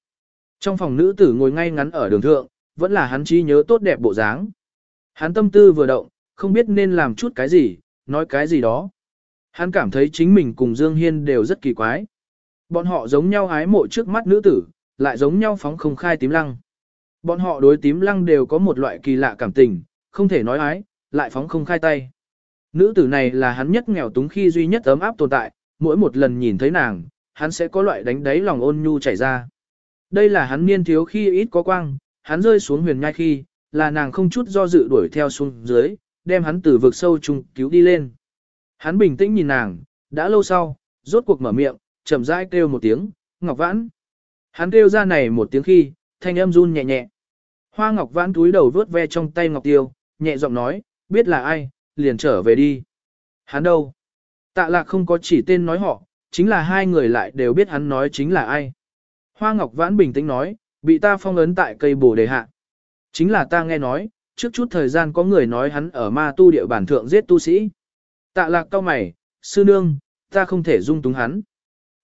Trong phòng nữ tử ngồi ngay ngắn ở đường thượng, vẫn là hắn trí nhớ tốt đẹp bộ dáng. Hắn tâm tư vừa động, không biết nên làm chút cái gì, nói cái gì đó. Hắn cảm thấy chính mình cùng Dương Hiên đều rất kỳ quái. Bọn họ giống nhau ái mộ trước mắt nữ tử, lại giống nhau phóng không khai tím lăng. Bọn họ đối tím lăng đều có một loại kỳ lạ cảm tình, không thể nói ái, lại phóng không khai tay. Nữ tử này là hắn nhất nghèo túng khi duy nhất ấm áp tồn tại, mỗi một lần nhìn thấy nàng, hắn sẽ có loại đánh đáy lòng ôn nhu chảy ra. Đây là hắn niên thiếu khi ít có quang, hắn rơi xuống huyền nhai khi, là nàng không chút do dự đuổi theo xuống dưới, đem hắn từ vực sâu chung cứu đi lên. Hắn bình tĩnh nhìn nàng, đã lâu sau, rốt cuộc mở miệng, chậm rãi kêu một tiếng, Ngọc Vãn. Hắn kêu ra này một tiếng khi, thanh âm run nhẹ nhẹ. Hoa Ngọc Vãn túi đầu vớt ve trong tay Ngọc Tiêu, nhẹ giọng nói, biết là ai, liền trở về đi. Hắn đâu? Tạ lạc không có chỉ tên nói họ, chính là hai người lại đều biết hắn nói chính là ai. Hoa Ngọc Vãn bình tĩnh nói, bị ta phong ấn tại cây bồ đề hạ. Chính là ta nghe nói, trước chút thời gian có người nói hắn ở ma tu địa bản thượng giết tu sĩ. Tạ lạc cao mày, sư nương, ta không thể dung túng hắn.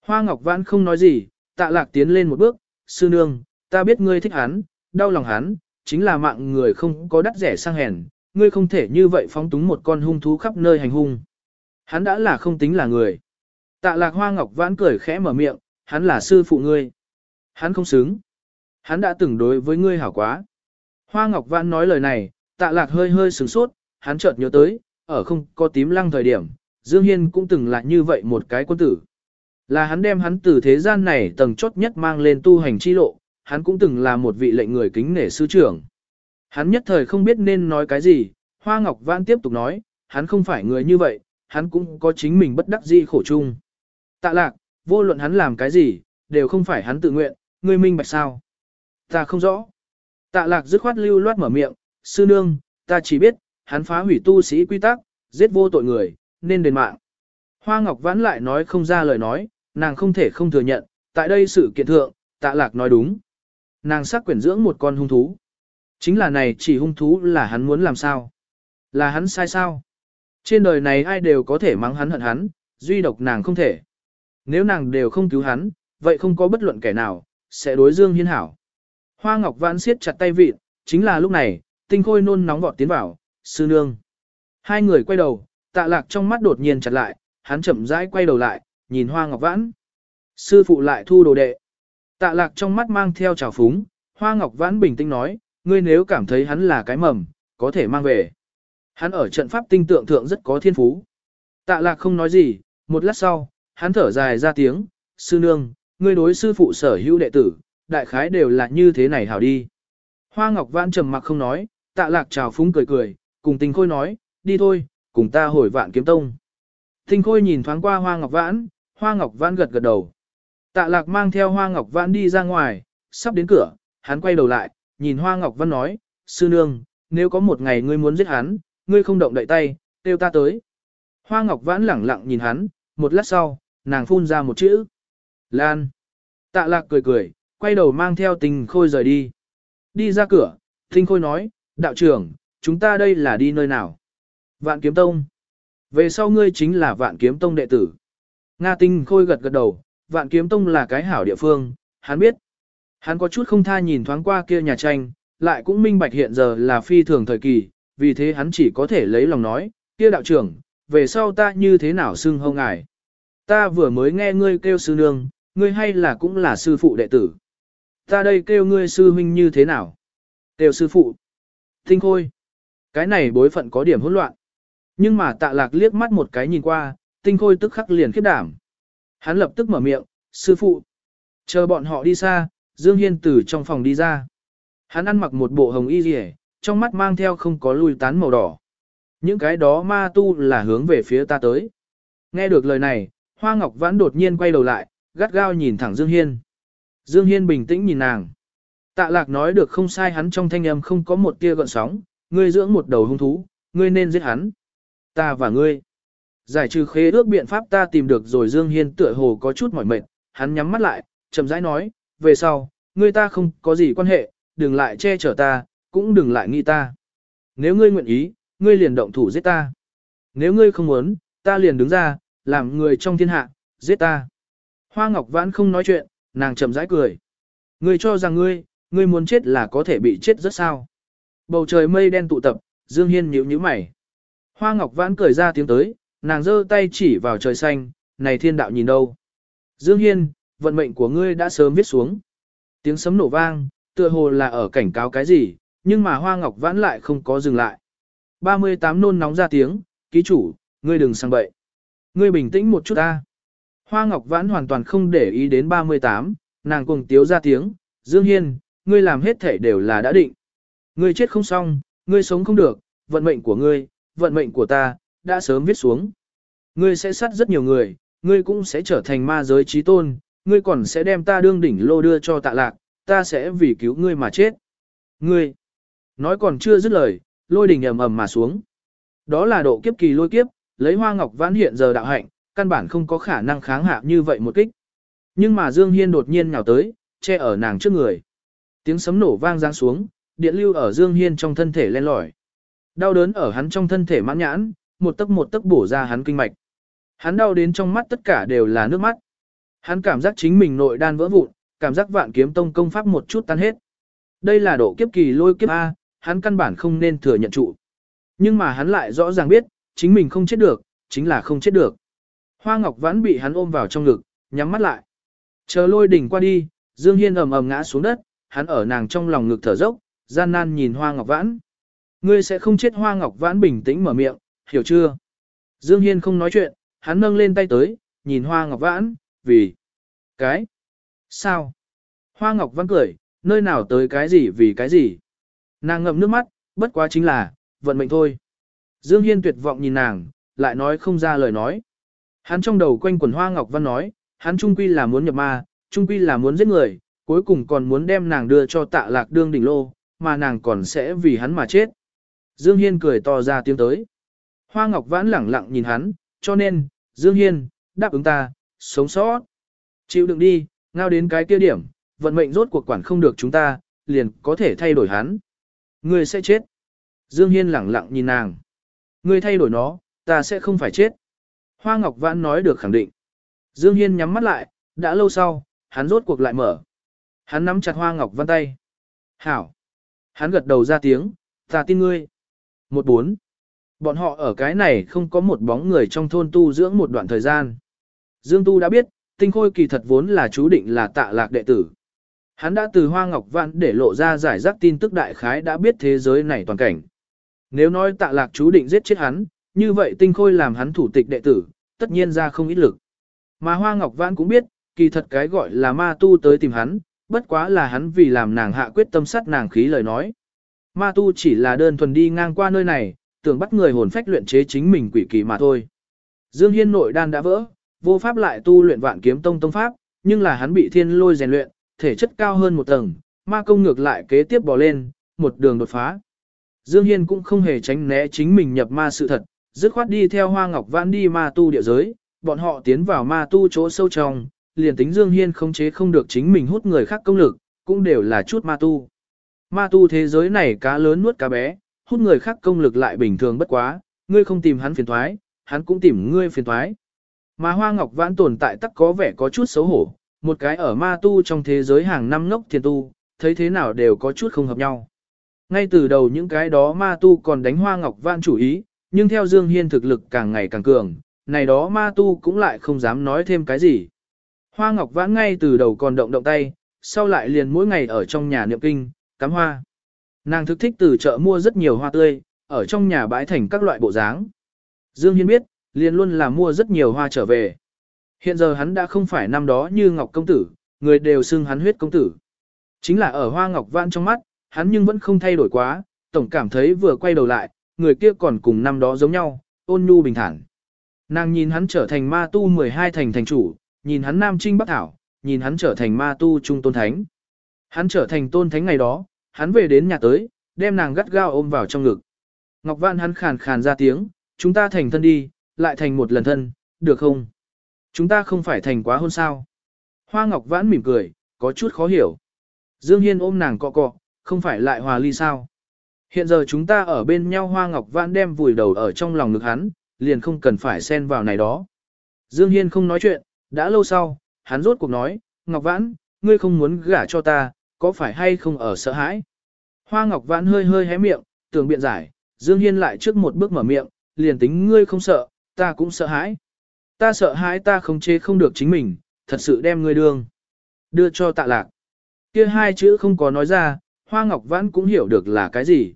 Hoa Ngọc Vãn không nói gì, tạ lạc tiến lên một bước, sư nương, ta biết ngươi thích hắn, đau lòng hắn, chính là mạng người không có đắt rẻ sang hèn, ngươi không thể như vậy phóng túng một con hung thú khắp nơi hành hung. Hắn đã là không tính là người. Tạ lạc hoa ngọc vãn cười khẽ mở miệng, hắn là sư phụ ngươi. Hắn không xứng. Hắn đã từng đối với ngươi hảo quá. Hoa ngọc vãn nói lời này, tạ lạc hơi hơi sửng sốt, hắn chợt nhớ tới, ở không có tím lăng thời điểm, Dương Hiên cũng từng là như vậy một cái quân tử. Là hắn đem hắn từ thế gian này tầng chốt nhất mang lên tu hành chi lộ, hắn cũng từng là một vị lệnh người kính nể sư trưởng. Hắn nhất thời không biết nên nói cái gì, Hoa Ngọc Vãn tiếp tục nói, hắn không phải người như vậy, hắn cũng có chính mình bất đắc dĩ khổ chung. Tạ lạc, vô luận hắn làm cái gì, đều không phải hắn tự nguyện, ngươi minh bạch sao. Ta không rõ. Tạ lạc dứt khoát lưu loát mở miệng, sư nương, ta chỉ biết, hắn phá hủy tu sĩ quy tắc, giết vô tội người, nên đền mạng. Hoa Ngọc Vãn lại nói không ra lời nói, nàng không thể không thừa nhận, tại đây sự kiện thượng, tạ lạc nói đúng. Nàng sắc quyển dưỡng một con hung thú. Chính là này chỉ hung thú là hắn muốn làm sao? Là hắn sai sao? Trên đời này ai đều có thể mắng hắn hận hắn, duy độc nàng không thể. Nếu nàng đều không cứu hắn, vậy không có bất luận kẻ nào, sẽ đối Dương Hiên hảo. Hoa Ngọc Vãn siết chặt tay vịt, chính là lúc này, tinh khôi nôn nóng vọt tiến vào, sư nương. Hai người quay đầu, tạ lạc trong mắt đột nhiên chặt lại, hắn chậm rãi quay đầu lại, nhìn Hoa Ngọc Vãn. Sư phụ lại thu đồ đệ. Tạ lạc trong mắt mang theo trào phúng, Hoa Ngọc Vãn bình tĩnh nói, ngươi nếu cảm thấy hắn là cái mầm, có thể mang về. Hắn ở trận pháp tinh tượng thượng rất có thiên phú. Tạ lạc không nói gì, một lát sau, hắn thở dài ra tiếng, sư nương, ngươi đối sư phụ sở hữu đệ tử, đại khái đều là như thế này hảo đi. Hoa Ngọc Vãn trầm mặc không nói, tạ lạc trào phúng cười cười, cùng tinh khôi nói, đi thôi, cùng ta hồi vạn kiếm tông. Tinh khôi nhìn thoáng qua Hoa Ngọc Vãn, Hoa Ngọc Vãn gật gật đầu. Tạ lạc mang theo Hoa Ngọc Vãn đi ra ngoài, sắp đến cửa, hắn quay đầu lại, nhìn Hoa Ngọc Vãn nói, sư nương, nếu có một ngày ngươi muốn giết hắn, ngươi không động đậy tay, kêu ta tới. Hoa Ngọc Vãn lẳng lặng nhìn hắn, một lát sau, nàng phun ra một chữ. Lan. Tạ lạc cười cười, quay đầu mang theo tình khôi rời đi. Đi ra cửa, tinh khôi nói, đạo trưởng, chúng ta đây là đi nơi nào? Vạn kiếm tông. Về sau ngươi chính là vạn kiếm tông đệ tử. Nga tinh khôi gật gật đầu, vạn kiếm tông là cái hảo địa phương, hắn biết. Hắn có chút không tha nhìn thoáng qua kia nhà tranh, lại cũng minh bạch hiện giờ là phi thường thời kỳ, vì thế hắn chỉ có thể lấy lòng nói, kia đạo trưởng, về sau ta như thế nào xưng hông ngài. ta vừa mới nghe ngươi kêu sư nương, ngươi hay là cũng là sư phụ đệ tử. Ta đây kêu ngươi sư huynh như thế nào? Kêu sư phụ. Tinh khôi. Cái này bối phận có điểm hỗn loạn. Nhưng mà tạ lạc liếc mắt một cái nhìn qua, tinh khôi tức khắc liền khiếp đảm. Hắn lập tức mở miệng, sư phụ. Chờ bọn họ đi xa, Dương Hiên từ trong phòng đi ra. Hắn ăn mặc một bộ hồng y rỉ, trong mắt mang theo không có lui tán màu đỏ. Những cái đó ma tu là hướng về phía ta tới. Nghe được lời này, Hoa Ngọc Vãn đột nhiên quay đầu lại, gắt gao nhìn thẳng Dương Hiên. Dương Hiên bình tĩnh nhìn nàng. Tạ lạc nói được không sai hắn trong thanh âm không có một tia gợn sóng, ngươi dưỡng một đầu hung thú, ngươi nên giết hắn. Ta và ngươi. Giải trừ khế ước biện pháp ta tìm được rồi Dương Hiên tựa hồ có chút mỏi mệt, hắn nhắm mắt lại, chậm rãi nói, về sau, ngươi ta không có gì quan hệ, đừng lại che chở ta, cũng đừng lại nghi ta. Nếu ngươi nguyện ý, ngươi liền động thủ giết ta. Nếu ngươi không muốn, ta liền đứng ra, làm người trong thiên hạ, giết ta. Hoa Ngọc Vãn không nói chuyện, nàng chậm rãi cười. Ngươi cho rằng ngươi, ngươi muốn chết là có thể bị chết rất sao. Bầu trời mây đen tụ tập, Dương Hiên nhíu nhíu mày. Hoa Ngọc Vãn cười ra tiếng tới, nàng giơ tay chỉ vào trời xanh, này thiên đạo nhìn đâu. Dương Hiên, vận mệnh của ngươi đã sớm viết xuống. Tiếng sấm nổ vang, tựa hồ là ở cảnh cáo cái gì, nhưng mà Hoa Ngọc Vãn lại không có dừng lại. 38 nôn nóng ra tiếng, ký chủ, ngươi đừng sang bậy. Ngươi bình tĩnh một chút ta. Hoa Ngọc Vãn hoàn toàn không để ý đến 38, nàng cùng tiếu ra tiếng, Dương Hiên, ngươi làm hết thể đều là đã định. Ngươi chết không xong, ngươi sống không được, vận mệnh của ngươi, vận mệnh của ta, đã sớm viết xuống. Ngươi sẽ sát rất nhiều người, ngươi cũng sẽ trở thành ma giới trí tôn, ngươi còn sẽ đem ta đương đỉnh lô đưa cho tạ lạc, ta sẽ vì cứu ngươi mà chết. Ngươi, nói còn chưa dứt lời, lôi đỉnh ầm ầm mà xuống. Đó là độ kiếp kỳ lôi kiếp, lấy hoa ngọc vãn hiện giờ đạo hạnh, căn bản không có khả năng kháng hạ như vậy một kích. Nhưng mà Dương Hiên đột nhiên nhào tới, che ở nàng trước người. Tiếng sấm nổ vang giáng xuống, điện lưu ở Dương Hiên trong thân thể len lỏi. Đau đớn ở hắn trong thân thể mãn nhãn, một tấc một tấc bổ ra hắn kinh mạch. Hắn đau đến trong mắt tất cả đều là nước mắt. Hắn cảm giác chính mình nội đan vỡ vụn, cảm giác vạn kiếm tông công pháp một chút tan hết. Đây là độ kiếp kỳ lôi kiếp A, hắn căn bản không nên thừa nhận trụ. Nhưng mà hắn lại rõ ràng biết, chính mình không chết được, chính là không chết được. Hoa Ngọc Vãn bị hắn ôm vào trong ngực, nhắm mắt lại. Chờ lôi đỉnh qua đi, Dương Hiên ầm ầm ngã xuống đất, hắn ở nàng trong lòng ngực thở dốc, gian nan nhìn Hoa Ngọc Vãn. Ngươi sẽ không chết Hoa Ngọc Vãn bình tĩnh mở miệng, hiểu chưa? Dương Hiên không nói chuyện, hắn nâng lên tay tới, nhìn Hoa Ngọc Vãn, vì... Cái... Sao? Hoa Ngọc Vãn cười, nơi nào tới cái gì vì cái gì? Nàng ngậm nước mắt, bất quá chính là, vận mệnh thôi. Dương Hiên tuyệt vọng nhìn nàng, lại nói không ra lời nói. Hắn trong đầu quanh quần Hoa Ngọc Vãn nói, hắn trung quy là muốn nhập ma, trung quy là muốn giết người, cuối cùng còn muốn đem nàng đưa cho tạ lạc đương đỉnh lô, mà nàng còn sẽ vì hắn mà chết. Dương Hiên cười to ra tiếng tới. Hoa Ngọc Vãn lẳng lặng nhìn hắn, cho nên, Dương Hiên, đáp ứng ta, sống sót. Chịu đựng đi, ngao đến cái kia điểm, vận mệnh rốt cuộc quản không được chúng ta, liền có thể thay đổi hắn. Ngươi sẽ chết. Dương Hiên lẳng lặng nhìn nàng. Ngươi thay đổi nó, ta sẽ không phải chết. Hoa Ngọc Vãn nói được khẳng định. Dương Hiên nhắm mắt lại, đã lâu sau, hắn rốt cuộc lại mở. Hắn nắm chặt Hoa Ngọc Vãn tay. Hảo. Hắn gật đầu ra tiếng, ta tin ngươi. Một bốn. Bọn họ ở cái này không có một bóng người trong thôn tu dưỡng một đoạn thời gian. Dương Tu đã biết, tinh khôi kỳ thật vốn là chú định là tạ lạc đệ tử. Hắn đã từ Hoa Ngọc Vãn để lộ ra giải rác tin tức đại khái đã biết thế giới này toàn cảnh. Nếu nói tạ lạc chú định giết chết hắn, như vậy tinh khôi làm hắn thủ tịch đệ tử, tất nhiên ra không ít lực. Mà Hoa Ngọc Vãn cũng biết, kỳ thật cái gọi là ma tu tới tìm hắn, bất quá là hắn vì làm nàng hạ quyết tâm sát nàng khí lời nói. Ma tu chỉ là đơn thuần đi ngang qua nơi này, tưởng bắt người hồn phách luyện chế chính mình quỷ kỳ mà thôi. Dương Hiên nội đan đã vỡ, vô pháp lại tu luyện vạn kiếm tông tông pháp, nhưng là hắn bị thiên lôi rèn luyện, thể chất cao hơn một tầng, ma công ngược lại kế tiếp bò lên, một đường đột phá. Dương Hiên cũng không hề tránh né chính mình nhập ma sự thật, dứt khoát đi theo Hoa Ngọc Vãn đi ma tu địa giới, bọn họ tiến vào ma tu chỗ sâu trong, liền tính Dương Hiên không chế không được chính mình hút người khác công lực, cũng đều là chút ma tu. Ma tu thế giới này cá lớn nuốt cá bé, hút người khác công lực lại bình thường bất quá, ngươi không tìm hắn phiền thoái, hắn cũng tìm ngươi phiền thoái. Mà Hoa Ngọc Vãn tồn tại tắc có vẻ có chút xấu hổ, một cái ở ma tu trong thế giới hàng năm ngốc thiền tu, thấy thế nào đều có chút không hợp nhau. Ngay từ đầu những cái đó ma tu còn đánh Hoa Ngọc Vãn chủ ý, nhưng theo Dương Hiên thực lực càng ngày càng cường, này đó ma tu cũng lại không dám nói thêm cái gì. Hoa Ngọc Vãn ngay từ đầu còn động động tay, sau lại liền mỗi ngày ở trong nhà niệm kinh, cắm hoa. Nàng thực thích từ chợ mua rất nhiều hoa tươi, ở trong nhà bãi thành các loại bộ dáng. Dương Hiên biết, liền luôn là mua rất nhiều hoa trở về. Hiện giờ hắn đã không phải năm đó như Ngọc Công Tử, người đều xưng hắn huyết công tử. Chính là ở Hoa Ngọc Vãn trong mắt, hắn nhưng vẫn không thay đổi quá, tổng cảm thấy vừa quay đầu lại, người kia còn cùng năm đó giống nhau, ôn nhu bình thản. Nàng nhìn hắn trở thành ma tu 12 thành thành chủ, nhìn hắn nam trinh bắc thảo, nhìn hắn trở thành ma tu trung tôn thánh. Hắn trở thành tôn thánh ngày đó, hắn về đến nhà tới, đem nàng gắt gao ôm vào trong ngực. Ngọc Vãn hắn khàn khàn ra tiếng, chúng ta thành thân đi, lại thành một lần thân, được không? Chúng ta không phải thành quá hôn sao? Hoa Ngọc Vãn mỉm cười, có chút khó hiểu. Dương Hiên ôm nàng cọ cọ, không phải lại hòa ly sao? Hiện giờ chúng ta ở bên nhau Hoa Ngọc Vãn đem vùi đầu ở trong lòng ngực hắn, liền không cần phải xen vào này đó. Dương Hiên không nói chuyện, đã lâu sau, hắn rốt cuộc nói, Ngọc Vãn, ngươi không muốn gả cho ta, có phải hay không ở sợ hãi? Hoa Ngọc Vãn hơi hơi hé miệng, tưởng biện giải, Dương Hiên lại trước một bước mở miệng, liền tính ngươi không sợ, ta cũng sợ hãi. Ta sợ hãi ta không chế không được chính mình, thật sự đem ngươi đương. Đưa cho tạ lạc. Kia hai chữ không có nói ra, Hoa Ngọc Vãn cũng hiểu được là cái gì.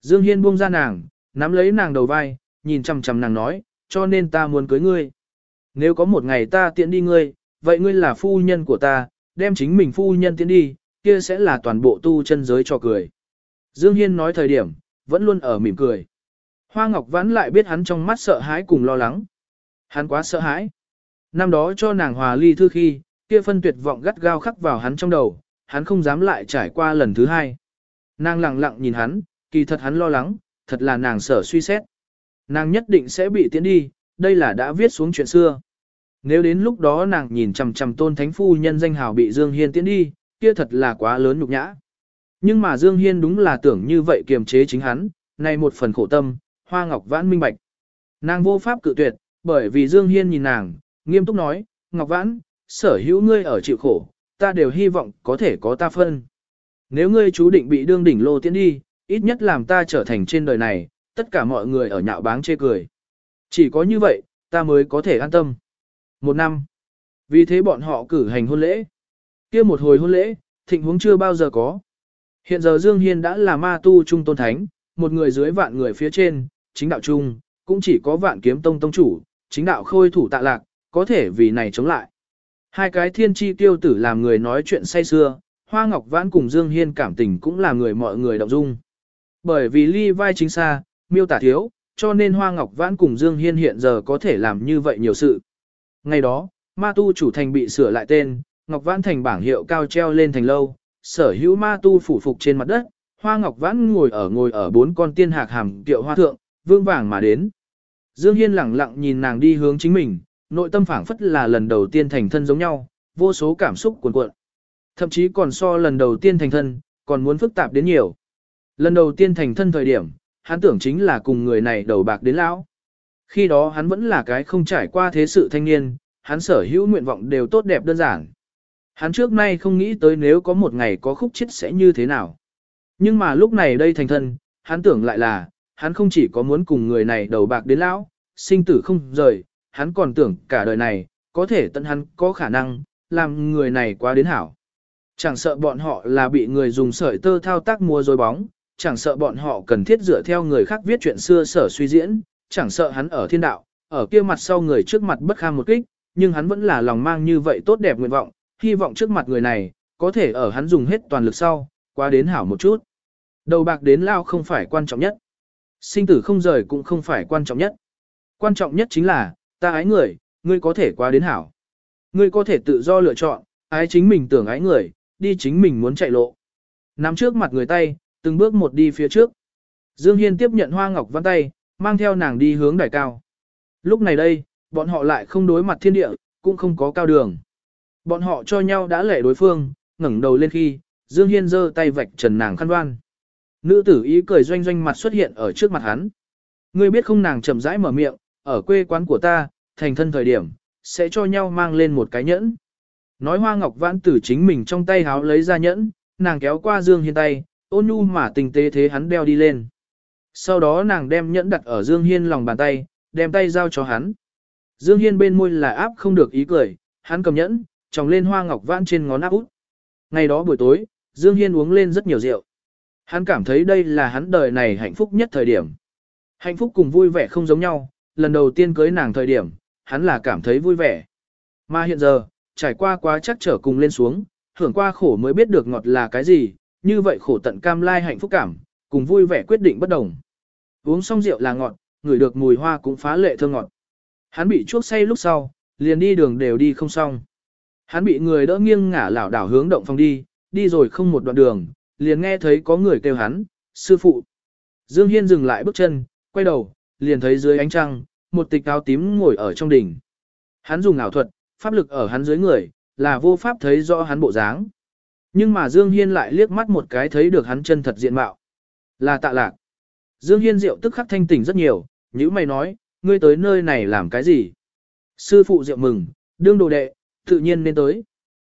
Dương Hiên buông ra nàng, nắm lấy nàng đầu vai, nhìn chằm chằm nàng nói, cho nên ta muốn cưới ngươi. Nếu có một ngày ta tiện đi ngươi, vậy ngươi là phu nhân của ta, đem chính mình phu nhân tiện đi, kia sẽ là toàn bộ tu chân giới cho cười. Dương Hiên nói thời điểm, vẫn luôn ở mỉm cười. Hoa Ngọc Vãn lại biết hắn trong mắt sợ hãi cùng lo lắng. Hắn quá sợ hãi. Năm đó cho nàng hòa ly thư khi, kia phân tuyệt vọng gắt gao khắc vào hắn trong đầu, hắn không dám lại trải qua lần thứ hai. Nàng lặng lặng nhìn hắn, kỳ thật hắn lo lắng, thật là nàng sợ suy xét. Nàng nhất định sẽ bị tiến đi, đây là đã viết xuống chuyện xưa. Nếu đến lúc đó nàng nhìn chằm chằm tôn thánh phu nhân danh hào bị Dương Hiên tiến đi, kia thật là quá lớn nhục nhã. Nhưng mà Dương Hiên đúng là tưởng như vậy kiềm chế chính hắn, này một phần khổ tâm, Hoa Ngọc Vãn minh bạch. Nàng vô pháp cự tuyệt, bởi vì Dương Hiên nhìn nàng, nghiêm túc nói, Ngọc Vãn, sở hữu ngươi ở chịu khổ, ta đều hy vọng có thể có ta phân. Nếu ngươi chú định bị đương đỉnh lô tiến đi, ít nhất làm ta trở thành trên đời này, tất cả mọi người ở nhạo báng chê cười. Chỉ có như vậy, ta mới có thể an tâm. Một năm. Vì thế bọn họ cử hành hôn lễ kia một hồi hôn lễ, thịnh huống chưa bao giờ có. Hiện giờ Dương Hiên đã là ma tu trung tôn thánh, một người dưới vạn người phía trên, chính đạo trung, cũng chỉ có vạn kiếm tông tông chủ, chính đạo khôi thủ tạ lạc, có thể vì này chống lại. Hai cái thiên chi tiêu tử làm người nói chuyện say xưa, Hoa Ngọc Vãn cùng Dương Hiên cảm tình cũng là người mọi người động dung. Bởi vì ly vai chính xa, miêu tả thiếu, cho nên Hoa Ngọc Vãn cùng Dương Hiên hiện giờ có thể làm như vậy nhiều sự. Ngày đó, ma tu chủ thành bị sửa lại tên, Ngọc Vãn thành bảng hiệu cao treo lên thành lâu, sở hữu ma tu phủ phục trên mặt đất, Hoa Ngọc Vãn ngồi ở ngồi ở bốn con tiên hạc hàm tiệu hoa thượng, vương vàng mà đến. Dương Hiên lẳng lặng nhìn nàng đi hướng chính mình, nội tâm phảng phất là lần đầu tiên thành thân giống nhau, vô số cảm xúc cuồn cuộn. Thậm chí còn so lần đầu tiên thành thân, còn muốn phức tạp đến nhiều. Lần đầu tiên thành thân thời điểm, hắn tưởng chính là cùng người này đầu bạc đến lão. Khi đó hắn vẫn là cái không trải qua thế sự thanh niên, hắn sở hữu nguyện vọng đều tốt đẹp đơn giản. Hắn trước nay không nghĩ tới nếu có một ngày có khúc chết sẽ như thế nào. Nhưng mà lúc này đây thành thân, hắn tưởng lại là, hắn không chỉ có muốn cùng người này đầu bạc đến lão, sinh tử không rời, hắn còn tưởng cả đời này, có thể tận hắn có khả năng, làm người này quá đến hảo. Chẳng sợ bọn họ là bị người dùng sợi tơ thao tác mua dối bóng, chẳng sợ bọn họ cần thiết dựa theo người khác viết chuyện xưa sở suy diễn, chẳng sợ hắn ở thiên đạo, ở kia mặt sau người trước mặt bất kham một kích, nhưng hắn vẫn là lòng mang như vậy tốt đẹp nguyện vọng, hy vọng trước mặt người này, có thể ở hắn dùng hết toàn lực sau, qua đến hảo một chút. Đầu bạc đến lao không phải quan trọng nhất. Sinh tử không rời cũng không phải quan trọng nhất. Quan trọng nhất chính là, ta ái người, ngươi có thể qua đến hảo. Ngươi có thể tự do lựa chọn, ái chính mình tưởng ái người, đi chính mình muốn chạy lộ. Nắm trước mặt người tay, từng bước một đi phía trước. Dương Hiên tiếp nhận hoa ngọc văn tay, mang theo nàng đi hướng đài cao. Lúc này đây, bọn họ lại không đối mặt thiên địa, cũng không có cao đường. Bọn họ cho nhau đã lệ đối phương, ngẩng đầu lên khi, Dương Hiên giơ tay vạch trần nàng khăn đoan. Nữ tử ý cười doanh doanh mặt xuất hiện ở trước mặt hắn. Ngươi biết không nàng chậm rãi mở miệng, ở quê quán của ta, thành thân thời điểm, sẽ cho nhau mang lên một cái nhẫn. Nói hoa ngọc vãn tử chính mình trong tay háo lấy ra nhẫn, nàng kéo qua Dương Hiên tay, ôn nhu mà tình tế thế hắn đeo đi lên. Sau đó nàng đem nhẫn đặt ở Dương Hiên lòng bàn tay, đem tay giao cho hắn. Dương Hiên bên môi là áp không được ý cười, hắn cầm nhẫn, tròng lên hoa ngọc vãn trên ngón áp út. Ngày đó buổi tối, Dương Hiên uống lên rất nhiều rượu. Hắn cảm thấy đây là hắn đời này hạnh phúc nhất thời điểm. Hạnh phúc cùng vui vẻ không giống nhau, lần đầu tiên cưới nàng thời điểm, hắn là cảm thấy vui vẻ. Mà hiện giờ, trải qua quá chắc trở cùng lên xuống, hưởng qua khổ mới biết được ngọt là cái gì, như vậy khổ tận cam lai hạnh phúc cảm, cùng vui vẻ quyết định bất đồng. Uống xong rượu là ngọt, ngửi được mùi hoa cũng phá lệ thơm ngọt. Hắn bị chuốc say lúc sau, liền đi đường đều đi không xong. Hắn bị người đỡ nghiêng ngả lảo đảo hướng động phòng đi, đi rồi không một đoạn đường, liền nghe thấy có người kêu hắn, sư phụ. Dương Hiên dừng lại bước chân, quay đầu, liền thấy dưới ánh trăng, một tịch áo tím ngồi ở trong đỉnh. Hắn dùng ảo thuật, pháp lực ở hắn dưới người, là vô pháp thấy rõ hắn bộ dáng. Nhưng mà Dương Hiên lại liếc mắt một cái thấy được hắn chân thật diện mạo. Là tạ lạc. Dương Hiên Diệu tức khắc thanh tỉnh rất nhiều, những mày nói, ngươi tới nơi này làm cái gì? Sư phụ Diệu mừng, đương đồ đệ, tự nhiên nên tới.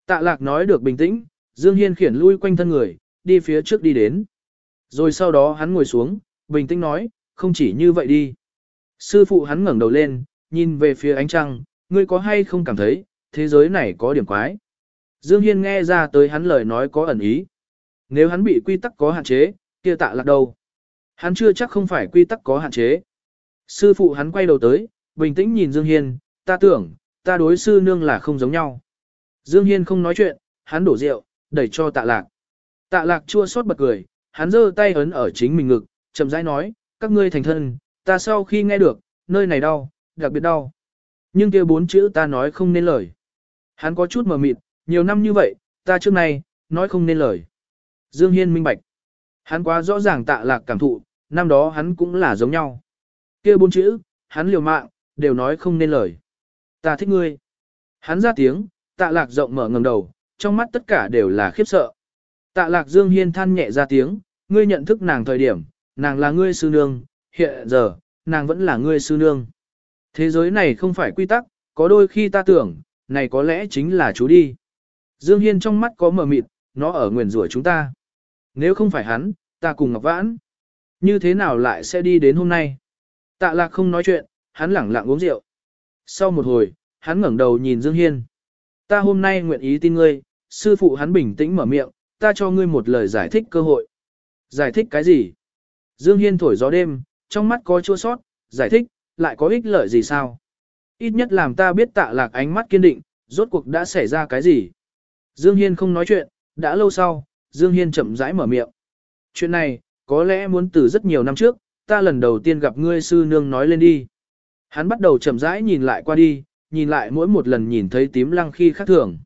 Tạ lạc nói được bình tĩnh, Dương Hiên khiển lui quanh thân người, đi phía trước đi đến. Rồi sau đó hắn ngồi xuống, bình tĩnh nói, không chỉ như vậy đi. Sư phụ hắn ngẩng đầu lên, nhìn về phía ánh trăng, ngươi có hay không cảm thấy, thế giới này có điểm quái. Dương Hiên nghe ra tới hắn lời nói có ẩn ý. Nếu hắn bị quy tắc có hạn chế, kia tạ lạc đâu. Hắn chưa chắc không phải quy tắc có hạn chế. Sư phụ hắn quay đầu tới, bình tĩnh nhìn Dương Hiên, ta tưởng, ta đối sư nương là không giống nhau. Dương Hiên không nói chuyện, hắn đổ rượu, đẩy cho tạ lạc. Tạ lạc chua xót bật cười, hắn giơ tay ấn ở chính mình ngực, chậm rãi nói, các ngươi thành thân, ta sau khi nghe được, nơi này đau, đặc biệt đau. Nhưng kia bốn chữ ta nói không nên lời. Hắn có chút mờ mịt, nhiều năm như vậy, ta trước nay, nói không nên lời. Dương Hiên minh bạch. Hắn quá rõ ràng tạ lạc cảm thụ, năm đó hắn cũng là giống nhau. kia bốn chữ, hắn liều mạng, đều nói không nên lời. Ta thích ngươi. Hắn ra tiếng, tạ lạc rộng mở ngầm đầu, trong mắt tất cả đều là khiếp sợ. Tạ lạc Dương Hiên than nhẹ ra tiếng, ngươi nhận thức nàng thời điểm, nàng là ngươi sư nương, hiện giờ, nàng vẫn là ngươi sư nương. Thế giới này không phải quy tắc, có đôi khi ta tưởng, này có lẽ chính là chú đi. Dương Hiên trong mắt có mờ mịt, nó ở nguyền rủa chúng ta. Nếu không phải hắn, ta cùng Ngọc Vãn. Như thế nào lại sẽ đi đến hôm nay? Tạ lạc không nói chuyện, hắn lẳng lặng uống rượu. Sau một hồi, hắn ngẩng đầu nhìn Dương Hiên. Ta hôm nay nguyện ý tin ngươi, sư phụ hắn bình tĩnh mở miệng, ta cho ngươi một lời giải thích cơ hội. Giải thích cái gì? Dương Hiên thổi gió đêm, trong mắt có chua sót, giải thích, lại có ích lợi gì sao? Ít nhất làm ta biết tạ lạc ánh mắt kiên định, rốt cuộc đã xảy ra cái gì? Dương Hiên không nói chuyện, đã lâu sau, Dương Hiên chậm rãi mở miệng. Chuyện này, có lẽ muốn từ rất nhiều năm trước, ta lần đầu tiên gặp ngươi sư nương nói lên đi. Hắn bắt đầu chậm rãi nhìn lại qua đi, nhìn lại mỗi một lần nhìn thấy tím lăng khi khác thường.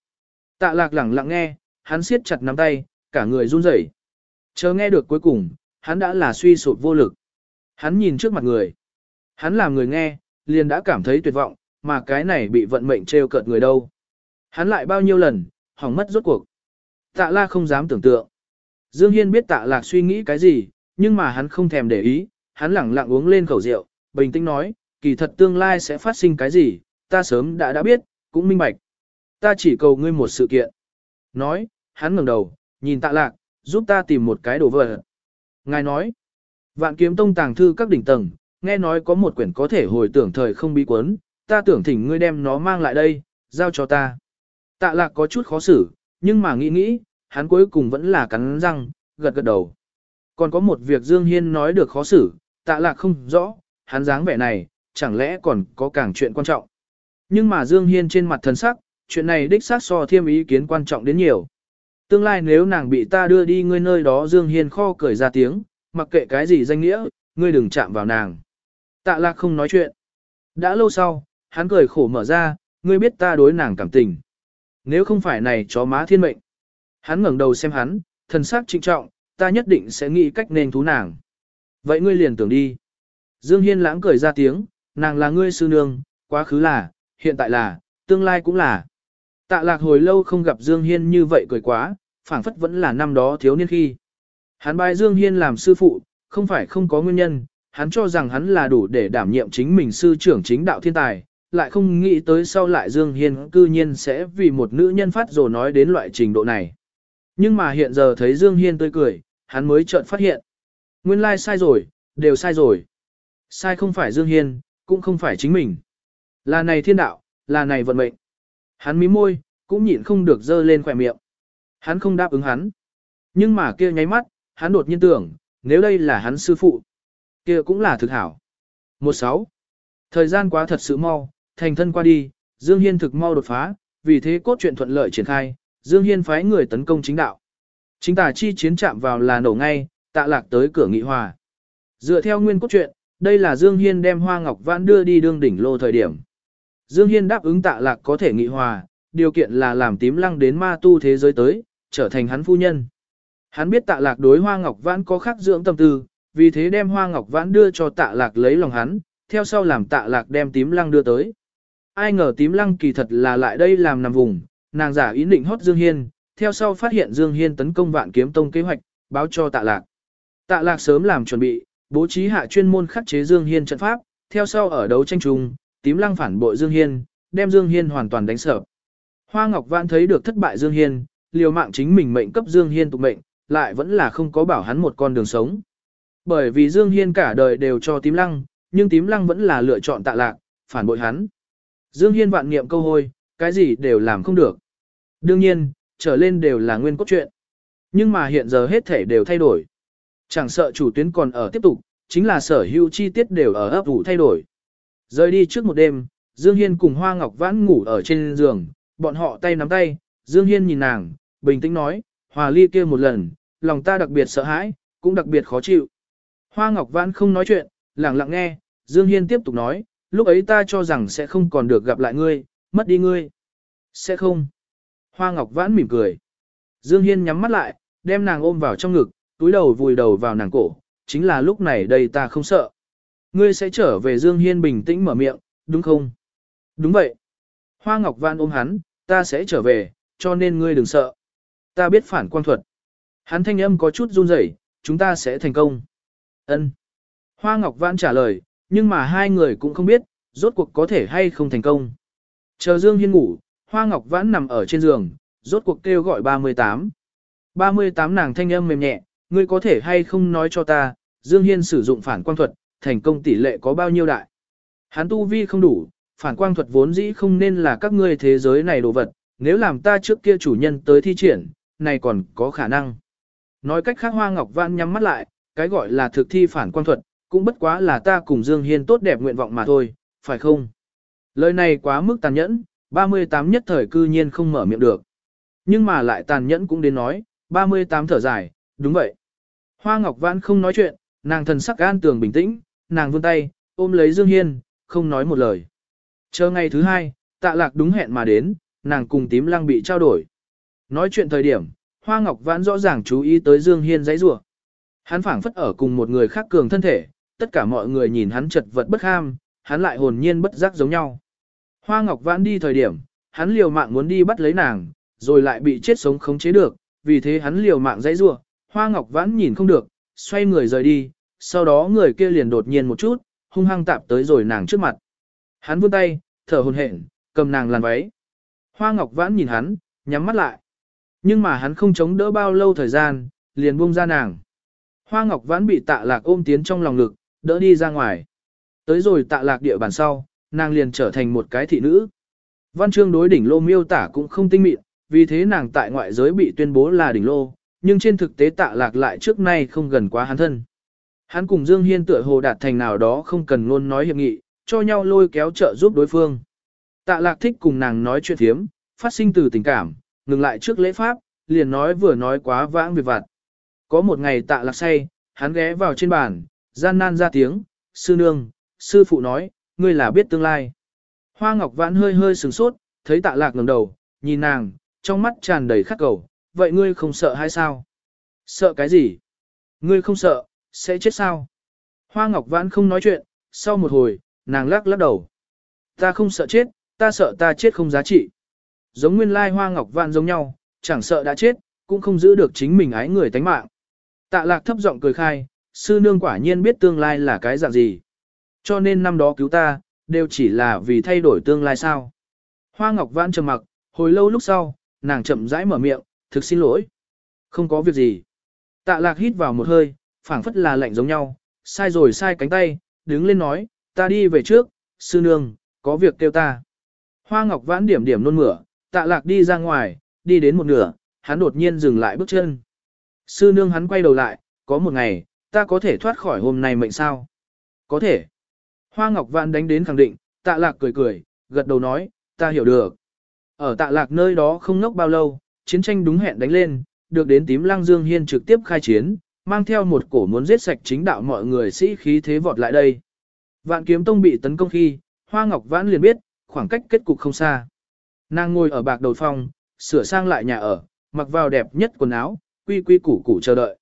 Tạ lạc lẳng lặng nghe, hắn siết chặt nắm tay, cả người run rẩy. Chờ nghe được cuối cùng, hắn đã là suy sụp vô lực. Hắn nhìn trước mặt người. Hắn làm người nghe, liền đã cảm thấy tuyệt vọng, mà cái này bị vận mệnh trêu cợt người đâu. Hắn lại bao nhiêu lần, hỏng mất rốt cuộc. Tạ la không dám tưởng tượng. Dương Hiên biết tạ lạc suy nghĩ cái gì, nhưng mà hắn không thèm để ý, hắn lẳng lặng uống lên khẩu rượu, bình tĩnh nói, kỳ thật tương lai sẽ phát sinh cái gì, ta sớm đã đã biết, cũng minh bạch. Ta chỉ cầu ngươi một sự kiện. Nói, hắn ngẩng đầu, nhìn tạ lạc, giúp ta tìm một cái đồ vật. Ngài nói, vạn kiếm tông tàng thư các đỉnh tầng, nghe nói có một quyển có thể hồi tưởng thời không bí cuốn, ta tưởng thỉnh ngươi đem nó mang lại đây, giao cho ta. Tạ lạc có chút khó xử, nhưng mà nghĩ nghĩ, hắn cuối cùng vẫn là cắn răng, gật gật đầu. Còn có một việc Dương Hiên nói được khó xử, tạ lạc không rõ, hắn dáng vẻ này, chẳng lẽ còn có càng chuyện quan trọng. Nhưng mà Dương Hiên trên mặt thần sắc, chuyện này đích xác so thêm ý kiến quan trọng đến nhiều. Tương lai nếu nàng bị ta đưa đi ngươi nơi đó Dương Hiên kho cười ra tiếng, mặc kệ cái gì danh nghĩa, ngươi đừng chạm vào nàng. Tạ lạc không nói chuyện. Đã lâu sau, hắn cười khổ mở ra, ngươi biết ta đối nàng cảm tình. Nếu không phải này chó má thiên mệnh. Hắn ngẩng đầu xem hắn, thần sắc trịnh trọng, ta nhất định sẽ nghĩ cách nên thú nàng. Vậy ngươi liền tưởng đi. Dương Hiên lãng cười ra tiếng, nàng là ngươi sư nương, quá khứ là, hiện tại là, tương lai cũng là. Tạ lạc hồi lâu không gặp Dương Hiên như vậy cười quá, phảng phất vẫn là năm đó thiếu niên khi. Hắn bài Dương Hiên làm sư phụ, không phải không có nguyên nhân, hắn cho rằng hắn là đủ để đảm nhiệm chính mình sư trưởng chính đạo thiên tài, lại không nghĩ tới sau lại Dương Hiên cư nhiên sẽ vì một nữ nhân phát rồi nói đến loại trình độ này. Nhưng mà hiện giờ thấy Dương Hiên tươi cười, hắn mới chợt phát hiện. Nguyên lai sai rồi, đều sai rồi. Sai không phải Dương Hiên, cũng không phải chính mình. Là này thiên đạo, là này vận mệnh. Hắn mí môi, cũng nhịn không được dơ lên khỏe miệng. Hắn không đáp ứng hắn. Nhưng mà kia nháy mắt, hắn đột nhiên tưởng, nếu đây là hắn sư phụ, kia cũng là thực hảo. 16. Thời gian quá thật sự mau, thành thân qua đi, Dương Hiên thực mau đột phá, vì thế cốt truyện thuận lợi triển khai, Dương Hiên phái người tấn công chính đạo. Chính tả chi chiến chạm vào là nổ ngay, tạ lạc tới cửa nghị hòa. Dựa theo nguyên cốt truyện, đây là Dương Hiên đem Hoa Ngọc Vãn đưa đi đương đỉnh lô thời điểm. Dương Hiên đáp ứng tạ lạc có thể nghị hòa, điều kiện là làm tím lăng đến ma tu thế giới tới, trở thành hắn phu nhân. Hắn biết tạ lạc đối Hoa Ngọc Vãn có khắc dưỡng tâm tư, vì thế đem Hoa Ngọc Vãn đưa cho tạ lạc lấy lòng hắn, theo sau làm tạ lạc đem tím lăng đưa tới. Ai ngờ tím lăng kỳ thật là lại đây làm nằm vùng, nàng giả ý định hót Dương Hiên, theo sau phát hiện Dương Hiên tấn công vạn kiếm tông kế hoạch, báo cho tạ lạc. Tạ lạc sớm làm chuẩn bị, bố trí hạ chuyên môn khắc chế Dương Hiên trận pháp, theo sau ở đấu tranh chung, tím lăng phản bội Dương Hiên, đem Dương Hiên hoàn toàn đánh sập. Hoa Ngọc Vãn thấy được thất bại Dương Hiên, liều mạng chính mình mệnh cấp Dương Hiên tục mệnh, lại vẫn là không có bảo hắn một con đường sống. Bởi vì Dương Hiên cả đời đều cho tím lăng, nhưng tím lăng vẫn là lựa chọn tạ lạc, phản bội hắn. Dương Hiên vạn niệm câu hôi, cái gì đều làm không được. Đương nhiên, trở lên đều là nguyên cốt truyện. Nhưng mà hiện giờ hết thể đều thay đổi. Chẳng sợ chủ tuyến còn ở tiếp tục, chính là sở hữu chi tiết đều ở ấp ủ thay đổi. Rời đi trước một đêm, Dương Hiên cùng Hoa Ngọc Vãn ngủ ở trên giường, bọn họ tay nắm tay, Dương Hiên nhìn nàng, bình tĩnh nói, hòa ly kia một lần, lòng ta đặc biệt sợ hãi, cũng đặc biệt khó chịu. Hoa Ngọc Vãn không nói chuyện, lặng lặng nghe, Dương Hiên tiếp tục nói, lúc ấy ta cho rằng sẽ không còn được gặp lại ngươi, mất đi ngươi. Sẽ không. Hoa Ngọc Vãn mỉm cười. Dương Hiên nhắm mắt lại, đem nàng ôm vào trong ngực, túi đầu vùi đầu vào nàng cổ, chính là lúc này đây ta không sợ. Ngươi sẽ trở về Dương Hiên bình tĩnh mở miệng, đúng không? Đúng vậy. Hoa Ngọc Vãn ôm hắn, ta sẽ trở về, cho nên ngươi đừng sợ. Ta biết phản quang thuật. Hắn thanh âm có chút run rẩy, chúng ta sẽ thành công. Ân. Hoa Ngọc Vãn trả lời, nhưng mà hai người cũng không biết, rốt cuộc có thể hay không thành công. Chờ Dương Hiên ngủ, Hoa Ngọc Vãn nằm ở trên giường, rốt cuộc kêu gọi 38. 38 nàng thanh âm mềm nhẹ, ngươi có thể hay không nói cho ta, Dương Hiên sử dụng phản quang thuật, thành công tỷ lệ có bao nhiêu đại. Hắn tu vi không đủ, phản quang thuật vốn dĩ không nên là các ngươi thế giới này đồ vật, nếu làm ta trước kia chủ nhân tới thi triển, này còn có khả năng. Nói cách khác Hoa Ngọc Vãn nhắm mắt lại, cái gọi là thực thi phản quang thuật, cũng bất quá là ta cùng Dương Hiên tốt đẹp nguyện vọng mà thôi, phải không? Lời này quá mức tàn nhẫn, 38 nhất thời cư nhiên không mở miệng được. Nhưng mà lại tàn nhẫn cũng đến nói, 38 thở dài, đúng vậy. Hoa Ngọc Vãn không nói chuyện, nàng thần sắc an tường bình tĩnh, nàng vươn tay, ôm lấy Dương Hiên, không nói một lời. Chờ ngày thứ hai, tạ lạc đúng hẹn mà đến, nàng cùng tím lăng bị trao đổi. Nói chuyện thời điểm, Hoa Ngọc Vãn rõ ràng chú ý tới Dương Hiên giấy rủa Hắn phảng phất ở cùng một người khác cường thân thể, tất cả mọi người nhìn hắn chật vật bất ham, hắn lại hồn nhiên bất giác giống nhau. Hoa Ngọc Vãn đi thời điểm, hắn liều mạng muốn đi bắt lấy nàng, rồi lại bị chết sống khống chế được, vì thế hắn liều mạng dãy rủa. Hoa Ngọc Vãn nhìn không được, xoay người rời đi, sau đó người kia liền đột nhiên một chút, hung hăng tạp tới rồi nàng trước mặt. Hắn vươn tay, thở hổn hển, cầm nàng làn váy. Hoa Ngọc Vãn nhìn hắn, nhắm mắt lại. Nhưng mà hắn không chống đỡ bao lâu thời gian, liền buông ra nàng. Hoa Ngọc Vãn bị tạ lạc ôm tiến trong lòng ngực, đỡ đi ra ngoài. Tới rồi tạ lạc địa bàn sau, nàng liền trở thành một cái thị nữ. Văn chương đối đỉnh lô miêu tả cũng không tinh mịn, vì thế nàng tại ngoại giới bị tuyên bố là đỉnh lô, nhưng trên thực tế tạ lạc lại trước nay không gần quá hắn thân. Hắn cùng Dương Hiên tựa hồ đạt thành nào đó không cần luôn nói hiệp nghị, cho nhau lôi kéo trợ giúp đối phương. Tạ lạc thích cùng nàng nói chuyện thiếm, phát sinh từ tình cảm, ngừng lại trước lễ pháp, liền nói vừa nói quá vãng việc vặt. Có một ngày tạ lạc say, hắn ghé vào trên bàn, gian nan ra tiếng, sư nương, sư phụ nói, ngươi là biết tương lai. Hoa Ngọc Vãn hơi hơi sừng sốt, thấy tạ lạc ngẩng đầu, nhìn nàng, trong mắt tràn đầy khắc cầu, vậy ngươi không sợ hay sao? Sợ cái gì? Ngươi không sợ, sẽ chết sao? Hoa Ngọc Vãn không nói chuyện, sau một hồi, nàng lắc lắc đầu. Ta không sợ chết, ta sợ ta chết không giá trị. Giống nguyên lai Hoa Ngọc Vãn giống nhau, chẳng sợ đã chết, cũng không giữ được chính mình ái người tánh mạng. Tạ lạc thấp giọng cười khai, sư nương quả nhiên biết tương lai là cái dạng gì. Cho nên năm đó cứu ta, đều chỉ là vì thay đổi tương lai sao. Hoa Ngọc Vãn trầm mặc, hồi lâu lúc sau, nàng chậm rãi mở miệng, thực xin lỗi. Không có việc gì. Tạ lạc hít vào một hơi, phảng phất là lạnh giống nhau, sai rồi sai cánh tay, đứng lên nói, ta đi về trước, sư nương, có việc kêu ta. Hoa Ngọc Vãn điểm điểm nôn mửa, tạ lạc đi ra ngoài, đi đến một nửa, hắn đột nhiên dừng lại bước chân. Sư nương hắn quay đầu lại, có một ngày, ta có thể thoát khỏi hôm nay mệnh sao? Có thể. Hoa Ngọc Vãn đánh đến khẳng định, tạ lạc cười cười, gật đầu nói, ta hiểu được. Ở tạ lạc nơi đó không ngốc bao lâu, chiến tranh đúng hẹn đánh lên, được đến tím lăng dương hiên trực tiếp khai chiến, mang theo một cổ muốn giết sạch chính đạo mọi người sĩ khí thế vọt lại đây. Vạn kiếm tông bị tấn công khi, Hoa Ngọc Vãn liền biết, khoảng cách kết cục không xa. Nàng ngồi ở bạc đầu phòng, sửa sang lại nhà ở, mặc vào đẹp nhất quần áo, quy quy củ củ chờ đợi.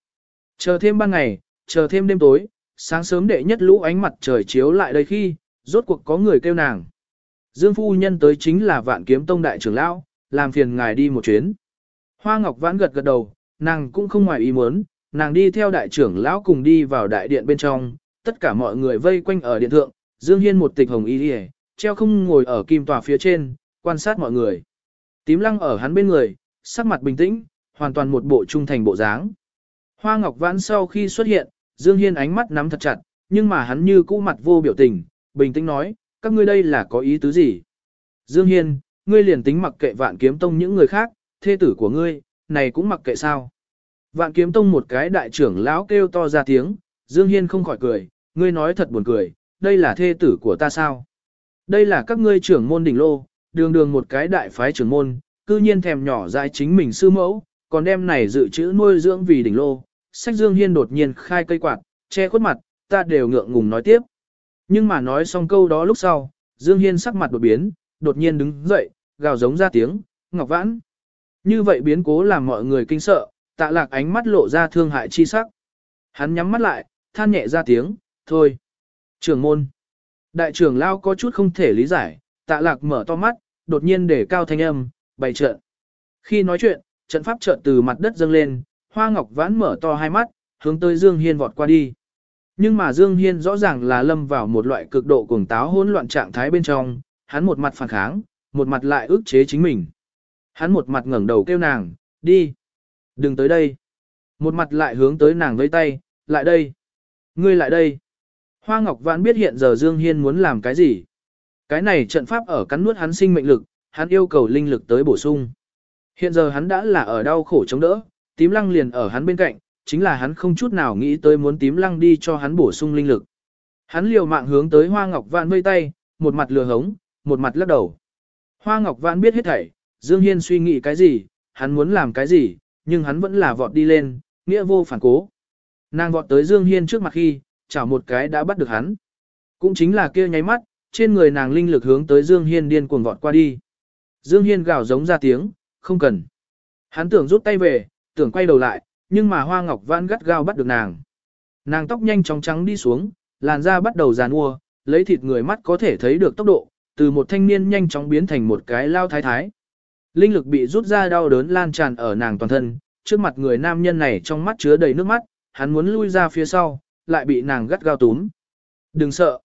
Chờ thêm ban ngày, chờ thêm đêm tối, sáng sớm đệ nhất lũ ánh mặt trời chiếu lại đây khi, rốt cuộc có người kêu nàng. Dương phu nhân tới chính là vạn kiếm tông đại trưởng lão, làm phiền ngài đi một chuyến. Hoa Ngọc Vãn gật gật đầu, nàng cũng không ngoài ý muốn, nàng đi theo đại trưởng lão cùng đi vào đại điện bên trong, tất cả mọi người vây quanh ở điện thượng, Dương Hiên một tịch hồng y đi treo không ngồi ở kim tòa phía trên, quan sát mọi người. Tím lăng ở hắn bên người, sắc mặt bình tĩnh, hoàn toàn một bộ trung thành bộ dáng. Hoa Ngọc Vãn sau khi xuất hiện, Dương Hiên ánh mắt nắm thật chặt, nhưng mà hắn như cũ mặt vô biểu tình, bình tĩnh nói, các ngươi đây là có ý tứ gì? Dương Hiên, ngươi liền tính mặc kệ vạn kiếm tông những người khác, thê tử của ngươi, này cũng mặc kệ sao? Vạn kiếm tông một cái đại trưởng lão kêu to ra tiếng, Dương Hiên không khỏi cười, ngươi nói thật buồn cười, đây là thê tử của ta sao? Đây là các ngươi trưởng môn đỉnh lô, đường đường một cái đại phái trưởng môn, cư nhiên thèm nhỏ dại chính mình sư mẫu, còn đem này dự trữ nuôi dưỡng vì đỉnh lô. Sách Dương Hiên đột nhiên khai cây quạt, che khuất mặt, ta đều ngượng ngùng nói tiếp. Nhưng mà nói xong câu đó lúc sau, Dương Hiên sắc mặt đột biến, đột nhiên đứng dậy, gào giống ra tiếng, Ngọc Vãn. Như vậy biến cố làm mọi người kinh sợ, tạ lạc ánh mắt lộ ra thương hại chi sắc. Hắn nhắm mắt lại, than nhẹ ra tiếng, thôi. Trưởng môn. Đại trưởng lao có chút không thể lý giải, tạ lạc mở to mắt, đột nhiên để cao thanh âm, bày trận. Khi nói chuyện, trận pháp trận từ mặt đất dâng lên, hoa ngọc vãn mở to hai mắt, hướng tới Dương Hiên vọt qua đi. Nhưng mà Dương Hiên rõ ràng là lâm vào một loại cực độ cuồng táo hỗn loạn trạng thái bên trong, hắn một mặt phản kháng, một mặt lại ức chế chính mình. Hắn một mặt ngẩng đầu kêu nàng, đi. Đừng tới đây. Một mặt lại hướng tới nàng với tay, lại đây. Ngươi lại đây. Hoa Ngọc Vãn biết hiện giờ Dương Hiên muốn làm cái gì. Cái này trận pháp ở cắn nuốt hắn sinh mệnh lực, hắn yêu cầu linh lực tới bổ sung. Hiện giờ hắn đã là ở đau khổ chống đỡ, tím lăng liền ở hắn bên cạnh, chính là hắn không chút nào nghĩ tới muốn tím lăng đi cho hắn bổ sung linh lực. Hắn liều mạng hướng tới Hoa Ngọc Vãn vây tay, một mặt lừa hống, một mặt lắc đầu. Hoa Ngọc Vãn biết hết thảy, Dương Hiên suy nghĩ cái gì, hắn muốn làm cái gì, nhưng hắn vẫn là vọt đi lên, nghĩa vô phản cố. Nàng vọt tới Dương Hiên trước mặt khi, chảo một cái đã bắt được hắn. Cũng chính là kia nháy mắt, trên người nàng linh lực hướng tới Dương Hiên điên cuồng vọt qua đi. Dương Hiên gào giống ra tiếng, không cần. Hắn tưởng rút tay về, tưởng quay đầu lại, nhưng mà Hoa Ngọc Vãn gắt gao bắt được nàng. Nàng tóc nhanh chóng trắng đi xuống, làn da bắt đầu giàn ua, lấy thịt người mắt có thể thấy được tốc độ, từ một thanh niên nhanh chóng biến thành một cái lao thái thái. Linh lực bị rút ra đau đớn lan tràn ở nàng toàn thân, trước mặt người nam nhân này trong mắt chứa đầy nước mắt, hắn muốn lui ra phía sau, lại bị nàng gắt gao túm. Đừng sợ.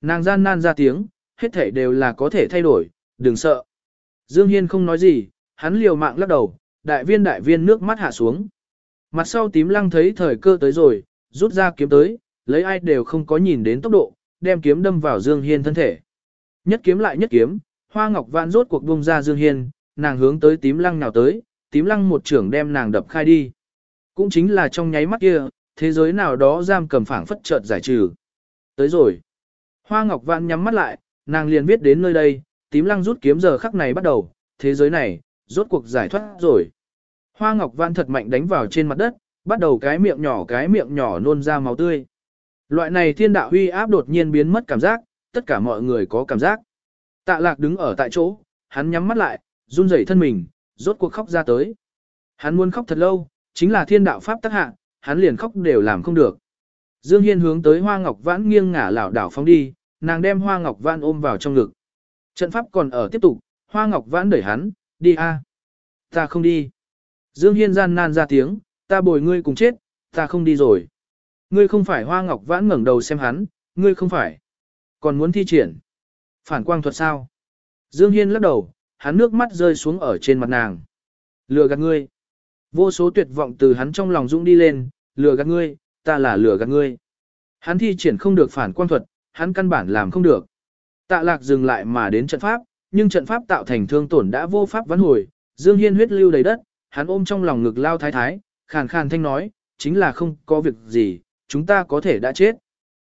Nàng gian nan ra tiếng, hết thể đều là có thể thay đổi, đừng sợ. Dương Hiên không nói gì, hắn liều mạng lắc đầu, đại viên đại viên nước mắt hạ xuống. Mặt sau tím lăng thấy thời cơ tới rồi, rút ra kiếm tới, lấy ai đều không có nhìn đến tốc độ, đem kiếm đâm vào Dương Hiên thân thể. Nhất kiếm lại nhất kiếm, hoa ngọc vạn rốt cuộc bung ra Dương Hiên, nàng hướng tới tím lăng nào tới, tím lăng một trưởng đem nàng đập khai đi. Cũng chính là trong nháy mắt kia, thế giới nào đó giam cầm phảng phất chợt giải trừ. Tới rồi. Hoa Ngọc Vạn nhắm mắt lại, nàng liền viết đến nơi đây, tím lăng rút kiếm giờ khắc này bắt đầu, thế giới này, rốt cuộc giải thoát rồi. Hoa Ngọc Vạn thật mạnh đánh vào trên mặt đất, bắt đầu cái miệng nhỏ cái miệng nhỏ nôn ra máu tươi. Loại này thiên đạo huy áp đột nhiên biến mất cảm giác, tất cả mọi người có cảm giác. Tạ lạc đứng ở tại chỗ, hắn nhắm mắt lại, run rẩy thân mình, rốt cuộc khóc ra tới. Hắn muốn khóc thật lâu, chính là thiên đạo pháp tác hạ, hắn liền khóc đều làm không được. Dương Hiên hướng tới Hoa Ngọc Vãn nghiêng ngả lảo đảo phóng đi, nàng đem Hoa Ngọc Vãn ôm vào trong ngực. Trận pháp còn ở tiếp tục, Hoa Ngọc Vãn đẩy hắn, đi a. Ta không đi. Dương Hiên gian nan ra tiếng, ta bồi ngươi cùng chết, ta không đi rồi. Ngươi không phải Hoa Ngọc Vãn ngẩng đầu xem hắn, ngươi không phải. Còn muốn thi triển. Phản quang thuật sao? Dương Hiên lắc đầu, hắn nước mắt rơi xuống ở trên mặt nàng. Lừa gạt ngươi. Vô số tuyệt vọng từ hắn trong lòng dũng đi lên, lừa gạt ngươi, ta là lừa gạt ngươi. Hắn thi triển không được phản quan thuật, hắn căn bản làm không được. Tạ lạc dừng lại mà đến trận pháp, nhưng trận pháp tạo thành thương tổn đã vô pháp vãn hồi, Dương Hiên huyết lưu đầy đất, hắn ôm trong lòng ngực lao thái thái, khàn khàn thanh nói, chính là không có việc gì, chúng ta có thể đã chết.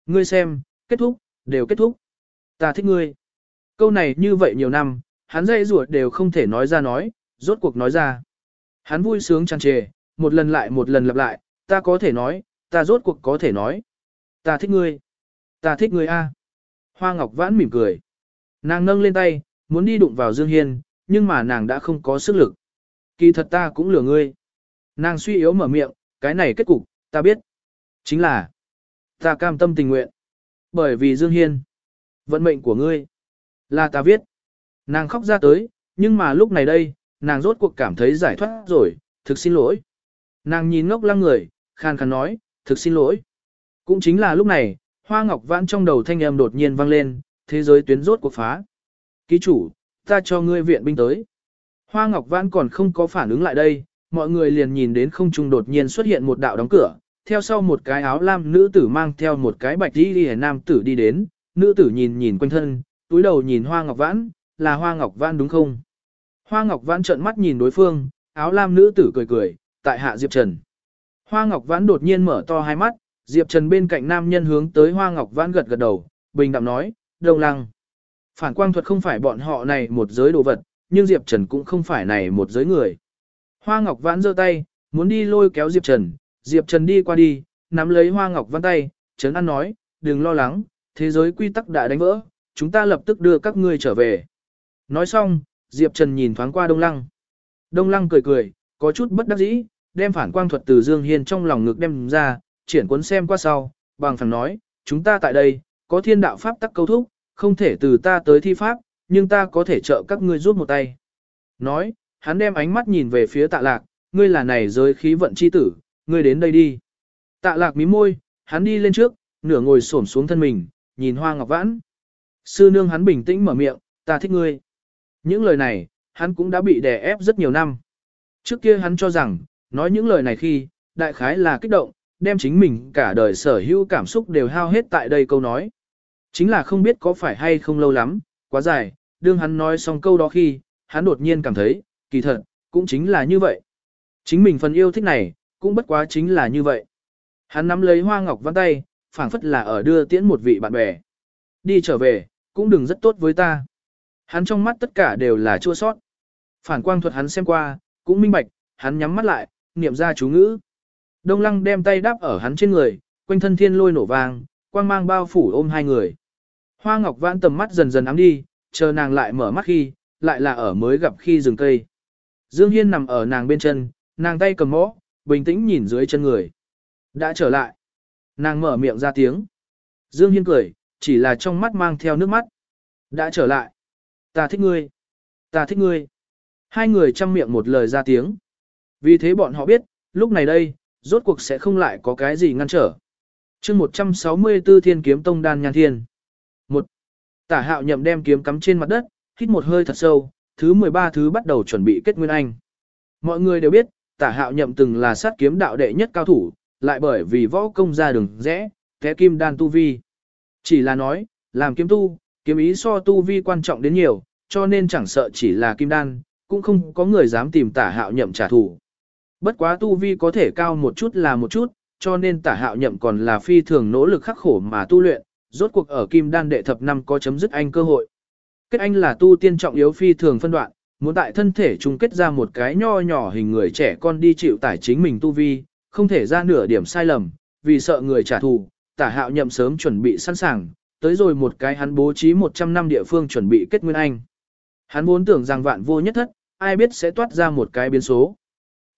Ngươi xem, kết thúc, đều kết thúc. Ta thích ngươi. Câu này như vậy nhiều năm, hắn dây ruột đều không thể nói ra nói, rốt cuộc nói ra. Hắn vui sướng tràn trề, một lần lại một lần lặp lại, ta có thể nói, ta rốt cuộc có thể nói. Ta thích ngươi. Ta thích ngươi a. Hoa Ngọc Vãn mỉm cười. Nàng nâng lên tay, muốn đi đụng vào Dương Hiên, nhưng mà nàng đã không có sức lực. Kỳ thật ta cũng lừa ngươi. Nàng suy yếu mở miệng, cái này kết cục, ta biết. Chính là, ta cam tâm tình nguyện. Bởi vì Dương Hiên, vận mệnh của ngươi, là ta viết. Nàng khóc ra tới, nhưng mà lúc này đây, nàng rốt cuộc cảm thấy giải thoát rồi, thực xin lỗi. Nàng nhìn ngốc lăng người, khan khàn nói, thực xin lỗi. Cũng chính là lúc này, hoa ngọc vãn trong đầu thanh âm đột nhiên vang lên, thế giới tuyến rốt cuộc phá. Ký chủ, ta cho ngươi viện binh tới. Hoa ngọc vãn còn không có phản ứng lại đây, mọi người liền nhìn đến không trung đột nhiên xuất hiện một đạo đóng cửa, theo sau một cái áo lam nữ tử mang theo một cái bạch đi đi nam tử đi đến, nữ tử nhìn nhìn quanh thân, túi đầu nhìn hoa ngọc vãn, là hoa ngọc vãn đúng không? Hoa ngọc vãn trợn mắt nhìn đối phương, áo lam nữ tử cười cười, tại hạ Diệp Trần. Hoa ngọc vãn đột nhiên mở to hai mắt, Diệp Trần bên cạnh nam nhân hướng tới hoa ngọc vãn gật gật đầu, bình đạm nói, đồng lăng. Phản quang thuật không phải bọn họ này một giới đồ vật, nhưng Diệp Trần cũng không phải này một giới người. Hoa Ngọc Vãn giơ tay, muốn đi lôi kéo Diệp Trần, Diệp Trần đi qua đi, nắm lấy Hoa Ngọc Vãn tay, Trấn An nói, đừng lo lắng, thế giới quy tắc đã đánh vỡ, chúng ta lập tức đưa các ngươi trở về. Nói xong, Diệp Trần nhìn thoáng qua Đông Lăng. Đông Lăng cười cười, có chút bất đắc dĩ, đem phản quang thuật từ Dương Hiên trong lòng ngực đem ra, triển cuốn xem qua sau, bằng phẳng nói, chúng ta tại đây, có thiên đạo pháp tắc câu thúc, không thể từ ta tới thi pháp, nhưng ta có thể trợ các ngươi giúp một tay. Nói, hắn đem ánh mắt nhìn về phía tạ lạc, ngươi là này giới khí vận chi tử, ngươi đến đây đi. Tạ lạc mím môi, hắn đi lên trước, nửa ngồi xổm xuống thân mình, nhìn hoa ngọc vãn. Sư nương hắn bình tĩnh mở miệng, ta thích ngươi. Những lời này, hắn cũng đã bị đè ép rất nhiều năm. Trước kia hắn cho rằng, nói những lời này khi, đại khái là kích động, đem chính mình cả đời sở hữu cảm xúc đều hao hết tại đây câu nói. Chính là không biết có phải hay không lâu lắm, quá dài, đương hắn nói xong câu đó khi, hắn đột nhiên cảm thấy, kỳ thật, cũng chính là như vậy. Chính mình phần yêu thích này, cũng bất quá chính là như vậy. Hắn nắm lấy hoa ngọc văn tay, phảng phất là ở đưa tiễn một vị bạn bè. Đi trở về, cũng đừng rất tốt với ta. Hắn trong mắt tất cả đều là chua sót. Phản quang thuật hắn xem qua, cũng minh bạch, hắn nhắm mắt lại, niệm ra chú ngữ. Đông lăng đem tay đáp ở hắn trên người, quanh thân thiên lôi nổ vang, quang mang bao phủ ôm hai người. Hoa ngọc vãn tầm mắt dần dần ám đi, chờ nàng lại mở mắt khi, lại là ở mới gặp khi rừng cây. Dương Hiên nằm ở nàng bên chân, nàng tay cầm mõ, bình tĩnh nhìn dưới chân người. Đã trở lại. Nàng mở miệng ra tiếng. Dương Hiên cười, chỉ là trong mắt mang theo nước mắt. Đã trở lại. Ta thích ngươi. Ta thích ngươi. Hai người chăm miệng một lời ra tiếng. Vì thế bọn họ biết, lúc này đây, rốt cuộc sẽ không lại có cái gì ngăn trở. chương 164 Thiên Kiếm Tông Đan Nhan Thiên. Một. Tả hạo nhậm đem kiếm cắm trên mặt đất, hít một hơi thật sâu, thứ 13 thứ bắt đầu chuẩn bị kết nguyên anh. Mọi người đều biết, tả hạo nhậm từng là sát kiếm đạo đệ nhất cao thủ, lại bởi vì võ công ra đường rẽ, thế kim đan tu vi. Chỉ là nói, làm kiếm tu, kiếm ý so tu vi quan trọng đến nhiều, cho nên chẳng sợ chỉ là kim đan, cũng không có người dám tìm tả hạo nhậm trả thù. Bất quá tu vi có thể cao một chút là một chút, cho nên tả hạo nhậm còn là phi thường nỗ lực khắc khổ mà tu luyện, rốt cuộc ở kim đan đệ thập năm có chấm dứt anh cơ hội. Kết anh là tu tiên trọng yếu phi thường phân đoạn, muốn tại thân thể chung kết ra một cái nho nhỏ hình người trẻ con đi chịu tải chính mình tu vi, không thể ra nửa điểm sai lầm, vì sợ người trả thù, tả hạo nhậm sớm chuẩn bị sẵn sàng, tới rồi một cái hắn bố trí 100 năm địa phương chuẩn bị kết nguyên anh. Hắn vốn tưởng rằng vạn vô nhất thất, ai biết sẽ toát ra một cái biến số.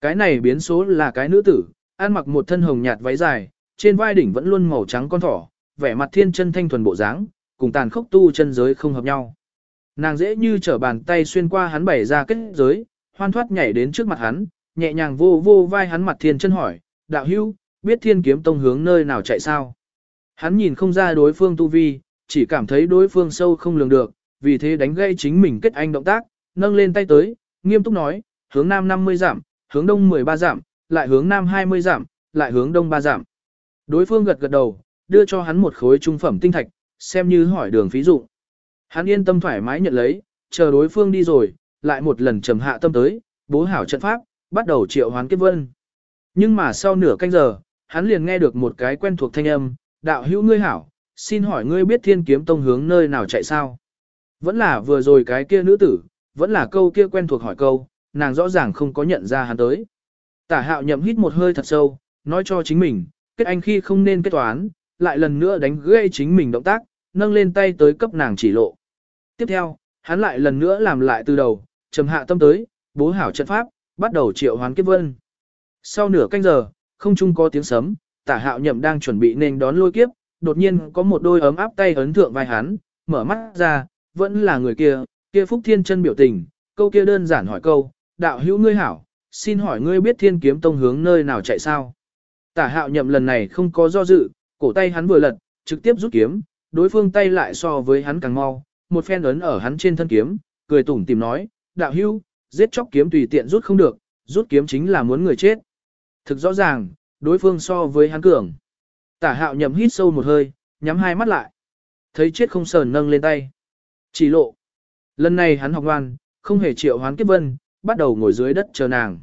Cái này biến số là cái nữ tử, ăn mặc một thân hồng nhạt váy dài, trên vai đỉnh vẫn luôn màu trắng con thỏ, vẻ mặt thiên chân thanh thuần bộ dáng, cùng tàn khốc tu chân giới không hợp nhau. Nàng dễ như trở bàn tay xuyên qua hắn bảy ra kết giới, hoan thoát nhảy đến trước mặt hắn, nhẹ nhàng vô vô vai hắn mặt thiên chân hỏi, đạo hưu, biết thiên kiếm tông hướng nơi nào chạy sao? Hắn nhìn không ra đối phương tu vi, chỉ cảm thấy đối phương sâu không lường được, vì thế đánh gây chính mình kết anh động tác, nâng lên tay tới, nghiêm túc nói, hướng nam 50 giảm, hướng đông 13 giảm, lại hướng nam 20 giảm, lại hướng đông 3 giảm. Đối phương gật gật đầu, đưa cho hắn một khối trung phẩm tinh thạch, xem như hỏi đường phí dụ. Hắn yên tâm thoải mái nhận lấy, chờ đối phương đi rồi, lại một lần trầm hạ tâm tới, bố hảo trận pháp, bắt đầu triệu hoán kiếp vân. Nhưng mà sau nửa canh giờ, hắn liền nghe được một cái quen thuộc thanh âm, đạo hữu ngươi hảo, xin hỏi ngươi biết thiên kiếm tông hướng nơi nào chạy sao? Vẫn là vừa rồi cái kia nữ tử, vẫn là câu kia quen thuộc hỏi câu, nàng rõ ràng không có nhận ra hắn tới. Tả hạo nhậm hít một hơi thật sâu, nói cho chính mình, kết anh khi không nên kết toán, lại lần nữa đánh gây chính mình động tác, nâng lên tay tới cấp nàng chỉ lộ. Tiếp theo, hắn lại lần nữa làm lại từ đầu, trầm hạ tâm tới, bố hảo trận pháp, bắt đầu triệu hoán kiếp vân. Sau nửa canh giờ, không chung có tiếng sấm, tả hạo nhậm đang chuẩn bị nên đón lôi kiếp, đột nhiên có một đôi ấm áp tay ấn thượng vai hắn, mở mắt ra, vẫn là người kia, kia phúc thiên chân biểu tình, câu kia đơn giản hỏi câu, đạo hữu ngươi hảo, xin hỏi ngươi biết thiên kiếm tông hướng nơi nào chạy sao? Tả hạo nhậm lần này không có do dự, cổ tay hắn vừa lật, trực tiếp rút kiếm, đối phương tay lại so với hắn càng mau, một phen ấn ở hắn trên thân kiếm, cười tủm tìm nói, đạo hữu, giết chóc kiếm tùy tiện rút không được, rút kiếm chính là muốn người chết. Thực rõ ràng, đối phương so với hắn cường. Tả hạo nhậm hít sâu một hơi, nhắm hai mắt lại. Thấy chết không sờn nâng lên tay. Chỉ lộ. Lần này hắn học ngoan, không hề triệu hoán kiếp vân, bắt đầu ngồi dưới đất chờ nàng.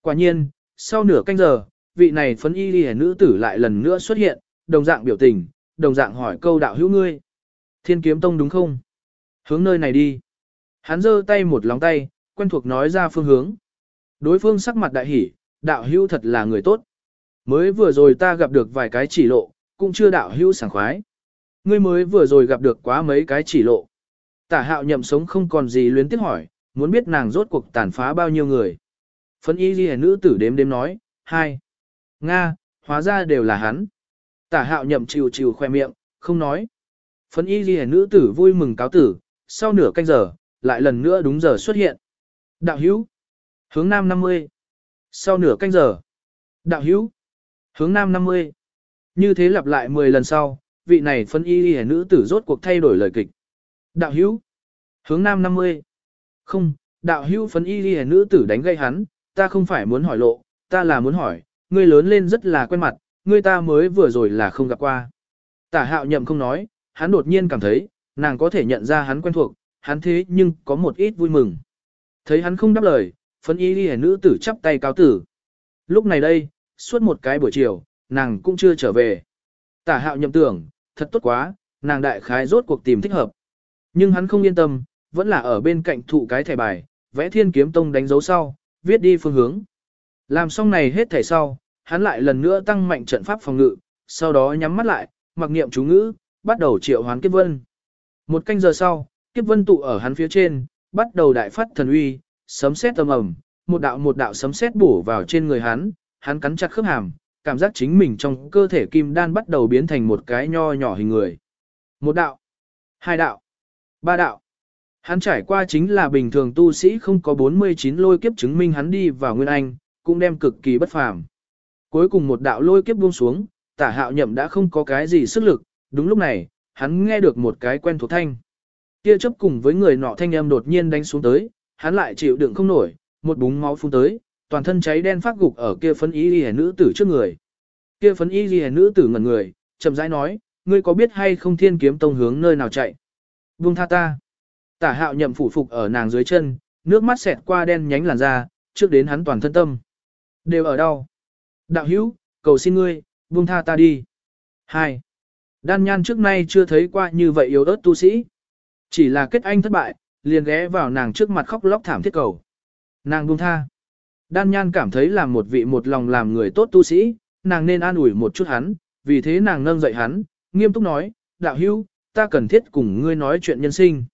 Quả nhiên, sau nửa canh giờ, vị này phấn y đi nữ tử lại lần nữa xuất hiện, đồng dạng biểu tình, đồng dạng hỏi câu đạo hữu ngươi. Thiên kiếm tông đúng không? Hướng nơi này đi. Hắn giơ tay một lóng tay, quen thuộc nói ra phương hướng. Đối phương sắc mặt đại hỉ, đạo hữu thật là người tốt. Mới vừa rồi ta gặp được vài cái chỉ lộ, cũng chưa đạo hữu sảng khoái. Ngươi mới vừa rồi gặp được quá mấy cái chỉ lộ. Tả hạo nhậm sống không còn gì luyến tiếc hỏi, muốn biết nàng rốt cuộc tàn phá bao nhiêu người. Phấn y ghi nữ tử đếm đếm nói, hai. Nga, hóa ra đều là hắn. Tả hạo nhậm chịu chịu khoe miệng, không nói. Phấn y ghi nữ tử vui mừng cáo tử, sau nửa canh giờ, lại lần nữa đúng giờ xuất hiện. Đạo hữu. Hướng nam 50. Sau nửa canh giờ. Đạo hữu. Hướng nam 50. Như thế lặp lại 10 lần sau, vị này phân y y nữ tử rốt cuộc thay đổi lời kịch. Đạo hữu. Hướng nam 50. Không, đạo hữu phân y y nữ tử đánh gây hắn, ta không phải muốn hỏi lộ, ta là muốn hỏi, ngươi lớn lên rất là quen mặt, ngươi ta mới vừa rồi là không gặp qua. Tả hạo nhậm không nói, hắn đột nhiên cảm thấy, nàng có thể nhận ra hắn quen thuộc, hắn thế nhưng có một ít vui mừng. Thấy hắn không đáp lời, phân y y nữ tử chắp tay cáo tử. Lúc này đây, suốt một cái buổi chiều, nàng cũng chưa trở về. Tả hạo nhậm tưởng, thật tốt quá, nàng đại khái rốt cuộc tìm thích hợp. Nhưng hắn không yên tâm, vẫn là ở bên cạnh thụ cái thẻ bài, vẽ thiên kiếm tông đánh dấu sau, viết đi phương hướng. Làm xong này hết thẻ sau, hắn lại lần nữa tăng mạnh trận pháp phòng ngự, sau đó nhắm mắt lại, mặc niệm chú ngữ, bắt đầu triệu hoán kiếp vân. Một canh giờ sau, kiếp vân tụ ở hắn phía trên, bắt đầu đại phát thần uy, sấm sét âm ầm, một đạo một đạo sấm sét bổ vào trên người hắn, hắn cắn chặt khớp hàm, cảm giác chính mình trong cơ thể kim đan bắt đầu biến thành một cái nho nhỏ hình người. Một đạo, hai đạo, ba đạo. Hắn trải qua chính là bình thường tu sĩ không có 49 lôi kiếp chứng minh hắn đi vào Nguyên Anh, cũng đem cực kỳ bất phàm. Cuối cùng một đạo lôi kiếp buông xuống, tả hạo nhậm đã không có cái gì sức lực, đúng lúc này, hắn nghe được một cái quen thuộc thanh. Kia chấp cùng với người nọ thanh âm đột nhiên đánh xuống tới, hắn lại chịu đựng không nổi, một búng máu phun tới, toàn thân cháy đen phát gục ở kia phấn y ghi nữ tử trước người. Kia phấn y ghi nữ tử ngẩn người, chậm rãi nói, ngươi có biết hay không thiên kiếm tông hướng nơi nào chạy? Buông tha ta. Tả hạo nhậm phủ phục ở nàng dưới chân, nước mắt xẹt qua đen nhánh làn da, trước đến hắn toàn thân tâm. Đều ở đâu? Đạo hữu, cầu xin ngươi, buông tha ta đi. 2. Đan nhan trước nay chưa thấy qua như vậy yếu ớt tu sĩ. Chỉ là kết anh thất bại, liền ghé vào nàng trước mặt khóc lóc thảm thiết cầu. Nàng buông tha. Đan nhan cảm thấy là một vị một lòng làm người tốt tu sĩ, nàng nên an ủi một chút hắn, vì thế nàng nâng dậy hắn, nghiêm túc nói, đạo hữu, ta cần thiết cùng ngươi nói chuyện nhân sinh.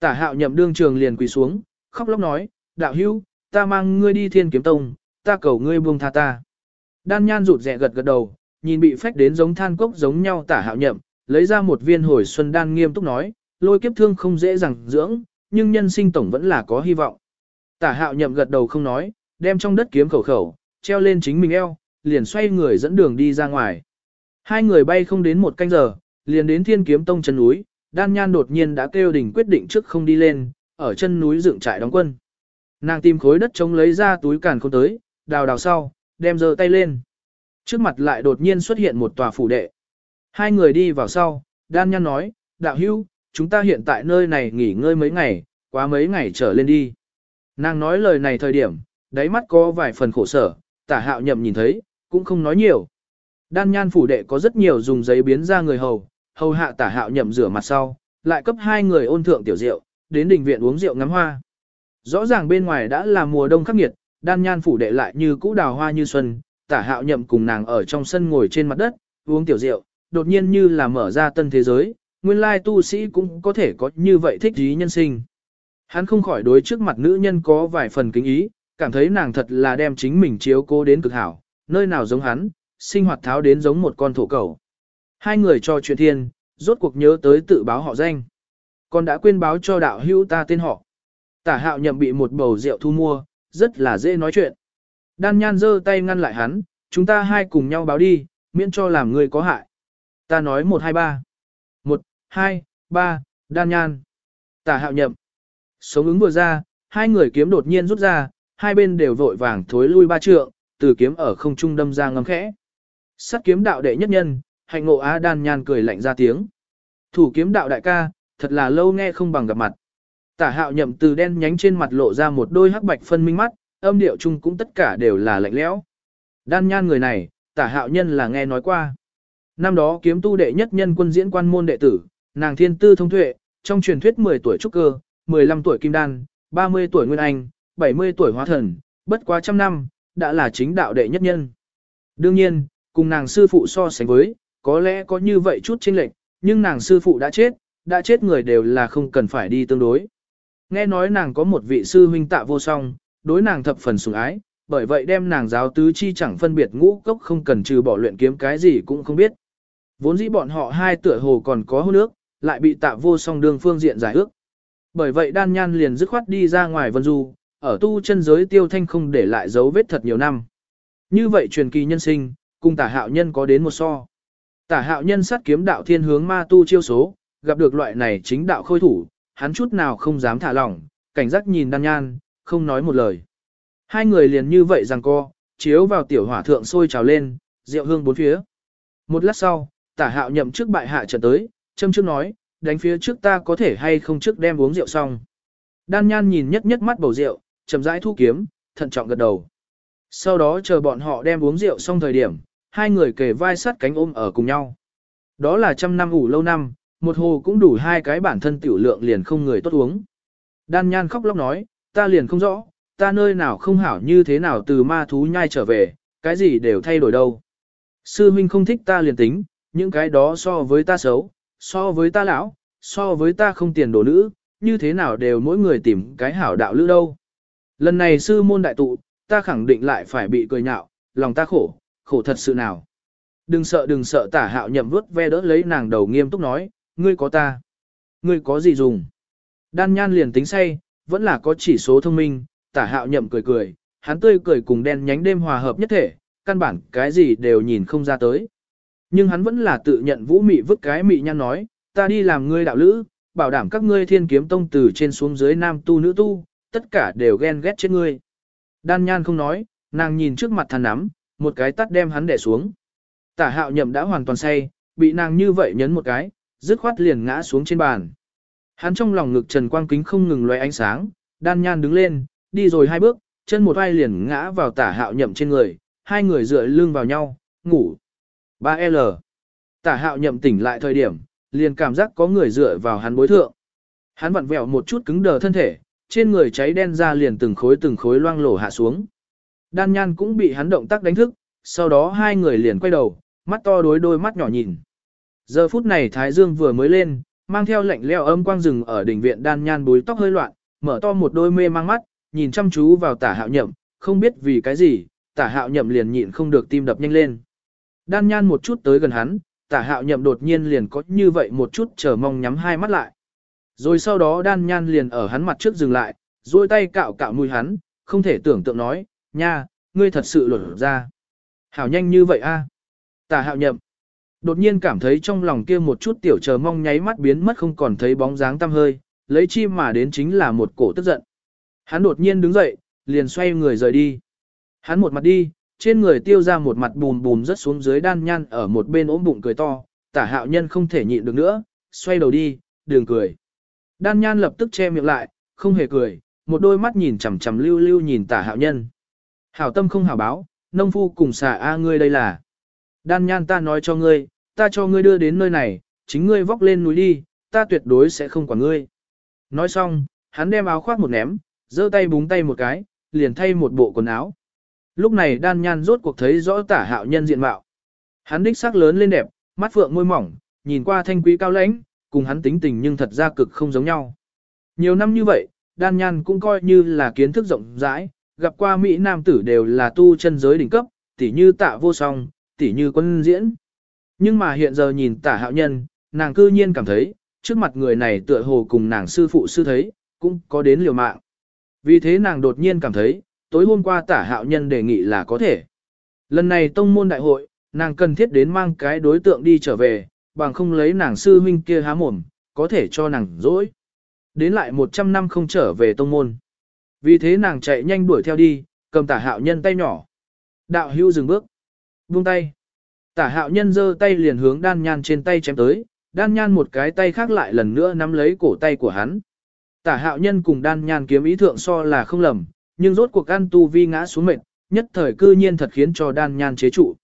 Tả hạo nhậm đương trường liền quỳ xuống, khóc lóc nói, đạo hữu, ta mang ngươi đi thiên kiếm tông, ta cầu ngươi buông tha ta. Đan nhan rụt rẹ gật gật đầu, nhìn bị phách đến giống than cốc giống nhau tả hạo nhậm, lấy ra một viên hồi xuân đan nghiêm túc nói, lôi kiếp thương không dễ dàng dưỡng, nhưng nhân sinh tổng vẫn là có hy vọng. Tả hạo nhậm gật đầu không nói, đem trong đất kiếm khẩu khẩu, treo lên chính mình eo, liền xoay người dẫn đường đi ra ngoài. Hai người bay không đến một canh giờ, liền đến thiên kiếm tông chân núi, đan nhan đột nhiên đã kêu đỉnh quyết định trước không đi lên, ở chân núi dựng trại đóng quân. Nàng tìm khối đất trống lấy ra túi càn không tới, đào đào sau, đem giơ tay lên. Trước mặt lại đột nhiên xuất hiện một tòa phủ đệ. Hai người đi vào sau, đan nhan nói, đạo hữu, chúng ta hiện tại nơi này nghỉ ngơi mấy ngày, quá mấy ngày trở lên đi. Nàng nói lời này thời điểm, đáy mắt có vài phần khổ sở, tả hạo nhậm nhìn thấy, cũng không nói nhiều. Đan nhan phủ đệ có rất nhiều dùng giấy biến ra người hầu, hầu hạ tả hạo nhậm rửa mặt sau, lại cấp hai người ôn thượng tiểu rượu, đến đình viện uống rượu ngắm hoa. Rõ ràng bên ngoài đã là mùa đông khắc nghiệt, đan nhan phủ đệ lại như cũ đào hoa như xuân, tả hạo nhậm cùng nàng ở trong sân ngồi trên mặt đất, uống tiểu rượu, đột nhiên như là mở ra tân thế giới, nguyên lai tu sĩ cũng có thể có như vậy thích ý nhân sinh. Hắn không khỏi đối trước mặt nữ nhân có vài phần kính ý, cảm thấy nàng thật là đem chính mình chiếu cố đến cực hảo, nơi nào giống hắn, sinh hoạt tháo đến giống một con thổ cầu. Hai người cho chuyện thiên, rốt cuộc nhớ tới tự báo họ danh. Còn đã quên báo cho đạo hữu ta tên họ. Tả hạo nhậm bị một bầu rượu thu mua, rất là dễ nói chuyện. Đan nhan giơ tay ngăn lại hắn, chúng ta hai cùng nhau báo đi, miễn cho làm người có hại. Ta nói một hai ba. Một, hai, ba, đan nhan. Tả hạo nhậm. Sống ứng vừa ra, hai người kiếm đột nhiên rút ra, hai bên đều vội vàng thối lui ba trượng, từ kiếm ở không trung đâm ra ngấm khẽ. Sắt kiếm đạo đệ nhất nhân, hạnh ngộ á đan nhan cười lạnh ra tiếng. Thủ kiếm đạo đại ca, thật là lâu nghe không bằng gặp mặt. Tả hạo nhậm từ đen nhánh trên mặt lộ ra một đôi hắc bạch phân minh mắt, âm điệu chung cũng tất cả đều là lạnh lẽo. Đan nhan người này, tả hạo nhân là nghe nói qua. Năm đó kiếm tu đệ nhất nhân quân diễn quan môn đệ tử, nàng thiên tư thông tuệ, trong truyền thuyết 10 tuổi trúc cơ, 15 tuổi kim đan, 30 tuổi nguyên anh, 70 tuổi hóa thần, bất quá trăm năm, đã là chính đạo đệ nhất nhân. Đương nhiên, cùng nàng sư phụ so sánh với, có lẽ có như vậy chút chênh lệch, nhưng nàng sư phụ đã chết, đã chết người đều là không cần phải đi tương đối. Nghe nói nàng có một vị sư huynh tạ vô song, đối nàng thập phần sủng ái, bởi vậy đem nàng giáo tứ chi chẳng phân biệt ngũ cốc không cần trừ bỏ luyện kiếm cái gì cũng không biết. Vốn dĩ bọn họ hai tựa hồ còn có hôn ước, lại bị tạ vô song đường phương diện giải ước. Bởi vậy đan nhan liền dứt khoát đi ra ngoài vân du, ở tu chân giới tiêu thanh không để lại dấu vết thật nhiều năm. Như vậy truyền kỳ nhân sinh, cùng tả hạo nhân có đến một so. Tả hạo nhân sát kiếm đạo thiên hướng ma tu chiêu số, gặp được loại này chính đạo khôi thủ, hắn chút nào không dám thả lỏng, cảnh giác nhìn đan nhan, không nói một lời. Hai người liền như vậy rằng co, chiếu vào tiểu hỏa thượng sôi trào lên, rượu hương bốn phía. Một lát sau, tả hạo nhậm trước bại hạ trận tới, châm trước nói, đánh phía trước ta có thể hay không trước đem uống rượu xong. Đan nhan nhìn nhất nhất mắt bầu rượu, chậm rãi thu kiếm, thận trọng gật đầu. Sau đó chờ bọn họ đem uống rượu xong thời điểm, hai người kề vai sát cánh ôm ở cùng nhau. Đó là trăm năm ủ lâu năm, một hồ cũng đủ hai cái bản thân tiểu lượng liền không người tốt uống. Đan nhan khóc lóc nói, ta liền không rõ, ta nơi nào không hảo như thế nào từ ma thú nhai trở về, cái gì đều thay đổi đâu. Sư huynh không thích ta liền tính, những cái đó so với ta xấu, so với ta lão, so với ta không tiền đồ nữ, như thế nào đều mỗi người tìm cái hảo đạo lữ đâu. Lần này sư môn đại tụ, ta khẳng định lại phải bị cười nhạo, lòng ta khổ, khổ thật sự nào. Đừng sợ đừng sợ tả hạo nhậm vuốt ve đỡ lấy nàng đầu nghiêm túc nói, ngươi có ta. Ngươi có gì dùng? Đan nhan liền tính say, vẫn là có chỉ số thông minh, tả hạo nhậm cười cười, hắn tươi cười cùng đen nhánh đêm hòa hợp nhất thể, căn bản cái gì đều nhìn không ra tới. Nhưng hắn vẫn là tự nhận vũ mị vứt cái mị nhan nói, ta đi làm ngươi đạo lữ, bảo đảm các ngươi thiên kiếm tông từ trên xuống dưới nam tu nữ tu, tất cả đều ghen ghét trên ngươi. Đan nhan không nói, nàng nhìn trước mặt than nắm, một cái tắt đem hắn đè xuống. Tả hạo nhậm đã hoàn toàn say, bị nàng như vậy nhấn một cái, dứt khoát liền ngã xuống trên bàn. Hắn trong lòng ngực trần quang kính không ngừng loay ánh sáng, đan nhan đứng lên, đi rồi hai bước, chân một vai liền ngã vào tả hạo nhậm trên người, hai người dựa lưng vào nhau, ngủ. 3L. Tả hạo nhậm tỉnh lại thời điểm, liền cảm giác có người dựa vào hắn bối thượng. Hắn vặn vẹo một chút cứng đờ thân thể, trên người cháy đen ra liền từng khối từng khối loang lổ hạ xuống. Đan nhan cũng bị hắn động tác đánh thức, sau đó hai người liền quay đầu, mắt to đối đôi mắt nhỏ nhìn. Giờ phút này Thái Dương vừa mới lên, mang theo lạnh leo âm quang rừng ở đỉnh viện đan nhan búi tóc hơi loạn, mở to một đôi mê mang mắt, nhìn chăm chú vào tả hạo nhậm, không biết vì cái gì, tả hạo nhậm liền nhịn không được tim đập nhanh lên. Đan nhan một chút tới gần hắn, tả hạo nhậm đột nhiên liền có như vậy một chút chờ mong nhắm hai mắt lại. Rồi sau đó đan nhan liền ở hắn mặt trước dừng lại, duỗi tay cạo cạo mùi hắn, không thể tưởng tượng nói, nha, ngươi thật sự lột ra. Hảo nhanh như vậy a. Tả hạo nhậm. Đột nhiên cảm thấy trong lòng kia một chút tiểu chờ mong nháy mắt biến mất không còn thấy bóng dáng tăm hơi, lấy chi mà đến chính là một cổ tức giận. Hắn đột nhiên đứng dậy, liền xoay người rời đi. Hắn một mặt đi, trên người tiêu ra một mặt bùm bùm rất xuống dưới đan nhan ở một bên ốm bụng cười to, tả hạo nhân không thể nhịn được nữa, xoay đầu đi, đường cười. Đan nhan lập tức che miệng lại, không hề cười, một đôi mắt nhìn chằm chằm lưu lưu nhìn tả hạo nhân. Hảo tâm không hảo báo, nông phu cùng xà A ngươi đây là. Đan nhan ta nói cho ngươi, ta cho ngươi đưa đến nơi này, chính ngươi vóc lên núi đi, ta tuyệt đối sẽ không quản ngươi. Nói xong, hắn đem áo khoác một ném, giơ tay búng tay một cái, liền thay một bộ quần áo. Lúc này đan nhan rốt cuộc thấy rõ tả hạo nhân diện mạo. Hắn đích sắc lớn lên đẹp, mắt phượng môi mỏng, nhìn qua thanh quý cao lãnh, cùng hắn tính tình nhưng thật ra cực không giống nhau. Nhiều năm như vậy, đan nhan cũng coi như là kiến thức rộng rãi, gặp qua Mỹ Nam tử đều là tu chân giới đỉnh cấp, tỉ như tạ vô song, tỉ như quân diễn. Nhưng mà hiện giờ nhìn tả hạo nhân, nàng cư nhiên cảm thấy, trước mặt người này tựa hồ cùng nàng sư phụ sư thấy, cũng có đến liều mạng. Vì thế nàng đột nhiên cảm thấy, tối hôm qua tả hạo nhân đề nghị là có thể. Lần này tông môn đại hội, nàng cần thiết đến mang cái đối tượng đi trở về, bằng không lấy nàng sư huynh kia há mồm, có thể cho nàng dỗi. Đến lại 100 năm không trở về tông môn. Vì thế nàng chạy nhanh đuổi theo đi, cầm tả hạo nhân tay nhỏ. Đạo hưu dừng bước. Buông tay. Tả hạo nhân giơ tay liền hướng đan nhan trên tay chém tới, đan nhan một cái tay khác lại lần nữa nắm lấy cổ tay của hắn. Tả hạo nhân cùng đan nhan kiếm ý thượng so là không lầm, nhưng rốt cuộc ăn tu vi ngã xuống mệt, nhất thời cư nhiên thật khiến cho đan nhan chế trụ.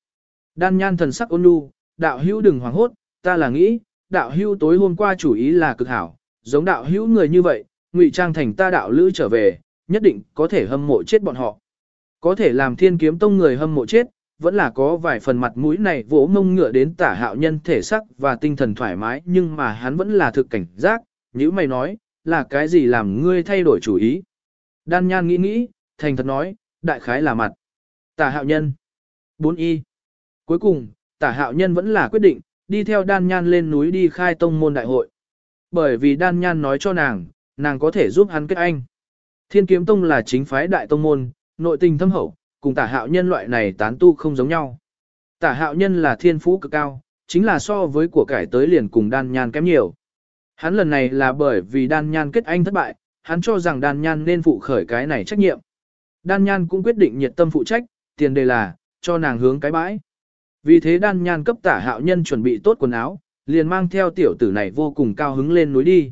Đan nhan thần sắc ôn nhu, đạo hữu đừng hoảng hốt, ta là nghĩ, đạo hữu tối hôm qua chủ ý là cực hảo, giống đạo hữu người như vậy, ngụy trang thành ta đạo lữ trở về, nhất định có thể hâm mộ chết bọn họ. Có thể làm thiên kiếm tông người hâm mộ chết, vẫn là có vài phần mặt mũi này vỗ mông ngựa đến tả hạo nhân thể sắc và tinh thần thoải mái nhưng mà hắn vẫn là thực cảnh giác, như mày nói, là cái gì làm ngươi thay đổi chủ ý. Đan nhan nghĩ nghĩ, thành thật nói, đại khái là mặt. Tả hạo nhân. 4 y. Cuối cùng, tả hạo nhân vẫn là quyết định, đi theo đan nhan lên núi đi khai tông môn đại hội. Bởi vì đan nhan nói cho nàng, nàng có thể giúp hắn kết anh. Thiên kiếm tông là chính phái đại tông môn, nội tình thâm hậu, cùng tả hạo nhân loại này tán tu không giống nhau. Tả hạo nhân là thiên phú cực cao, chính là so với của cải tới liền cùng đan nhan kém nhiều. Hắn lần này là bởi vì đan nhan kết anh thất bại, hắn cho rằng đan nhan nên phụ khởi cái này trách nhiệm. Đan nhan cũng quyết định nhiệt tâm phụ trách, tiền đề là, cho nàng hướng cái bãi. Vì thế đan nhan cấp tả hạo nhân chuẩn bị tốt quần áo, liền mang theo tiểu tử này vô cùng cao hứng lên núi đi.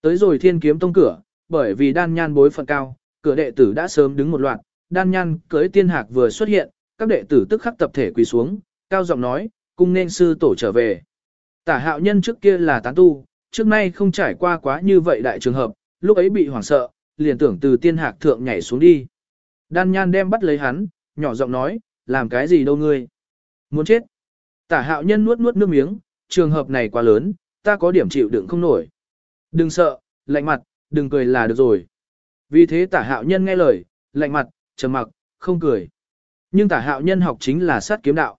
Tới rồi thiên kiếm tông cửa, bởi vì đan nhan bối phận cao, cửa đệ tử đã sớm đứng một loạt, đan nhan cưới tiên hạc vừa xuất hiện, các đệ tử tức khắc tập thể quỳ xuống, cao giọng nói, cung nên sư tổ trở về. Tả hạo nhân trước kia là tán tu, trước nay không trải qua quá như vậy đại trường hợp, lúc ấy bị hoảng sợ, liền tưởng từ tiên hạc thượng nhảy xuống đi. Đan nhan đem bắt lấy hắn, nhỏ giọng nói, làm cái gì đâu ngươi. Muốn chết. Tả hạo nhân nuốt nuốt nước miếng, trường hợp này quá lớn, ta có điểm chịu đựng không nổi. Đừng sợ, lạnh mặt, đừng cười là được rồi. Vì thế tả hạo nhân nghe lời, lạnh mặt, trầm mặc, không cười. Nhưng tả hạo nhân học chính là sát kiếm đạo.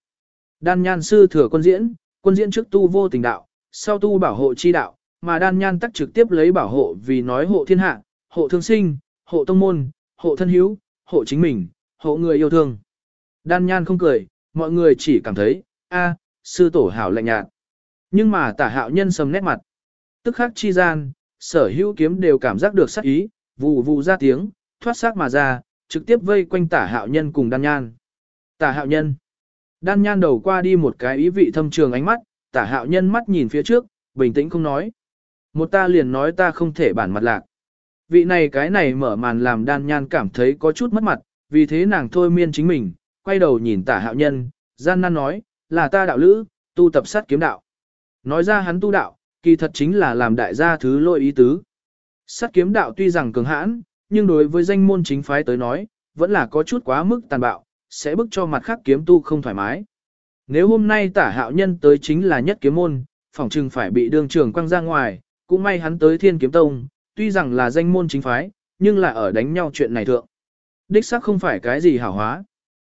Đan nhan sư thừa quân diễn, quân diễn trước tu vô tình đạo, sau tu bảo hộ chi đạo, mà đan nhan tắc trực tiếp lấy bảo hộ vì nói hộ thiên hạ, hộ thương sinh, hộ tông môn, hộ thân hữu, hộ chính mình, hộ người yêu thương. Đan nhan không cười, mọi người chỉ cảm thấy, a, sư tổ hảo lạnh nhạt. Nhưng mà tả hạo nhân sầm nét mặt. Tức khắc chi gian, sở hữu kiếm đều cảm giác được sắc ý, vù vù ra tiếng, thoát xác mà ra, trực tiếp vây quanh tả hạo nhân cùng đan nhan. Tả hạo nhân. Đan nhan đầu qua đi một cái ý vị thâm trường ánh mắt, tả hạo nhân mắt nhìn phía trước, bình tĩnh không nói. Một ta liền nói ta không thể bản mặt lạc. Vị này cái này mở màn làm đan nhan cảm thấy có chút mất mặt, vì thế nàng thôi miên chính mình, quay đầu nhìn tả hạo nhân, gian nan nói, là ta đạo lữ, tu tập sát kiếm đạo. Nói ra hắn tu đạo, kỳ thật chính là làm đại gia thứ lỗi ý tứ. Sát kiếm đạo tuy rằng cường hãn, nhưng đối với danh môn chính phái tới nói, vẫn là có chút quá mức tàn bạo, sẽ bức cho mặt khác kiếm tu không thoải mái. Nếu hôm nay tả hạo nhân tới chính là nhất kiếm môn, phỏng chừng phải bị đương trường quăng ra ngoài, cũng may hắn tới thiên kiếm tông, tuy rằng là danh môn chính phái, nhưng là ở đánh nhau chuyện này thượng. Đích xác không phải cái gì hảo hóa.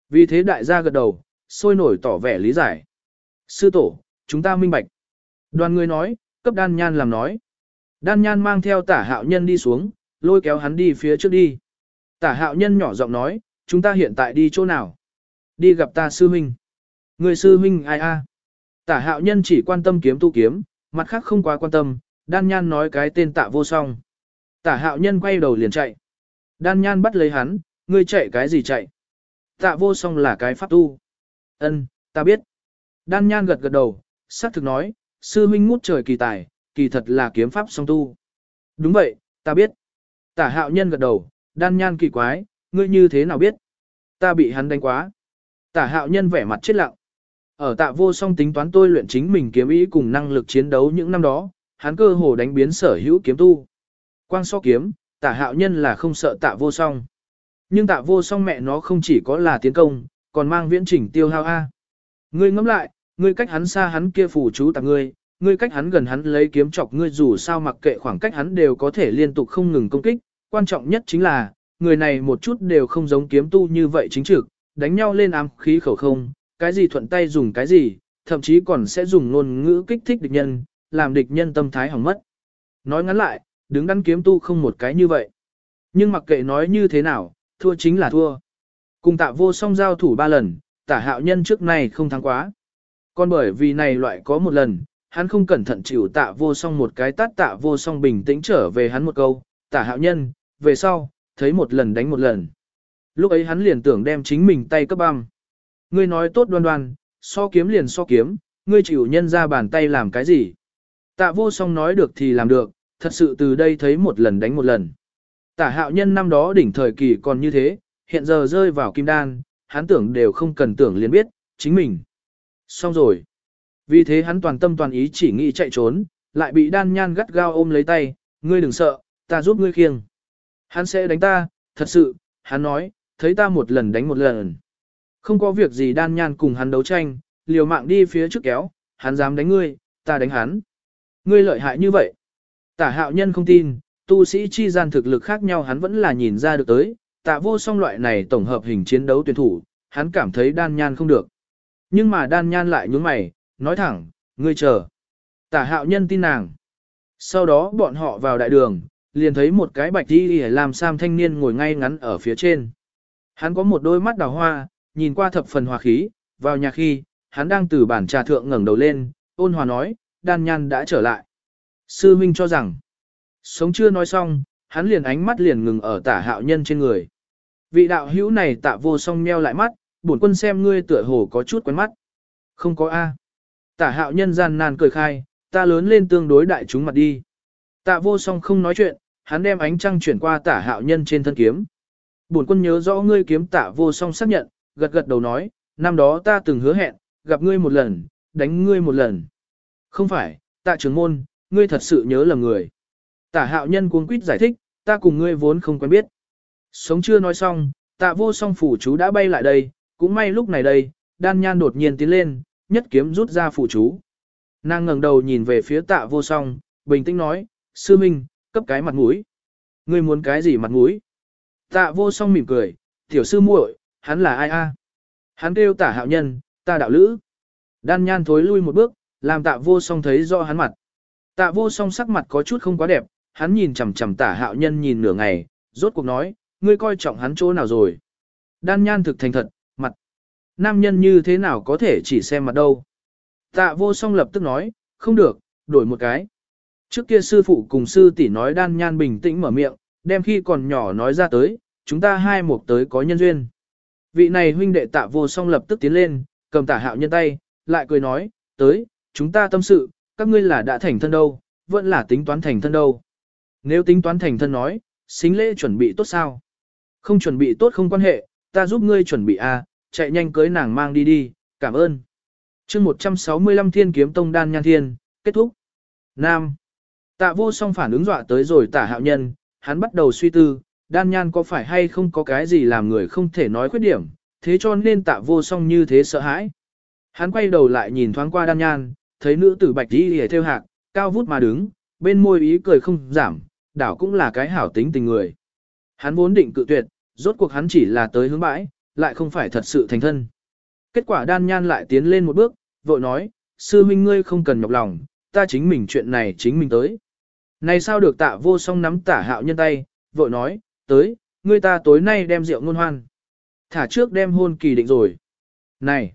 Vì thế đại gia gật đầu, sôi nổi tỏ vẻ lý giải. Sư tổ, chúng ta minh bạch. Đoàn người nói, cấp đan nhan làm nói. Đan nhan mang theo tả hạo nhân đi xuống, lôi kéo hắn đi phía trước đi. Tả hạo nhân nhỏ giọng nói, chúng ta hiện tại đi chỗ nào? Đi gặp ta sư huynh. Người sư huynh ai a? Tả hạo nhân chỉ quan tâm kiếm tu kiếm, mặt khác không quá quan tâm, đan nhan nói cái tên tạ vô song. Tả hạo nhân quay đầu liền chạy. Đan nhan bắt lấy hắn, ngươi chạy cái gì chạy? Tạ vô song là cái pháp tu. Ân, ta biết. Đan nhan gật gật đầu, sắc thực nói, sư huynh ngút trời kỳ tài, kỳ thật là kiếm pháp song tu. Đúng vậy, ta biết. Tả hạo nhân gật đầu, đan nhan kỳ quái, ngươi như thế nào biết? Ta bị hắn đánh quá. Tả hạo nhân vẻ mặt chết lặng. Ở tạ vô song tính toán tôi luyện chính mình kiếm ý cùng năng lực chiến đấu những năm đó, hắn cơ hồ đánh biến sở hữu kiếm tu. Quang so kiếm, tả hạo nhân là không sợ tạ vô song. Nhưng tạ vô song mẹ nó không chỉ có là tiến công, còn mang viễn chỉnh tiêu hao A. Ngươi ngẫm lại, ngươi cách hắn xa hắn kia phủ chú tặng ngươi, ngươi cách hắn gần hắn lấy kiếm chọc ngươi dù sao mặc kệ khoảng cách hắn đều có thể liên tục không ngừng công kích, quan trọng nhất chính là, người này một chút đều không giống kiếm tu như vậy chính trực, đánh nhau lên ám khí khẩu không, cái gì thuận tay dùng cái gì, thậm chí còn sẽ dùng ngôn ngữ kích thích địch nhân, làm địch nhân tâm thái hỏng mất. Nói ngắn lại, đứng đắn kiếm tu không một cái như vậy. Nhưng mặc kệ nói như thế nào, thua chính là thua. Cùng tạ vô song giao thủ ba lần, tả hạo nhân trước này không thắng quá. Còn bởi vì này loại có một lần, hắn không cẩn thận chịu tạ vô song một cái tát tạ vô song bình tĩnh trở về hắn một câu, tả hạo nhân, về sau, thấy một lần đánh một lần. Lúc ấy hắn liền tưởng đem chính mình tay cấp băm. Ngươi nói tốt đoan đoan, so kiếm liền so kiếm, ngươi chịu nhân ra bàn tay làm cái gì. Tạ vô song nói được thì làm được, thật sự từ đây thấy một lần đánh một lần. Tả hạo nhân năm đó đỉnh thời kỳ còn như thế, hiện giờ rơi vào kim đan, hắn tưởng đều không cần tưởng liền biết, chính mình. Xong rồi. Vì thế hắn toàn tâm toàn ý chỉ nghĩ chạy trốn, lại bị đan nhan gắt gao ôm lấy tay, ngươi đừng sợ, ta giúp ngươi khiêng. Hắn sẽ đánh ta, thật sự, hắn nói, thấy ta một lần đánh một lần. Không có việc gì đan nhan cùng hắn đấu tranh, liều mạng đi phía trước kéo, hắn dám đánh ngươi, ta đánh hắn. Ngươi lợi hại như vậy. Tả hạo nhân không tin, tu sĩ chi gian thực lực khác nhau hắn vẫn là nhìn ra được tới, tạ vô song loại này tổng hợp hình chiến đấu tuyển thủ, hắn cảm thấy đan nhan không được. Nhưng mà đan nhan lại nhún mày, nói thẳng, ngươi chờ. Tả hạo nhân tin nàng. Sau đó bọn họ vào đại đường, liền thấy một cái bạch đi làm sam thanh niên ngồi ngay ngắn ở phía trên. Hắn có một đôi mắt đào hoa, nhìn qua thập phần hòa khí, vào nhà khi, hắn đang từ bản trà thượng ngẩng đầu lên, ôn hòa nói, đan nhan đã trở lại. Sư Minh cho rằng, sống chưa nói xong, hắn liền ánh mắt liền ngừng ở tả hạo nhân trên người. Vị đạo hữu này tạ vô song meo lại mắt, bổn quân xem ngươi tựa hồ có chút quen mắt. Không có A. Tả hạo nhân gian nan cười khai, ta lớn lên tương đối đại chúng mặt đi. Tạ vô song không nói chuyện, hắn đem ánh trăng chuyển qua tả hạo nhân trên thân kiếm. Bổn quân nhớ rõ ngươi kiếm Tả vô song xác nhận, gật gật đầu nói, năm đó ta từng hứa hẹn, gặp ngươi một lần, đánh ngươi một lần. Không phải, tạ trưởng môn, ngươi thật sự nhớ lầm người. Tả hạo nhân cuống quýt giải thích, ta cùng ngươi vốn không quen biết. Sống chưa nói xong, tạ vô song phủ chú đã bay lại đây, cũng may lúc này đây, đan nhan đột nhiên tiến lên, nhất kiếm rút ra phủ chú. Nàng ngẩng đầu nhìn về phía tạ vô song, bình tĩnh nói, sư minh, cấp cái mặt mũi. Ngươi muốn cái gì mặt mũi? Tạ vô song mỉm cười, tiểu sư muội, hắn là ai a? Hắn kêu tả hạo nhân, ta đạo lữ. Đan nhan thối lui một bước, làm tạ vô song thấy rõ hắn mặt. Tạ vô song sắc mặt có chút không quá đẹp, hắn nhìn chằm chằm tả hạo nhân nhìn nửa ngày, rốt cuộc nói, ngươi coi trọng hắn chỗ nào rồi. Đan nhan thực thành thật, mặt. Nam nhân như thế nào có thể chỉ xem mặt đâu. Tạ vô song lập tức nói, không được, đổi một cái. Trước kia sư phụ cùng sư tỷ nói đan nhan bình tĩnh mở miệng, đem khi còn nhỏ nói ra tới, chúng ta hai một tới có nhân duyên. Vị này huynh đệ tạ vô song lập tức tiến lên, cầm tả hạo nhân tay, lại cười nói, tới, chúng ta tâm sự, các ngươi là đã thành thân đâu, vẫn là tính toán thành thân đâu. Nếu tính toán thành thân nói, xính lễ chuẩn bị tốt sao? Không chuẩn bị tốt không quan hệ, ta giúp ngươi chuẩn bị a, à, chạy nhanh cưới nàng mang đi đi, cảm ơn. chương 165 thiên kiếm tông đan nhan thiên, kết thúc. Nam. Tạ vô song phản ứng dọa tới rồi tả hạo nhân, hắn bắt đầu suy tư, đan nhan có phải hay không có cái gì làm người không thể nói khuyết điểm, thế cho nên tạ vô song như thế sợ hãi. Hắn quay đầu lại nhìn thoáng qua đan nhan, thấy nữ tử bạch đi hề theo hạc, cao vút mà đứng, bên môi ý cười không giảm, đảo cũng là cái hảo tính tình người. Hắn vốn định cự tuyệt, rốt cuộc hắn chỉ là tới hướng bãi, lại không phải thật sự thành thân. Kết quả đan nhan lại tiến lên một bước, vội nói, sư huynh ngươi không cần nhọc lòng, ta chính mình chuyện này chính mình tới. Này sao được tạ vô song nắm tả hạo nhân tay, vội nói, tới, ngươi ta tối nay đem rượu ngôn hoan. Thả trước đem hôn kỳ định rồi. Này,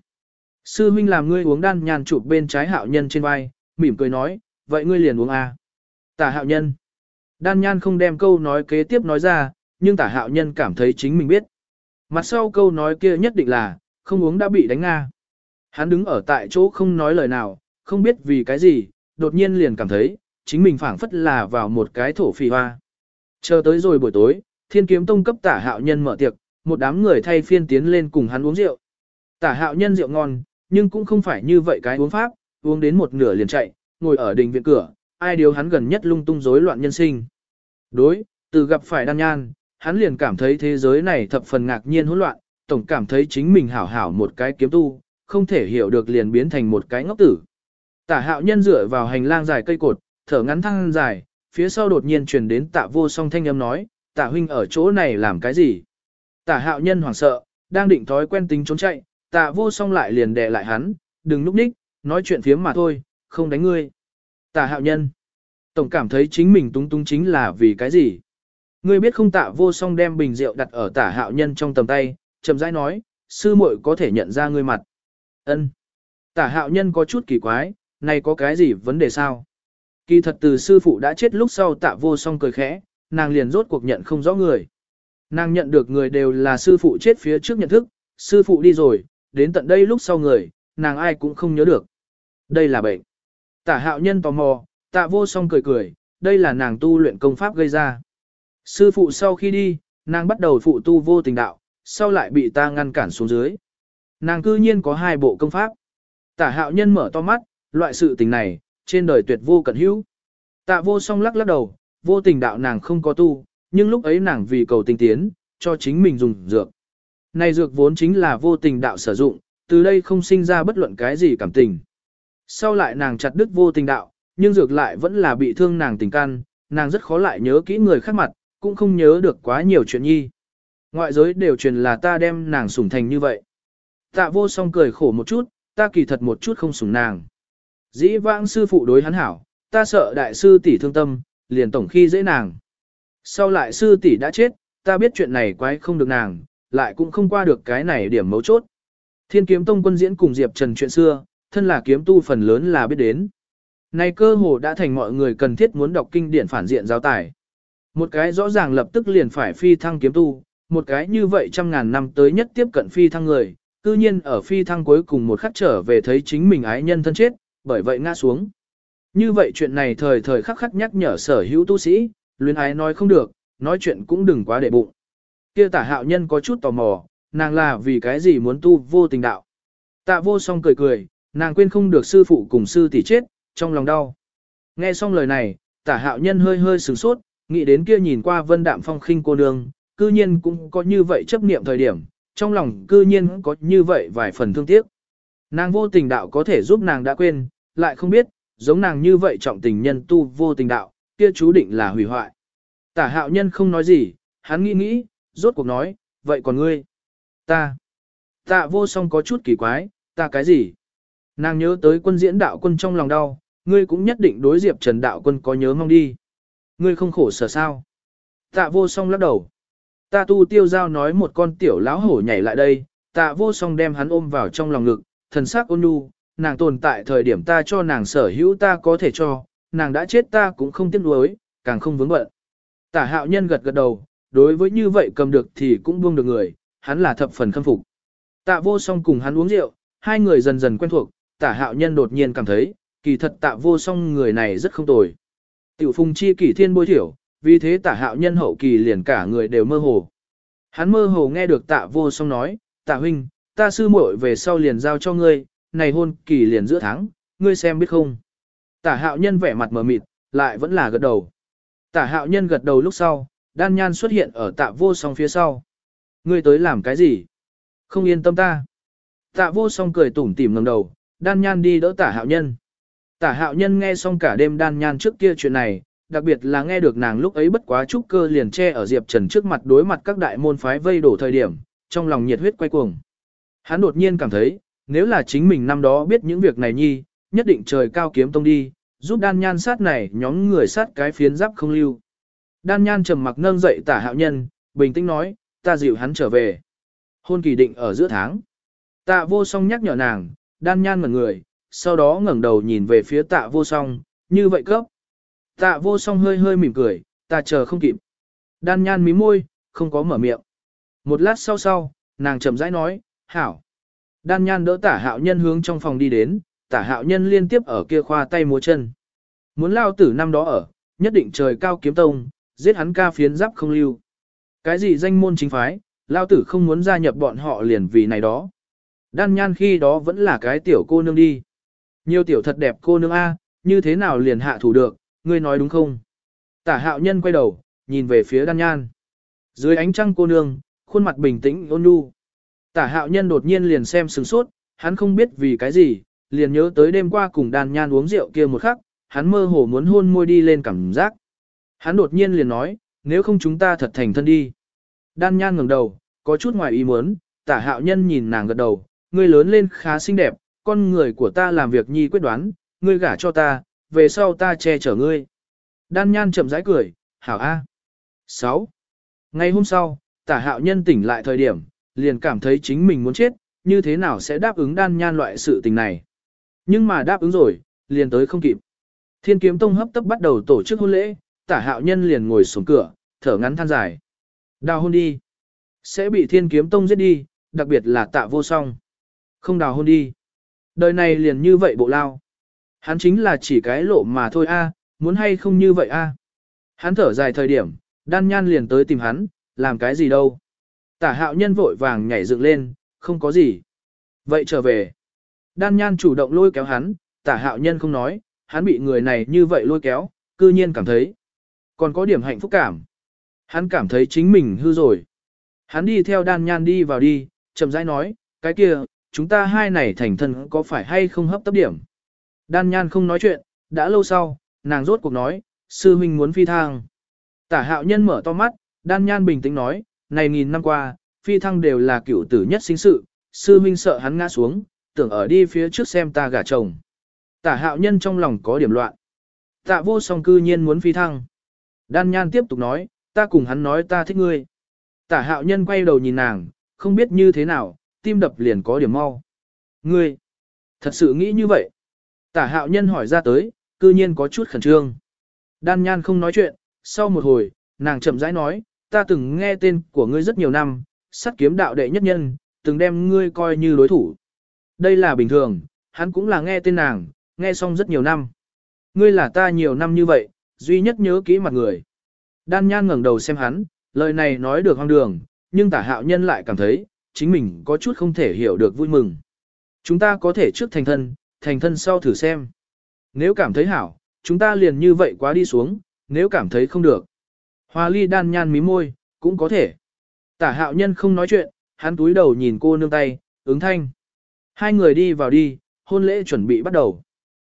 sư huynh làm ngươi uống đan nhàn chụp bên trái hạo nhân trên vai, mỉm cười nói, vậy ngươi liền uống à. Tả hạo nhân. Đan nhan không đem câu nói kế tiếp nói ra, nhưng tả hạo nhân cảm thấy chính mình biết. Mặt sau câu nói kia nhất định là, không uống đã bị đánh Nga. Hắn đứng ở tại chỗ không nói lời nào, không biết vì cái gì, đột nhiên liền cảm thấy, chính mình phảng phất là vào một cái thổ phì hoa. Chờ tới rồi buổi tối, thiên kiếm tông cấp tả hạo nhân mở tiệc, một đám người thay phiên tiến lên cùng hắn uống rượu. Tả hạo nhân rượu ngon, nhưng cũng không phải như vậy cái uống pháp, uống đến một nửa liền chạy, ngồi ở đình viện cửa, ai điều hắn gần nhất lung tung rối loạn nhân sinh. Đối, từ gặp phải đan nhan, hắn liền cảm thấy thế giới này thập phần ngạc nhiên hỗn loạn, tổng cảm thấy chính mình hảo hảo một cái kiếm tu, không thể hiểu được liền biến thành một cái ngốc tử. Tả hạo nhân dựa vào hành lang dài cây cột, thở ngắn thăng dài, phía sau đột nhiên truyền đến tạ vô song thanh âm nói, tả huynh ở chỗ này làm cái gì? Tả hạo nhân hoảng sợ, đang định thói quen tính trốn chạy, tạ vô song lại liền đè lại hắn, đừng núp ních, nói chuyện phiếm mà thôi, không đánh ngươi. Tả hạo nhân, tổng cảm thấy chính mình túng túng chính là vì cái gì? Ngươi biết không tạ vô song đem bình rượu đặt ở tả hạo nhân trong tầm tay, chậm rãi nói, sư muội có thể nhận ra ngươi mặt. Ân. Tả hạo nhân có chút kỳ quái, này có cái gì vấn đề sao? Kỳ thật từ sư phụ đã chết lúc sau tạ vô song cười khẽ, nàng liền rốt cuộc nhận không rõ người. Nàng nhận được người đều là sư phụ chết phía trước nhận thức, sư phụ đi rồi, đến tận đây lúc sau người, nàng ai cũng không nhớ được. Đây là bệnh. Tả hạo nhân tò mò, tạ vô song cười cười, đây là nàng tu luyện công pháp gây ra. Sư phụ sau khi đi, nàng bắt đầu phụ tu vô tình đạo, sau lại bị ta ngăn cản xuống dưới. Nàng cư nhiên có hai bộ công pháp. Tả hạo nhân mở to mắt, loại sự tình này, trên đời tuyệt vô cận hữu. Tạ vô song lắc lắc đầu, vô tình đạo nàng không có tu, nhưng lúc ấy nàng vì cầu tình tiến, cho chính mình dùng dược. Này dược vốn chính là vô tình đạo sử dụng, từ đây không sinh ra bất luận cái gì cảm tình. Sau lại nàng chặt đứt vô tình đạo, nhưng dược lại vẫn là bị thương nàng tình căn, nàng rất khó lại nhớ kỹ người khác mặt, cũng không nhớ được quá nhiều chuyện nhi. Ngoại giới đều truyền là ta đem nàng sủng thành như vậy. Tạ vô song cười khổ một chút, ta kỳ thật một chút không sủng nàng. Dĩ vãng sư phụ đối hắn hảo, ta sợ đại sư tỷ thương tâm, liền tổng khi dễ nàng. Sau lại sư tỷ đã chết, ta biết chuyện này quái không được nàng, lại cũng không qua được cái này điểm mấu chốt. Thiên kiếm tông quân diễn cùng Diệp Trần chuyện xưa, thân là kiếm tu phần lớn là biết đến. Này cơ hồ đã thành mọi người cần thiết muốn đọc kinh điển phản diện giáo tài. Một cái rõ ràng lập tức liền phải phi thăng kiếm tu, một cái như vậy trăm ngàn năm tới nhất tiếp cận phi thăng người, cư nhiên ở phi thăng cuối cùng một khắc trở về thấy chính mình ái nhân thân chết, bởi vậy ngã xuống. Như vậy chuyện này thời thời khắc khắc nhắc nhở sở hữu tu sĩ, luyến ái nói không được, nói chuyện cũng đừng quá để bụng. Kia tả hạo nhân có chút tò mò, nàng là vì cái gì muốn tu vô tình đạo. Tạ vô song cười cười, nàng quên không được sư phụ cùng sư tỷ chết, trong lòng đau. Nghe xong lời này, tả hạo nhân hơi hơi sửng sốt, nghĩ đến kia nhìn qua vân đạm phong khinh cô nương, cư nhiên cũng có như vậy chấp niệm thời điểm, trong lòng cư nhiên có như vậy vài phần thương tiếc. Nàng vô tình đạo có thể giúp nàng đã quên, lại không biết, giống nàng như vậy trọng tình nhân tu vô tình đạo, kia chú định là hủy hoại. Tả hạo nhân không nói gì, hắn nghĩ nghĩ, rốt cuộc nói, vậy còn ngươi? Ta. ta vô song có chút kỳ quái, ta cái gì? Nàng nhớ tới quân diễn đạo quân trong lòng đau, ngươi cũng nhất định đối diệp trần đạo quân có nhớ mong đi. Ngươi không khổ sở sao? Tạ vô song lắc đầu. Ta tu tiêu giao nói một con tiểu láo hổ nhảy lại đây, tạ vô song đem hắn ôm vào trong lòng ngực, thần sắc ôn nhu, nàng tồn tại thời điểm ta cho nàng sở hữu ta có thể cho, nàng đã chết ta cũng không tiếc nuối, càng không vướng bận. Tả hạo nhân gật gật đầu, đối với như vậy cầm được thì cũng buông được người, hắn là thập phần khâm phục. Tạ vô song cùng hắn uống rượu, hai người dần dần quen thuộc, tả hạo nhân đột nhiên cảm thấy, kỳ thật tạ vô song người này rất không tồi. Tiểu phùng chi kỷ thiên bôi thiểu, vì thế tả hạo nhân hậu kỳ liền cả người đều mơ hồ. Hắn mơ hồ nghe được tạ vô song nói, tạ huynh, ta sư muội về sau liền giao cho ngươi, này hôn kỳ liền giữa tháng, ngươi xem biết không. Tả hạo nhân vẻ mặt mờ mịt, lại vẫn là gật đầu. Tả hạo nhân gật đầu lúc sau, đan nhan xuất hiện ở tạ vô song phía sau. Ngươi tới làm cái gì? Không yên tâm ta. Tạ vô song cười tủm tỉm ngẩng đầu, đan nhan đi đỡ tả hạo nhân. Tả hạo nhân nghe xong cả đêm đan nhan trước kia chuyện này, đặc biệt là nghe được nàng lúc ấy bất quá trúc cơ liền che ở Diệp Trần trước mặt đối mặt các đại môn phái vây đổ thời điểm, trong lòng nhiệt huyết quay cuồng. Hắn đột nhiên cảm thấy, nếu là chính mình năm đó biết những việc này nhi, nhất định trời cao kiếm tông đi, giúp đan nhan sát này nhóm người sát cái phiến giáp không lưu. Đan nhan trầm mặc nâng dậy tả hạo nhân, bình tĩnh nói, ta dịu hắn trở về. Hôn kỳ định ở giữa tháng. Tạ vô song nhắc nhở nàng, đan nhan ngẩn người, sau đó ngẩng đầu nhìn về phía tạ vô song, như vậy cấp. Tạ vô song hơi hơi mỉm cười, ta chờ không kịp. Đan nhan mí môi, không có mở miệng. Một lát sau sau, nàng chậm rãi nói, hảo. Đan nhan đỡ tả hạo nhân hướng trong phòng đi đến, tả hạo nhân liên tiếp ở kia khoa tay múa chân. Muốn lao tử năm đó ở, nhất định trời cao kiếm tông, giết hắn ca phiến giáp không lưu. Cái gì danh môn chính phái, lao tử không muốn gia nhập bọn họ liền vì này đó. Đan nhan khi đó vẫn là cái tiểu cô nương đi. Nhiều tiểu thật đẹp cô nương A, như thế nào liền hạ thủ được, ngươi nói đúng không? Tả hạo nhân quay đầu, nhìn về phía đan nhan. Dưới ánh trăng cô nương, khuôn mặt bình tĩnh ôn nhu. Tả hạo nhân đột nhiên liền xem sừng sốt, hắn không biết vì cái gì, liền nhớ tới đêm qua cùng đan nhan uống rượu kia một khắc, hắn mơ hồ muốn hôn môi đi lên cảm giác. Hắn đột nhiên liền nói, nếu không chúng ta thật thành thân đi. Đan nhan ngẩng đầu, có chút ngoài ý muốn, tả hạo nhân nhìn nàng gật đầu, ngươi lớn lên khá xinh đẹp, con người của ta làm việc nhi quyết đoán, ngươi gả cho ta, về sau ta che chở ngươi. Đan nhan chậm rãi cười, hảo A. 6. Ngày hôm sau, tả hạo nhân tỉnh lại thời điểm, liền cảm thấy chính mình muốn chết, như thế nào sẽ đáp ứng đan nhan loại sự tình này. Nhưng mà đáp ứng rồi, liền tới không kịp. Thiên kiếm tông hấp tấp bắt đầu tổ chức hôn lễ, tả hạo nhân liền ngồi xuống cửa, thở ngắn than dài. Đào hôn đi. Sẽ bị thiên kiếm tông giết đi, đặc biệt là tạ vô song. Không đào hôn đi. Đời này liền như vậy bộ lao. Hắn chính là chỉ cái lộ mà thôi a, muốn hay không như vậy a. Hắn thở dài thời điểm, đan nhan liền tới tìm hắn, làm cái gì đâu. Tả hạo nhân vội vàng nhảy dựng lên, không có gì. Vậy trở về. Đan nhan chủ động lôi kéo hắn, tả hạo nhân không nói, hắn bị người này như vậy lôi kéo, cư nhiên cảm thấy. Còn có điểm hạnh phúc cảm. Hắn cảm thấy chính mình hư rồi. Hắn đi theo đan nhan đi vào đi, chậm rãi nói, cái kia, chúng ta hai này thành thân có phải hay không hấp tấp điểm. Đan nhan không nói chuyện, đã lâu sau, nàng rốt cuộc nói, sư huynh muốn phi thăng. Tả hạo nhân mở to mắt, đan nhan bình tĩnh nói, này nghìn năm qua, phi thăng đều là cựu tử nhất sinh sự, sư huynh sợ hắn ngã xuống, tưởng ở đi phía trước xem ta gả chồng. Tả hạo nhân trong lòng có điểm loạn. Tạ vô song cư nhiên muốn phi thăng. Đan nhan tiếp tục nói, ta cùng hắn nói ta thích ngươi. Tả hạo nhân quay đầu nhìn nàng, không biết như thế nào, tim đập liền có điểm mau. Ngươi, thật sự nghĩ như vậy. Tả hạo nhân hỏi ra tới, cư nhiên có chút khẩn trương. Đan nhan không nói chuyện, sau một hồi, nàng chậm rãi nói, ta từng nghe tên của ngươi rất nhiều năm, sắt kiếm đạo đệ nhất nhân, từng đem ngươi coi như đối thủ. Đây là bình thường, hắn cũng là nghe tên nàng, nghe xong rất nhiều năm. Ngươi là ta nhiều năm như vậy, duy nhất nhớ kỹ mặt người. Đan nhan ngẩng đầu xem hắn, lời này nói được hoang đường, nhưng tả hạo nhân lại cảm thấy, chính mình có chút không thể hiểu được vui mừng. Chúng ta có thể trước thành thân, thành thân sau thử xem. Nếu cảm thấy hảo, chúng ta liền như vậy quá đi xuống, nếu cảm thấy không được. Hoa ly đan nhan mí môi, cũng có thể. Tả hạo nhân không nói chuyện, hắn túi đầu nhìn cô nương tay, ứng thanh. Hai người đi vào đi, hôn lễ chuẩn bị bắt đầu.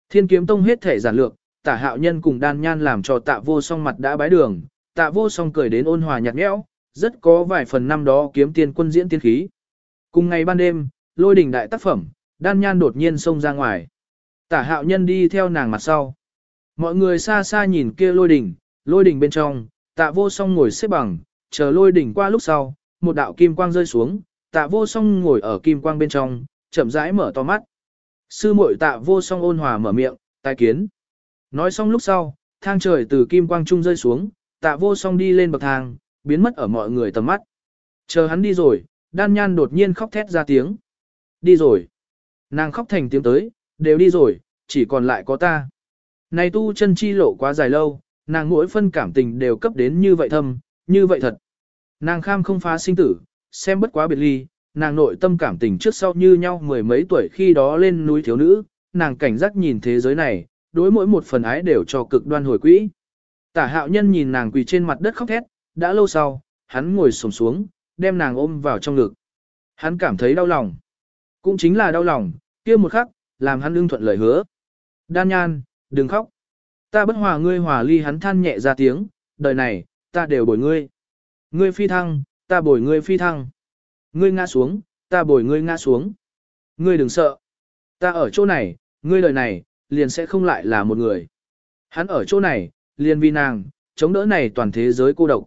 Thiên kiếm tông hết thể giản lược, tả hạo nhân cùng đan nhan làm cho tạ vô song mặt đã bái đường, tạ vô song cười đến ôn hòa nhạt nhẽo, rất có vài phần năm đó kiếm tiên quân diễn tiên khí. Cùng ngày ban đêm, lôi đỉnh đại tác phẩm, đan nhan đột nhiên xông ra ngoài. Tả hạo nhân đi theo nàng mặt sau. Mọi người xa xa nhìn kia lôi đỉnh, lôi đỉnh bên trong, tạ vô song ngồi xếp bằng, chờ lôi đỉnh qua lúc sau, một đạo kim quang rơi xuống, tạ vô song ngồi ở kim quang bên trong, chậm rãi mở to mắt. Sư muội tạ vô song ôn hòa mở miệng, tai kiến. Nói xong lúc sau, thang trời từ kim quang trung rơi xuống, tạ vô song đi lên bậc thang, biến mất ở mọi người tầm mắt. Chờ hắn đi rồi, đan nhan đột nhiên khóc thét ra tiếng. Đi rồi. Nàng khóc thành tiếng tới, đều đi rồi, chỉ còn lại có ta. Này tu chân chi lộ quá dài lâu, nàng mỗi phân cảm tình đều cấp đến như vậy thâm, như vậy thật. Nàng kham không phá sinh tử, xem bất quá biệt ly, nàng nội tâm cảm tình trước sau như nhau mười mấy tuổi khi đó lên núi thiếu nữ, nàng cảnh giác nhìn thế giới này, đối mỗi một phần ái đều cho cực đoan hồi quỹ. Tả hạo nhân nhìn nàng quỳ trên mặt đất khóc thét, đã lâu sau, hắn ngồi xổm xuống, đem nàng ôm vào trong ngực. Hắn cảm thấy đau lòng. Cũng chính là đau lòng, kia một khắc, làm hắn ưng thuận lời hứa. Đan nhan, đừng khóc. Ta bất hòa ngươi hòa ly hắn than nhẹ ra tiếng, đời này, ta đều bồi ngươi. Ngươi phi thăng, ta bồi ngươi phi thăng. Ngươi ngã xuống, ta bồi ngươi ngã xuống. Ngươi đừng sợ. Ta ở chỗ này, ngươi đời này, liền sẽ không lại là một người. Hắn ở chỗ này, liền vì nàng, chống đỡ này toàn thế giới cô độc.